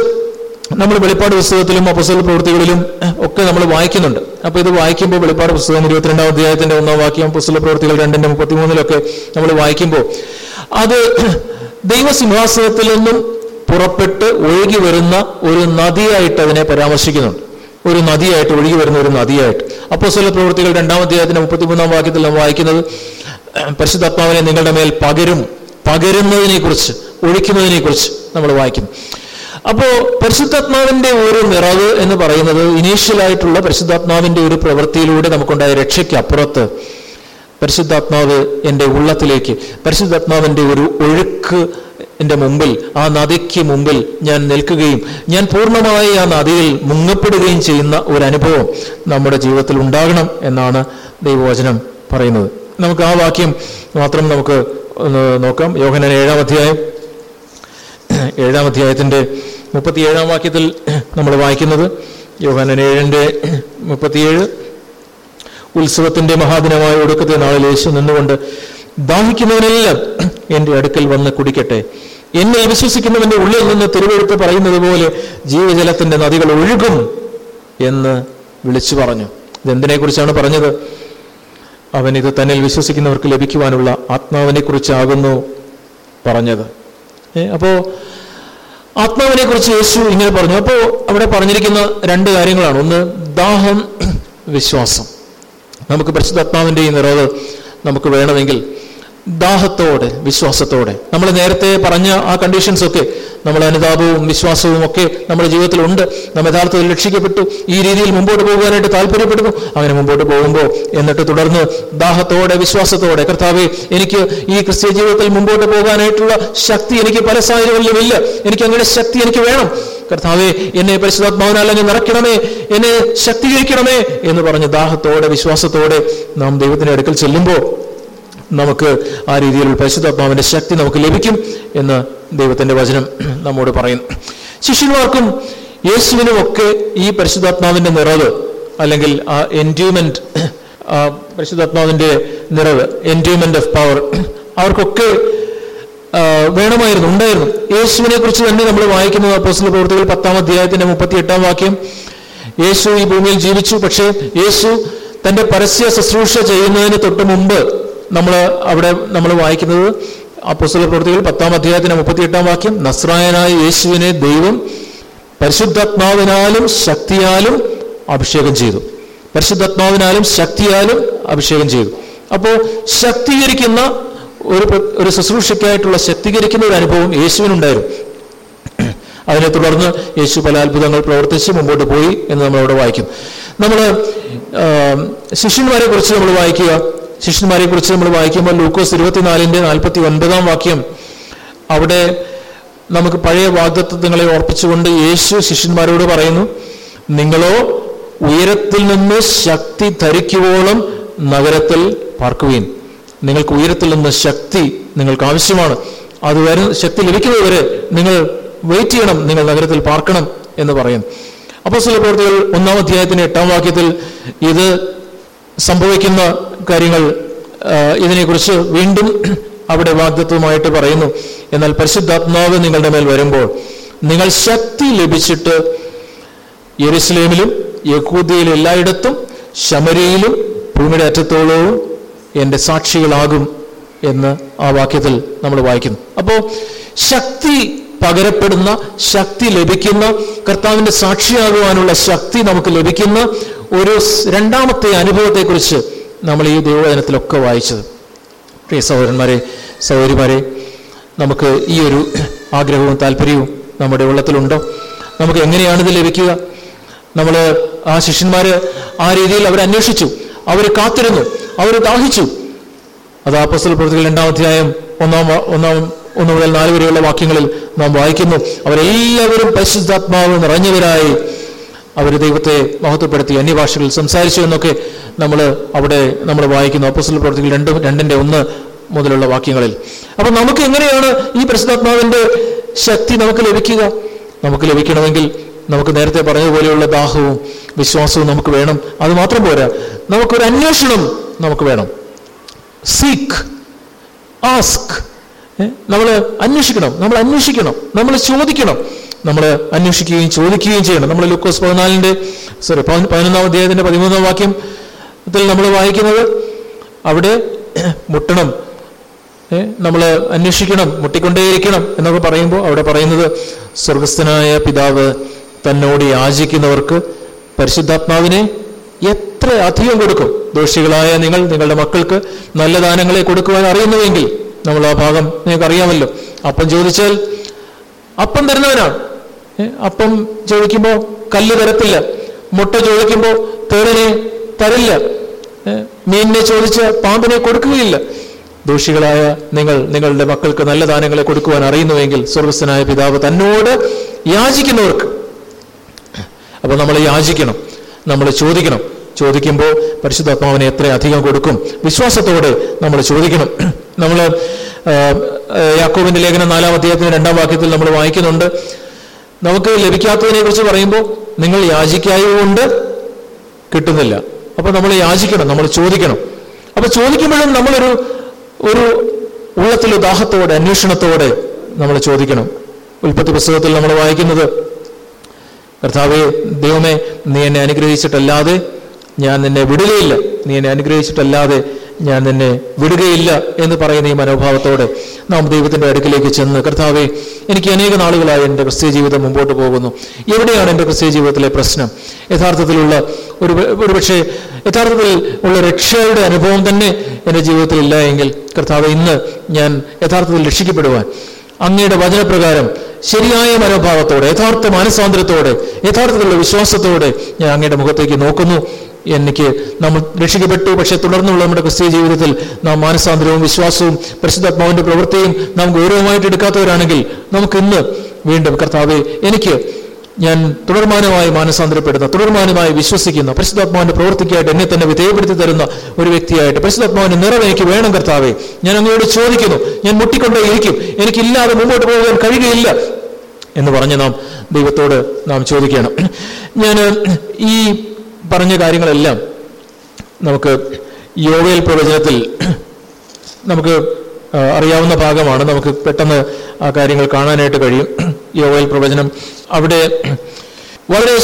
നമ്മൾ വെളിപ്പാട് പുസ്തകത്തിലും അപ്പസൽ പ്രവൃത്തികളിലും ഒക്കെ നമ്മൾ വായിക്കുന്നുണ്ട്. അപ്പൊ ഇത് വായിക്കുമ്പോൾ വെളിപ്പാട് പുസ്തകം ഇരുപത്തിരണ്ടാം അധ്യായത്തിന്റെ ഒന്നാം വാക്യം പുസ്തക പ്രവൃത്തികൾ രണ്ടിന്റെ മുപ്പത്തിമൂന്നിലൊക്കെ നമ്മൾ വായിക്കുമ്പോൾ അത് ദൈവസിംഹാസനത്തിൽ നിന്നും പുറപ്പെട്ട് ഒഴുകി വരുന്ന ഒരു നദിയായിട്ട് അതിനെ പരാമർശിക്കുന്നുണ്ട്. ഒരു നദിയായിട്ട് ഒഴുകി വരുന്ന ഒരു നദിയായിട്ട്. അപ്പോസ്തല പ്രവൃത്തികൾ രണ്ടാം അധ്യായത്തിന്റെ മുപ്പത്തിമൂന്നാം വാക്യത്തിൽ നാം വായിക്കുന്നത് പരിശുദ്ധാത്മാവിനെ നിങ്ങളുടെ മേൽ പകരും പകരുന്നതിനെ കുറിച്ച് ഒഴിക്കുന്നതിനെ കുറിച്ച് നമ്മൾ വായിക്കുന്നു അപ്പോ പരിശുദ്ധാത്മാവിന്റെ ഒരു നിറവ് എന്ന് പറയുന്നത് ഇനീഷ്യലായിട്ടുള്ള പരിശുദ്ധാത്മാവിന്റെ ഒരു പ്രവൃത്തിയിലൂടെ നമുക്കുണ്ടായ രക്ഷയ്ക്ക് അപ്പുറത്ത് പരിശുദ്ധാത്മാവ് എന്റെ ഉള്ളത്തിലേക്ക് പരിശുദ്ധാത്മാവിന്റെ ഒരു ഒഴുക്ക് എന്റെ മുമ്പിൽ ആ നദിക്ക് മുമ്പിൽ ഞാൻ നിൽക്കുകയും ഞാൻ പൂർണമായി ആ നദിയിൽ മുങ്ങപ്പെടുകയും ചെയ്യുന്ന ഒരു അനുഭവം നമ്മുടെ ജീവിതത്തിൽ ഉണ്ടാകണം എന്നാണ് ദൈവവചനം പറയുന്നത്. നമുക്ക് ആ വാക്യം മാത്രം നമുക്ക് നോക്കാം. യോഹനൻ ഏഴാം അധ്യായം. ഏഴാം അധ്യായത്തിന്റെ മുപ്പത്തിയേഴാം വാക്യത്തിൽ നമ്മൾ വായിക്കുന്നത് യോഹനൻ ഏഴിന്റെ മുപ്പത്തിയേഴ്. ഉത്സവത്തിന്റെ മഹാദിനമായ ഒടുക്കത്തെ നാളിൽ യേശു നിന്നുകൊണ്ട് ദാഹിക്കുന്നവനെല്ലാം എന്റെ അടുക്കൽ വന്ന് കുടിക്കട്ടെ. എന്നെ വിശ്വസിക്കുന്നവന്റെ ഉള്ളിൽ നിന്ന് തിരുവെഴുത്ത് പറയുന്നത് പോലെ ജീവജലത്തിന്റെ നദികൾ ഒഴുകും എന്ന് വിളിച്ചു പറഞ്ഞു. ഇതെന്തിനെ കുറിച്ചാണ് പറഞ്ഞത്? അവൻ ഇത് തന്നിൽ വിശ്വസിക്കുന്നവർക്ക് ലഭിക്കുവാനുള്ള ആത്മാവിനെ കുറിച്ചാകുന്നു പറഞ്ഞത് അപ്പോ ആത്മാവിനെ കുറിച്ച് യേശു ഇങ്ങനെ പറഞ്ഞു. അപ്പോൾ അവിടെ പറഞ്ഞിരിക്കുന്ന രണ്ട് കാര്യങ്ങളാണ്. ഒന്ന് ദാഹം വിശ്വാസം. നമുക്ക് പരിശുദ്ധാത്മാവിന്റെ ഈ നിറവ് നമുക്ക് വേണമെങ്കിൽ ദാഹത്തോടെ വിശ്വാസത്തോടെ. നമ്മൾ നേരത്തെ പറഞ്ഞ ആ കണ്ടീഷൻസ് ഒക്കെ നമ്മൾ അനുതാപവും വിശ്വാസവും ഒക്കെ നമ്മുടെ ജീവിതത്തിലുണ്ട്. നമ്മൾ യഥാർത്ഥത്തിൽ രക്ഷിക്കപ്പെട്ടു. ഈ രീതിയിൽ മുമ്പോട്ട് പോകാനായിട്ട് താല്പര്യപ്പെടുന്നു അങ്ങനെ മുമ്പോട്ട് പോകുമ്പോൾ എന്നിട്ട് തുടർന്ന് ദാഹത്തോടെ വിശ്വാസത്തോടെ കർത്താവെ എനിക്ക് ഈ ക്രിസ്ത്യ ജീവിതത്തിൽ മുമ്പോട്ട് പോകാനായിട്ടുള്ള ശക്തി എനിക്ക് പല സാഹചര്യങ്ങളിലും ഇല്ല. എനിക്ക് അങ്ങനെ ശക്തി എനിക്ക് വേണം. കർത്താവെ എന്നെ പരിശുദ്ധാത്മാവിനാൽ അങ്ങ് നിറയ്ക്കണമേ. എന്നെ ശക്തീകരിക്കണമേ. എന്ന് പറഞ്ഞ് ദാഹത്തോടെ വിശ്വാസത്തോടെ നാം ദൈവത്തിന്റെ അടുക്കൽ ചെല്ലുമ്പോൾ നമുക്ക് ആ രീതിയിൽ പരിശുദ്ധാത്മാവിന്റെ ശക്തി നമുക്ക് ലഭിക്കും എന്ന് ദൈവത്തിന്റെ വചനം നമ്മോട് പറയുന്നു. ശിഷ്യന്മാർക്കും യേശുവിനും ഒക്കെ ഈ പരിശുദ്ധാത്മാവിന്റെ നിറവ് അല്ലെങ്കിൽ ആ എൻഡ്യൂമെന്റ് ആ പരിശുദ്ധാത്മാവിന്റെ നിറവ് എൻഡ്യൂമെന്റ് ഓഫ് പവർ അവർക്കൊക്കെ വേണമായിരുന്നു ഉണ്ടായിരുന്നു. യേശുവിനെ കുറിച്ച് തന്നെ നമ്മൾ വായിക്കുന്നത് അപ്പോസ്തല പ്രവൃത്തികൾ പത്താം അധ്യായത്തിന്റെ മുപ്പത്തി എട്ടാം വാക്യം. യേശു ഈ ഭൂമിയിൽ ജീവിച്ചു പക്ഷേ യേശു തന്റെ പരസ്യ ശുശ്രൂഷ ചെയ്യുന്നതിന് തൊട്ട് മുമ്പ് നമ്മൾ അവിടെ നമ്മൾ വായിക്കുന്നത് അപ്പോസ്തല പ്രവൃത്തികൾ പത്താം അധ്യായത്തിന്റെ മുപ്പത്തി എട്ടാം വാക്യം നസ്രായനായ യേശുവിനെ ദൈവം പരിശുദ്ധാത്മാവിനാലും ശക്തിയാലും അഭിഷേകം ചെയ്തു. പരിശുദ്ധാത്മാവിനാലും ശക്തിയാലും അഭിഷേകം ചെയ്തു. അപ്പോൾ ശക്തീകരിക്കുന്ന ഒരു ഒരു ശുശ്രൂഷയ്ക്കായിട്ടുള്ള ശക്തീകരിക്കുന്ന ഒരു അനുഭവം യേശുവിനുണ്ടായിരുന്നു. അതിനെ തുടർന്ന് യേശു പല അത്ഭുതങ്ങൾ പ്രവർത്തിച്ച് മുമ്പോട്ട് പോയി എന്ന് നമ്മളവിടെ വായിക്കും നമ്മൾ ശിഷ്യന്മാരെ കുറിച്ച് നമ്മൾ വായിക്കുക. ശിഷ്യന്മാരെ കുറിച്ച് നമ്മൾ വായിക്കുമ്പോൾ ലൂക്കോസ് ഇരുപത്തിനാലിന്റെ നാൽപ്പത്തി ഒൻപതാം വാക്യം അവിടെ നമുക്ക് പഴയ വാഗ്ദത്വങ്ങളെ ഓർപ്പിച്ചുകൊണ്ട് യേശു ശിഷ്യന്മാരോട് പറയുന്നു നിങ്ങളോ ഉയരത്തിൽ നിന്ന് ശക്തി ധരിക്കുവോളം നഗരത്തിൽ പാർക്കുവീൻ. നിങ്ങൾക്ക് ഉയരത്തിൽ നിന്ന് ശക്തി നിങ്ങൾക്ക് ആവശ്യമാണ് അത് വരും ശക്തി ലഭിക്കുന്നതുവരെ നിങ്ങൾ വെയിറ്റ് ചെയ്യണം നിങ്ങൾ നഗരത്തിൽ പാർക്കണം എന്ന് പറയും അപ്പോൾ ചില പ്രവൃത്തികൾ ഒന്നാം അധ്യായത്തിന്റെ എട്ടാം വാക്യത്തിൽ ഇത് സംഭവിക്കുന്ന കാര്യങ്ങൾ ഇതിനെക്കുറിച്ച് വീണ്ടും അവിടെ വാഗ്ദത്വമായിട്ട് പറയുന്നു. എന്നാൽ പരിശുദ്ധാത്മാവ് നിങ്ങളുടെ മേൽ വരുമ്പോൾ നിങ്ങൾ ശക്തി ലഭിച്ചിട്ട് യെരുസലേമിലും യഹൂദിയിലും എല്ലായിടത്തും ശമരിയിലും ഭൂമിയുടെ അറ്റത്തോളവും എന്റെ സാക്ഷികളാകും എന്ന് ആ വാക്യത്തിൽ നമ്മൾ വായിക്കുന്നു. അപ്പോൾ ശക്തി പകരപ്പെടുന്ന ശക്തി ലഭിക്കുന്ന. കർത്താവിന്റെ സാക്ഷിയാകുവാനുള്ള ശക്തി നമുക്ക് ലഭിക്കുന്ന. ഒരു രണ്ടാമത്തെ അനുഭവത്തെക്കുറിച്ച് നമ്മൾ ഈ ദൈവവചനത്തിലൊക്കെ വായിച്ചത്. പ്രിയ സഹോദരന്മാരെ സഹോദരിമാരെ നമുക്ക് ഈ ഒരു ആഗ്രഹവും താല്പര്യവും നമ്മുടെ ഉള്ളത്തിലുണ്ടോ? നമുക്ക് എങ്ങനെയാണിത് ലഭിക്കുക? നമ്മൾ ആ ശിഷ്യന്മാര് ആ രീതിയിൽ അവർ അന്വേഷിച്ചു. അവർ കാത്തിരുന്നു. അവർ ദാഹിച്ചു. അത് അപ്പസ്തല പ്രവൃത്തികൾ രണ്ടാം അധ്യായം ഒന്നാം ഒന്നാം ഒന്ന് മുതൽ നാല് വരെയുള്ള വാക്യങ്ങളിൽ നാം വായിക്കുന്നു. അവരെല്ലാവരും പരിശുദ്ധാത്മാവ് നിറഞ്ഞവരായി അവർ ദൈവത്തെ മഹത്വപ്പെടുത്തി അന്യഭാഷകളിൽ സംസാരിച്ചു എന്നൊക്കെ നമ്മൾ അവിടെ നമ്മൾ വായിക്കുന്നു. അപ്പോസിൽ പ്രവർത്തികൾ രണ്ടും രണ്ടിന്റെ ഒന്ന് മുതലുള്ള വാക്യങ്ങളിൽ. അപ്പൊ നമുക്ക് എങ്ങനെയാണ് ഈ പരിശുദ്ധാത്മാവിന്റെ ശക്തി നമുക്ക് ലഭിക്കുക? നമുക്ക് ലഭിക്കണമെങ്കിൽ നമുക്ക് നേരത്തെ പറഞ്ഞതുപോലെയുള്ള ദാഹവും വിശ്വാസവും നമുക്ക് വേണം. അത് മാത്രം പോരാ. നമുക്കൊരു അന്വേഷണം നമുക്ക് വേണം. സീക്ക് ആസ്ക് നമ്മൾ അന്വേഷിക്കണം. നമ്മൾ അന്വേഷിക്കണം. നമ്മൾ ചോദിക്കണം. നമ്മൾ അന്വേഷിക്കുകയും ചോദിക്കുകയും ചെയ്യണം. നമ്മൾ ലുക്കോസ് പതിനാലിന്റെ സോറി പതിനൊന്നാം അധ്യായത്തിന്റെ പതിമൂന്നാം വാക്യം ത്തിൽ നമ്മൾ വായിക്കുന്നത് അവിടെ മുട്ടണം. നമ്മൾ അന്വേഷിക്കണം. മുട്ടിക്കൊണ്ടേയിരിക്കണം എന്നൊക്കെ പറയുമ്പോൾ അവിടെ പറയുന്നത് സ്വർഗസ്ഥനായ പിതാവ് തന്നോട് യാചിക്കുന്നവർക്ക് പരിശുദ്ധാത്മാവിനെ എത്ര അധികം കൊടുക്കും? ദോഷികളായ നിങ്ങൾ നിങ്ങളുടെ മക്കൾക്ക് നല്ല ദാനങ്ങളെ കൊടുക്കുവാൻ അറിയുന്നുവെങ്കിൽ നമ്മൾ ആ ഭാഗം. നിങ്ങൾക്ക് അറിയാമല്ലോ അപ്പം ചോദിച്ചാൽ അപ്പം തരുന്നവനാണ്. അപ്പം ചോദിക്കുമ്പോൾ കല്ല് തരത്തില്ല. മുട്ട ചോദിക്കുമ്പോൾ തേളിനെ തരില്ല. മീനിനെ ചോദിച്ച് പാമ്പിനെ കൊടുക്കുകയില്ല. ദോഷികളായ നിങ്ങൾ നിങ്ങളുടെ മക്കൾക്ക് നല്ല ദാനങ്ങളെ കൊടുക്കുവാൻ അറിയുന്നുവെങ്കിൽ സ്വർഗസ്ഥനായ പിതാവ് തന്നോട് യാചിക്കുന്നവർക്ക്. അപ്പൊ നമ്മൾ യാചിക്കണം. നമ്മൾ ചോദിക്കണം. ചോദിക്കുമ്പോൾ പരിശുദ്ധാത്മാവിനെ എത്ര അധികം കൊടുക്കും? വിശ്വാസത്തോടെ നമ്മൾ ചോദിക്കണം. നമ്മൾ യാക്കോബിന്റെ ലേഖനം നാലാം അധ്യായത്തിന്റെ രണ്ടാം വാക്യത്തിൽ നമ്മൾ വായിക്കുന്നുണ്ട്. നമുക്ക് ലഭിക്കാത്തതിനെ കുറിച്ച് പറയുമ്പോൾ നിങ്ങൾ യാചിക്കായതുകൊണ്ട് കിട്ടുന്നില്ല. അപ്പൊ നമ്മൾ യാചിക്കണം നമ്മൾ ചോദിക്കണം. അപ്പൊ ചോദിക്കുമ്പോഴും നമ്മളൊരു ഒരു ഉള്ളത്തിൽ ദാഹത്തോടെ അന്വേഷണത്തോടെ നമ്മൾ ചോദിക്കണം. ഉൽപ്പത്തി പുസ്തകത്തിൽ നമ്മൾ വായിക്കുന്നത് കർത്താവെ ദൈവമേ നീ എന്നെ അനുഗ്രഹിച്ചിട്ടല്ലാതെ ഞാൻ നിന്നെ വിടുകയില്ല. നീ എന്നെ അനുഗ്രഹിച്ചിട്ടല്ലാതെ ഞാൻ നിന്നെ വിടുകയില്ല എന്ന് പറയുന്ന ഈ മനോഭാവത്തോടെ നാം ദൈവത്തിന്റെ അടുക്കിലേക്ക് ചെന്ന് കർത്താവെ എനിക്ക് അനേക നാളുകളായി എന്റെ ക്രിസ്ത്യ ജീവിതം മുമ്പോട്ട് പോകുന്നു. എവിടെയാണ് എന്റെ ക്രിസ്ത്യ ജീവിതത്തിലെ പ്രശ്നം? യഥാർത്ഥത്തിലുള്ള ഒരു ഒരുപക്ഷെ യഥാർത്ഥത്തിൽ ഉള്ള രക്ഷയുടെ അനുഭവം തന്നെ എന്റെ ജീവിതത്തിൽ ഇല്ല എങ്കിൽ കർത്താവ് ഇന്ന് ഞാൻ യഥാർത്ഥത്തിൽ രക്ഷിക്കപ്പെടുവാൻ. അങ്ങയുടെ വചനപ്രകാരം ശരിയായ മനോഭാവത്തോടെ യഥാർത്ഥ മാനസാന്തരത്തോടെ യഥാർത്ഥത്തിലുള്ള വിശ്വാസത്തോടെ ഞാൻ അങ്ങയുടെ മുഖത്തേക്ക് നോക്കുന്നു. എനിക്ക് നമ്മൾ രക്ഷിക്കപ്പെട്ടു. പക്ഷെ തുടർന്നുള്ള നമ്മുടെ ക്രിസ്തീയ ജീവിതത്തിൽ നാം മാനസാന്തരവും വിശ്വാസവും പരിശുദ്ധാത്മാവിന്റെ പ്രവൃത്തിയും നാം ഗൗരവമായിട്ട് എടുക്കാത്തവരാണെങ്കിൽ നമുക്ക് ഇന്ന് വീണ്ടും കർത്താവെ എനിക്ക് ഞാൻ തുടർമാനമായി മാനസാന്തരപ്പെടുന്ന തുടർമാനമായി വിശ്വസിക്കുന്ന പരിശുദ്ധാത്മാവിന്റെ പ്രവൃത്തിക്കായിട്ട് എന്നെ തന്നെ വിധേയപ്പെടുത്തി തരുന്ന ഒരു വ്യക്തിയായിട്ട് പരിശുദ്ധാത്മാവിന്റെ നിറവ് എനിക്ക് വേണം കർത്താവെ. ഞാൻ അങ്ങയോട് ചോദിക്കുന്നു ഞാൻ മുട്ടിക്കൊണ്ടേ ഇരിക്കും എനിക്കില്ലാതെ മുമ്പോട്ട് പോകാൻ കഴിയുകയില്ല എന്ന് പറഞ്ഞ് നാം ദൈവത്തോട് നാം ചോദിക്കണം ഞാൻ ഈ പറഞ്ഞ കാര്യങ്ങളെല്ലാം നമുക്ക് യോഗയിൽ പ്രവചനത്തിൽ നമുക്ക് അറിയാവുന്ന ഭാഗമാണ്. നമുക്ക് പെട്ടെന്ന് ആ കാര്യങ്ങൾ കാണാനായിട്ട് കഴിയും. യോഗയിൽ പ്രവചനം അവിടെ വളരെ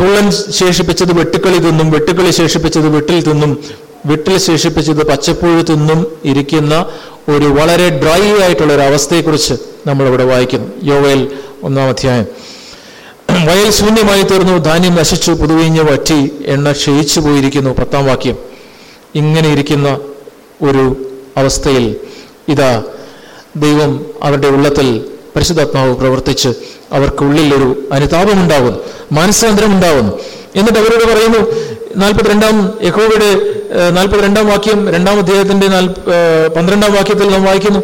തുള്ളൻ ശേഷിപ്പിച്ചത് വെട്ടുക്കളി തിന്നും വെട്ടുക്കളി ശേഷിപ്പിച്ചത് വെട്ടിൽ തിന്നും വെട്ടിൽ ശേഷിപ്പിച്ചത് പച്ചപ്പുഴു തിന്നും ഇരിക്കുന്ന ഒരു വളരെ ഡ്രൈ ആയിട്ടുള്ള ഒരു അവസ്ഥയെക്കുറിച്ച് നമ്മളിവിടെ വായിക്കുന്നു. യോഗയിൽ ഒന്നാം അധ്യായം. വയൽ ശൂന്യമായി തീർന്നു ധാന്യം നശിച്ചു പുതുവീഞ്ഞ് വറ്റി എണ്ണ ക്ഷയിച്ചു പോയിരിക്കുന്നു. പത്താം വാക്യം. ഇങ്ങനെ ഇരിക്കുന്ന ഒരു അവസ്ഥയിൽ ഇതാ ദൈവം അവരുടെ ഉള്ളത്തിൽ പരിശുദ്ധാത്മാവ് പ്രവർത്തിച്ച് അവർക്കുള്ളിൽ ഒരു അനുതാപമുണ്ടാകുന്നു മാനസാന്തരം ഉണ്ടാകുന്നു. എന്നിട്ട് അവരോട് പറയുന്നു നാൽപ്പത്തിരണ്ടാം യഹോവയുടെ നാൽപ്പത്തിരണ്ടാം വാക്യം രണ്ടാം ഏഹ്, പന്ത്രണ്ടാം വാക്യത്തിൽ നാം വായിക്കുന്നു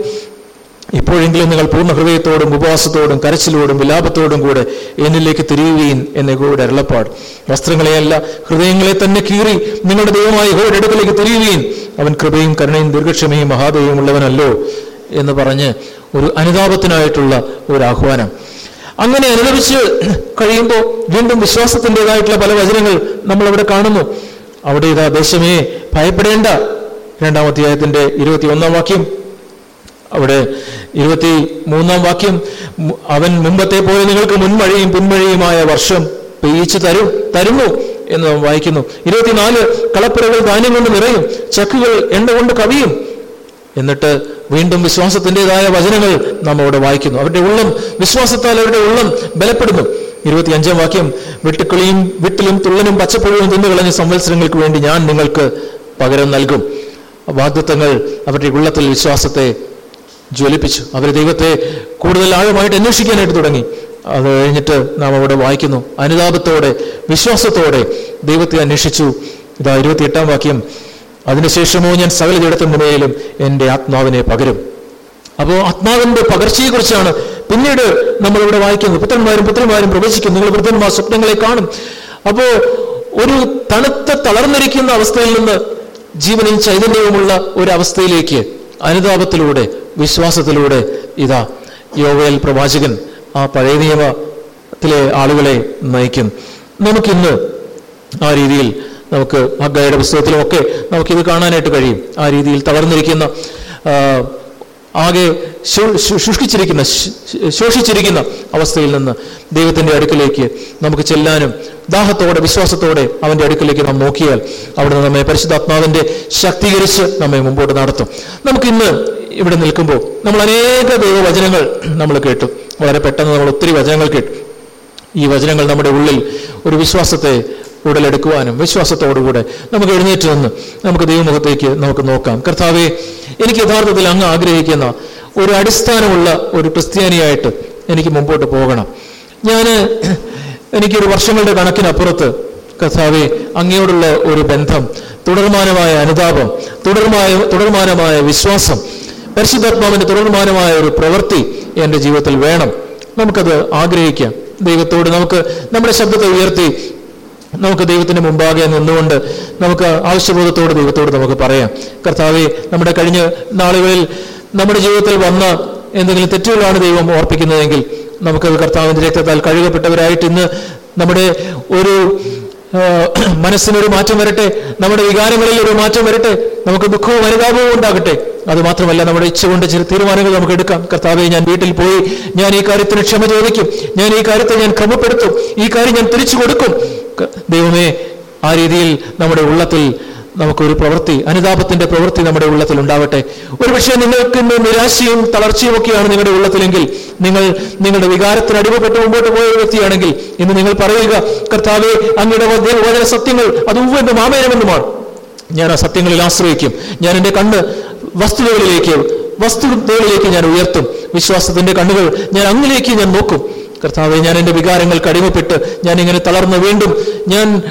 ഇപ്പോഴെങ്കിലും നിങ്ങൾ പൂർണ ഹൃദയത്തോടും ഉപവാസത്തോടും കരച്ചിലോടും വിലാപത്തോടും കൂടെ എന്നിലേക്ക് തിരിയുകയും എന്ന ഗോയുടെ അരുളപ്പാട്. വസ്ത്രങ്ങളെയല്ല ഹൃദയങ്ങളെ തന്നെ കീറി നിങ്ങളുടെ ദൈവമായ ഗോയുടെ അടുക്കലേക്ക് തിരിയുകയും അവൻ കൃപയും കരുണയും ദീർഘക്ഷമയും മഹാദൈവവും ഉള്ളവനല്ലോ എന്ന് പറഞ്ഞ് ഒരു അനുതാപത്തിനായിട്ടുള്ള ഒരു ആഹ്വാനം. അങ്ങനെ അനുഭവിച്ച് കഴിയുമ്പോൾ വീണ്ടും വിശ്വാസത്തിന്റെതായിട്ടുള്ള പല വചനങ്ങൾ നമ്മൾ അവിടെ കാണുന്നു. അവിടെ ഇതാ ദേശമേ ഭയപ്പെടേണ്ട. രണ്ടാം അധ്യായത്തിന്റെ ഇരുപത്തി ഒന്നാം വാക്യം. അവിടെ ഇരുപത്തി മൂന്നാം വാക്യം അവൻ മുമ്പത്തെ പോലെ നിങ്ങൾക്ക് മുൻമഴയും പിൻമഴയുമായ വർഷം പെയ്യിച്ചു തരും തരുന്നു എന്ന് നാം വായിക്കുന്നു. ഇരുപത്തിനാല് കളപ്പുരകൾ ധാന്യം കൊണ്ട് നിറയും ചക്കുകൾ എണ്ണ കൊണ്ട് കവിയും. എന്നിട്ട് വീണ്ടും വിശ്വാസത്തിന്റെതായ വചനങ്ങൾ നാം അവിടെ വായിക്കുന്നു. അവരുടെ ഉള്ളം വിശ്വാസത്താൽ അവരുടെ ഉള്ളം ബലപ്പെടുന്നു. ഇരുപത്തി അഞ്ചാം വാക്യം വെട്ടുക്കിളിയും വിട്ടിലും തുള്ളനും പച്ചപ്പുഴയും തിന്നുകളഞ്ഞ സംവത്സരങ്ങൾക്ക് വേണ്ടി ഞാൻ നിങ്ങൾക്ക് പകരം നൽകും. വാഗ്ദത്വങ്ങൾ അവരുടെ ഉള്ളത്തിൽ വിശ്വാസത്തെ ജ്വലിപ്പിച്ചു അവർ ദൈവത്തെ കൂടുതൽ ആഴമായിട്ട് അന്വേഷിക്കാനായിട്ട് തുടങ്ങി. അത് കഴിഞ്ഞിട്ട് നാം അവിടെ വായിക്കുന്നു. അനുതാപത്തോടെ വിശ്വാസത്തോടെ ദൈവത്തെ അന്വേഷിച്ചു. ഇതാ ഇരുപത്തിയെട്ടാം വാക്യം. അതിനുശേഷമോ ഞാൻ സകല ജഡത്തിന്റെ മേലും എന്റെ ആത്മാവിനെ പകരും. അപ്പോൾ ആത്മാവിന്റെ പകർച്ചയെക്കുറിച്ചാണ് പിന്നീട് നമ്മളിവിടെ വായിക്കുന്നത് പുത്രന്മാരും പുത്രന്മാരും പ്രവചിക്കും നിങ്ങൾ വൃദ്ധന്മാർ സ്വപ്നങ്ങളെ കാണും. അപ്പോൾ ഒരു തണുത്ത തളർന്നിരിക്കുന്ന അവസ്ഥയിൽ നിന്ന് ജീവനും ചൈതന്യവുമുള്ള ഒരു അവസ്ഥയിലേക്ക് അനുതാപത്തിലൂടെ വിശ്വാസത്തിലൂടെ ഇതാ യോവേൽ പ്രവാചകൻ ആ പഴയ നിയമത്തിലെ ആളുകളെ നയിക്കും. നമുക്കിന്ന് ആ രീതിയിൽ നമുക്ക് ഹഗ്ഗയുടെ പുസ്തകത്തിലുമൊക്കെ നമുക്കിത് കാണാനായിട്ട് കഴിയും. ആ രീതിയിൽ തളർന്നിരിക്കുന്ന ആ, ആകെ ശുഷ്കിച്ചിരിക്കുന്ന ശോഷിച്ചിരിക്കുന്ന അവസ്ഥയിൽ നിന്ന് ദൈവത്തിന്റെ അടുക്കിലേക്ക് നമുക്ക് ചെല്ലാനും ദാഹത്തോടെ വിശ്വാസത്തോടെ അവന്റെ അടുക്കിലേക്ക് നാം നോക്കിയാൽ അവിടുന്ന് നമ്മെ പരിശുദ്ധാത്മാവിന്റെ ശക്തീകരിച്ച് നമ്മെ മുമ്പോട്ട് നടത്തും. നമുക്കിന്ന് ഇവിടെ നിൽക്കുമ്പോൾ നമ്മൾ അനേക ദൈവവചനങ്ങൾ നമ്മൾ കേട്ടു. വളരെ പെട്ടെന്ന് നമ്മൾ ഒത്തിരി വചനങ്ങൾ കേട്ടു. ഈ വചനങ്ങൾ നമ്മുടെ ഉള്ളിൽ ഒരു വിശ്വാസത്തെ ഉടലെടുക്കുവാനും വിശ്വാസത്തോടുകൂടെ നമുക്ക് എഴുന്നേറ്റ് നിന്ന് നമുക്ക് ദൈവമുഖത്തേക്ക് നമുക്ക് നോക്കാം. കർത്താവെ എനിക്ക് യഥാർത്ഥത്തിൽ അങ്ങ് ആഗ്രഹിക്കുന്ന ഒരു അടിസ്ഥാനമുള്ള ഒരു ക്രിസ്ത്യാനിയായിട്ട് എനിക്ക് മുമ്പോട്ട് പോകണം. ഞാൻ എനിക്കൊരു വർഷങ്ങളുടെ കണക്കിനപ്പുറത്ത് കർത്താവെ അങ്ങയോടുള്ള ഒരു ബന്ധം തുടർമാനമായ അനുതാപം തുടർമായ തുടർമാനമായ വിശ്വാസം പരിശുദ്ധാത്മാവിന്റെ തുടർമാനമായ ഒരു പ്രവൃത്തി എന്റെ ജീവിതത്തിൽ വേണം. നമുക്കത് ആഗ്രഹിക്കാം. ദൈവത്തോട് നമുക്ക് നമ്മുടെ ശബ്ദത്തെ ഉയർത്തി നമുക്ക് ദൈവത്തിന് മുമ്പാകെ നിന്നുകൊണ്ട് നമുക്ക് ആവശ്യബോധത്തോട് ദൈവത്തോട് നമുക്ക് പറയാം. കർത്താവെ നമ്മുടെ കഴിഞ്ഞ നാളുകളിൽ നമ്മുടെ ജീവിതത്തിൽ വന്ന എന്തെങ്കിലും തെറ്റുകളാണ് ദൈവം ഓർപ്പിക്കുന്നതെങ്കിൽ നമുക്ക് കർത്താവിന്റെ രക്തത്താൽ കഴുകപ്പെട്ടവരായിട്ട് ഇന്ന് നമ്മുടെ ഒരു മനസ്സിനൊരു മാറ്റം വരട്ടെ നമ്മുടെ വികാരങ്ങളിൽ ഒരു മാറ്റം വരട്ടെ നമുക്ക് ദുഃഖവും അനുതാപവും ഉണ്ടാകട്ടെ. അത് മാത്രമല്ല നമ്മുടെ ഇച്ഛ കൊണ്ട് ചില തീരുമാനങ്ങൾ നമുക്ക് എടുക്കാം. കർത്താവെ ഞാൻ വീട്ടിൽ പോയി ഞാൻ ഈ കാര്യത്തിന് ക്ഷമ ചോദിക്കും ഞാൻ ഈ കാര്യത്തെ ഞാൻ ക്രമപ്പെടുത്തും ഈ കാര്യം ഞാൻ തിരിച്ചു കൊടുക്കും. ദൈവമേ ആ രീതിയിൽ നമ്മുടെ ഉള്ളത്തിൽ നമുക്കൊരു പ്രവൃത്തി അനുതാപത്തിന്റെ പ്രവൃത്തി നമ്മുടെ ഉള്ളത്തിൽ ഉണ്ടാവട്ടെ. ഒരുപക്ഷെ നിങ്ങൾക്ക് ഇന്ന് നിരാശയും തളർച്ചയും ഒക്കെയാണ് നിങ്ങളുടെ ഉള്ളത്തിലെങ്കിൽ നിങ്ങൾ നിങ്ങളുടെ വികാരത്തിന് അടിമപ്പെട്ട് മുമ്പോട്ട് പോയ വ്യക്തിയാണെങ്കിൽ ഇന്ന് നിങ്ങൾ പറയുക കർത്താവെ അങ്ങയുടെ വചന സത്യങ്ങൾ അത് ഉവ്വെന്നും ആമേനമെന്നുമാണ്. ഞാൻ ആ സത്യങ്ങളിൽ ആശ്രയിക്കും. ഞാൻ എന്റെ കണ്ണ് വസ്തുതകളിലേക്ക് വസ്തുതകളിലേക്ക് ഞാൻ ഉയർത്തും. വിശ്വാസത്തിന്റെ കണ്ണുകൾ ഞാൻ അങ്ങിലേക്ക് ഞാൻ നോക്കും. കർത്താവെ ഞാൻ എന്റെ വികാരങ്ങൾക്ക് അടിമപ്പെട്ട് ഞാൻ ഇങ്ങനെ തളർന്ന് വീണ്ടും ഞാൻ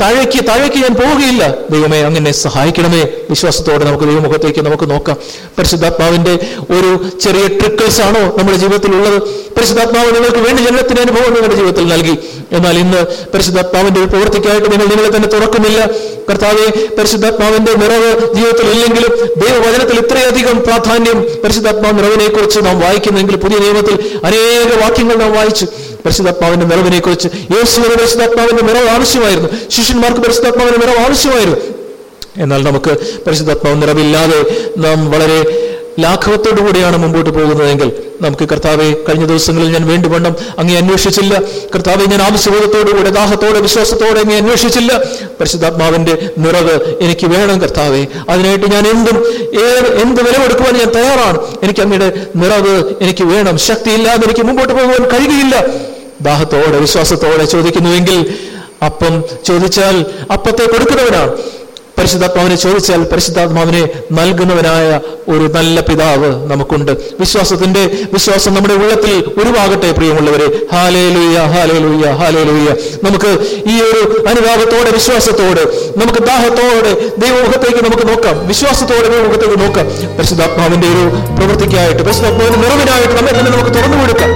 താഴേക്ക് താഴേക്ക് ഞാൻ പോവുകയില്ല. ദൈവമേ അങ്ങനെ സഹായിക്കണമേ. വിശ്വാസത്തോടെ നമുക്ക് ദൈവമുഖത്തേക്ക് നമുക്ക് നോക്കാം. പരിശുദ്ധാത്മാവിന്റെ ഒരു ചെറിയ ട്രിക്കിൾസ് ആണോ നമ്മുടെ ജീവിതത്തിൽ ഉള്ളത് പരിശുദ്ധാത്മാവ് നിങ്ങൾക്ക് വേണ്ടി ജനനത്തിന്റെ അനുഭവം നിങ്ങളുടെ ജീവിതത്തിൽ നൽകി. എന്നാൽ ഇന്ന് പരിശുദ്ധാത്മാവിന്റെ ഒരു പ്രവൃത്തിക്കായിട്ട് നിങ്ങൾ നിങ്ങളെ തന്നെ തുറക്കുന്നില്ല. കർത്താവെ പരിശുദ്ധാത്മാവിന്റെ നിറവ് ജീവിതത്തിൽ ഇല്ലെങ്കിലും ദൈവവചനത്തിൽ ഇത്രയധികം പ്രാധാന്യം പരിശുദ്ധാത്മാവ് നിറവിനെക്കുറിച്ച് നാം വായിക്കുന്നെങ്കിൽ പുതിയ നിയമത്തിൽ അനേക വാക്യങ്ങൾ നാം വായിച്ചു പരിശുദ്ധാത്മാവിന്റെ നിറവിനെ കുറിച്ച് യേശുവിന് പരിശുദ്ധാത്മാവിന്റെ നിറവ് ആവശ്യമായിരുന്നു. ശിഷ്യന്മാർക്ക് പരിശുദ്ധാത്മാവിന്റെ നിറവ് ആവശ്യമായിരുന്നു. എന്നാൽ നമുക്ക് പരിശുദ്ധാത്മാവ് നിറവില്ലാതെ നാം വളരെ ലാഘവത്തോടു കൂടിയാണ് മുമ്പോട്ട് പോകുന്നതെങ്കിൽ നമുക്ക് കർത്താവെ കഴിഞ്ഞ ദിവസങ്ങളിൽ ഞാൻ വേണ്ടുവണ്ണം അങ്ങേ അന്വേഷിച്ചില്ല. കർത്താവെ ഞാൻ ആവശ്യബോധത്തോടുകൂടെ ദാഹത്തോടെ വിശ്വാസത്തോടെ അങ്ങേ അന്വേഷിച്ചില്ല. പരിശുദ്ധാത്മാവിന്റെ നിറവ് എനിക്ക് വേണം കർത്താവെ. അതിനായിട്ട് ഞാൻ എന്തും എന്ത് വില കൊടുക്കുവാൻ ഞാൻ തയ്യാറാണ്. എനിക്ക് അങ്ങയുടെ നിറവ് എനിക്ക് വേണം. ശക്തിയില്ലാതെ എനിക്ക് മുമ്പോട്ട് പോകുവാൻ കഴിയുകയില്ല. ദാഹത്തോടെ വിശ്വാസത്തോടെ ചോദിക്കുന്നുവെങ്കിൽ അപ്പം ചോദിച്ചാൽ അപ്പത്തെ കൊടുക്കുന്നവനാണ്. പരിശുദ്ധാത്മാവിനെ ചോദിച്ചാൽ പരിശുദ്ധാത്മാവിനെ നൽകുന്നവനായ ഒരു നല്ല പിതാവ് നമുക്കുണ്ട്. വിശ്വാസത്തിന്റെ വിശ്വാസം നമ്മുടെ ഉള്ളത്തിൽ ഉരുവാകട്ടെ പ്രിയമുള്ളവരെ. ഹാലേ ലുയ്യ ഹാലേ ലുയ്യ ഹാലേ ലുയ്യ നമുക്ക് ഈ ഒരു അനുഭാവത്തോടെ വിശ്വാസത്തോടെ നമുക്ക് ദാഹത്തോടെ ദൈവമുഖത്തേക്ക് നമുക്ക് നോക്കാം. വിശ്വാസത്തോടെ ദൈവമുഖത്തേക്ക് നോക്കാം. പരിശുദ്ധാത്മാവിന്റെ ഒരു പ്രവൃത്തിക്കായിട്ട് പരിശുദ്ധാത്മാവിന്റെ നിറവിനായിട്ട് നമ്മെ തന്നെ നമുക്ക് തുറന്നു കൊടുക്കാം